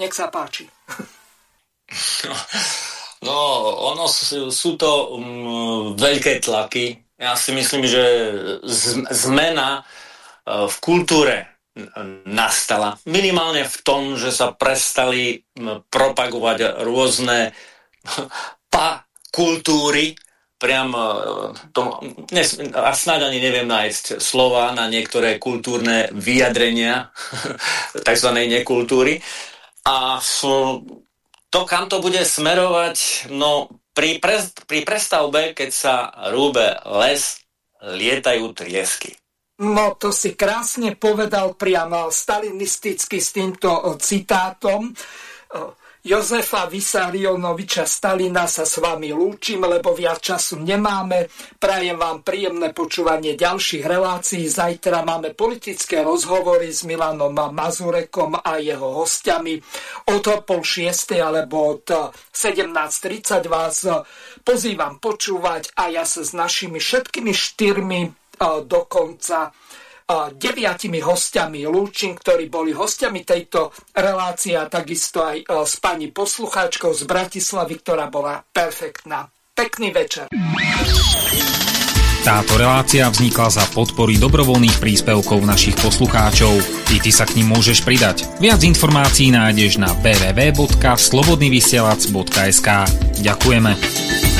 Nech sa páči. No, [LAUGHS] no ono sú, to um, veľké tlaky. Ja si myslím, že zmena uh, v kultúre nastala. Minimálne v tom, že sa prestali propagovať rôzne [LAUGHS] pa kultúry, priam e, to, nes, a snáď ani neviem nájsť slova na niektoré kultúrne vyjadrenia [LAUGHS] tzv. nekultúry. A to, kam to bude smerovať, no pri, pre, pri prestavbe, keď sa rúbe les, lietajú triesky. No to si krásne povedal priamo stalinisticky s týmto citátom. Jozefa Vysarionoviča Stalina sa s vami lúčim, lebo viac času nemáme. Prajem vám príjemné počúvanie ďalších relácií. Zajtra máme politické rozhovory s Milanom Mazurekom a jeho hostiami. Od pol šiestej alebo od 17.30 vás pozývam počúvať a ja sa s našimi všetkými štyrmi dokonca deviatimi hostiami Lúčin, ktorí boli hostiami tejto relácie a takisto aj e, s pani poslucháčkou z Bratislavy, ktorá bola perfektná. Pekný večer. Táto relácia vznikla za podpory dobrovoľných príspevkov našich poslucháčov. I ty sa k ním môžeš pridať. Viac informácií nájdeš na www.slobodnyvysielac.sk Ďakujeme.